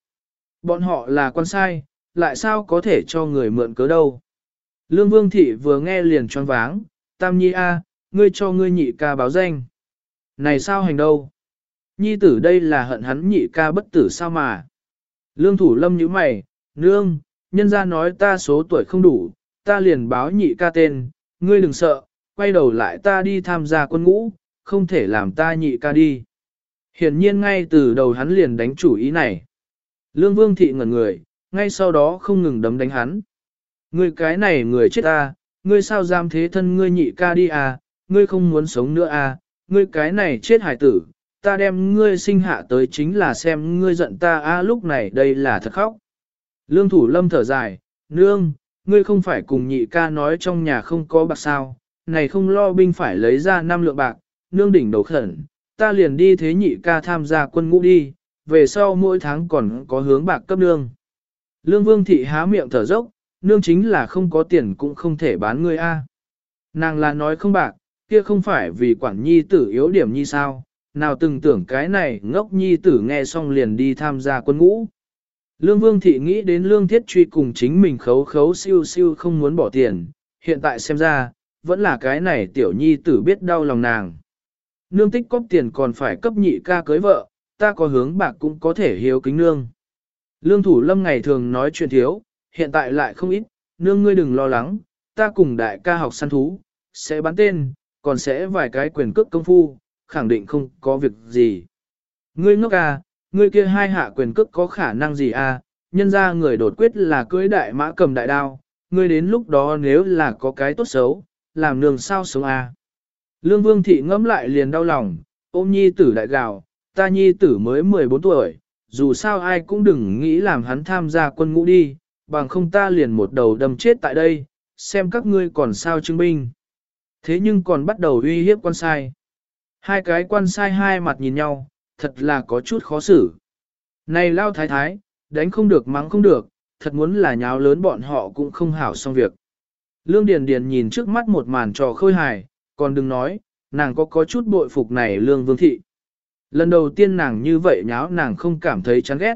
Bọn họ là quan sai, lại sao có thể cho người mượn cớ đâu. Lương Vương Thị vừa nghe liền choáng váng, Tam Nhi A, ngươi cho ngươi nhị ca báo danh. Này sao hành đâu? Nhi tử đây là hận hắn nhị ca bất tử sao mà. Lương Thủ Lâm như mày, nương, nhân ra nói ta số tuổi không đủ, ta liền báo nhị ca tên, ngươi đừng sợ, quay đầu lại ta đi tham gia quân ngũ, không thể làm ta nhị ca đi. Hiển nhiên ngay từ đầu hắn liền đánh chủ ý này. Lương Vương Thị ngẩn người, ngay sau đó không ngừng đấm đánh hắn. Ngươi cái này người chết à, ngươi sao dám thế thân ngươi nhị ca đi à, ngươi không muốn sống nữa à, ngươi cái này chết hải tử, ta đem ngươi sinh hạ tới chính là xem ngươi giận ta à lúc này đây là thật khóc. Lương Thủ Lâm thở dài, nương, ngươi không phải cùng nhị ca nói trong nhà không có bạc sao, này không lo binh phải lấy ra năm lượng bạc, nương đỉnh đầu khẩn, ta liền đi thế nhị ca tham gia quân ngũ đi, về sau mỗi tháng còn có hướng bạc cấp nương. Lương vương thị há miệng thở dốc, nương chính là không có tiền cũng không thể bán ngươi a. Nàng là nói không bạc, kia không phải vì quản nhi tử yếu điểm nhi sao, nào từng tưởng cái này ngốc nhi tử nghe xong liền đi tham gia quân ngũ. Lương vương thị nghĩ đến lương thiết truy cùng chính mình khấu khấu siêu siêu không muốn bỏ tiền, hiện tại xem ra, vẫn là cái này tiểu nhi tử biết đau lòng nàng. Nương tích cóp tiền còn phải cấp nhị ca cưới vợ, ta có hướng bạc cũng có thể hiếu kính nương. Lương thủ lâm ngày thường nói chuyện thiếu, hiện tại lại không ít, nương ngươi đừng lo lắng, ta cùng đại ca học săn thú, sẽ bán tên, còn sẽ vài cái quyền cước công phu, khẳng định không có việc gì. Ngươi ngốc à, ngươi kia hai hạ quyền cước có khả năng gì à, nhân ra người đột quyết là cưới đại mã cầm đại đao, ngươi đến lúc đó nếu là có cái tốt xấu, làm nương sao sống à. Lương Vương Thị ngẫm lại liền đau lòng, ôm nhi tử đại gào, ta nhi tử mới 14 tuổi, dù sao ai cũng đừng nghĩ làm hắn tham gia quân ngũ đi, bằng không ta liền một đầu đâm chết tại đây, xem các ngươi còn sao chứng minh. Thế nhưng còn bắt đầu uy hiếp quan sai. Hai cái quan sai hai mặt nhìn nhau, thật là có chút khó xử. Này lao thái thái, đánh không được mắng không được, thật muốn là nháo lớn bọn họ cũng không hảo xong việc. Lương Điền Điền nhìn trước mắt một màn trò khôi hài, còn đừng nói, nàng có có chút bội phục này Lương Vương Thị. Lần đầu tiên nàng như vậy nháo nàng không cảm thấy chán ghét.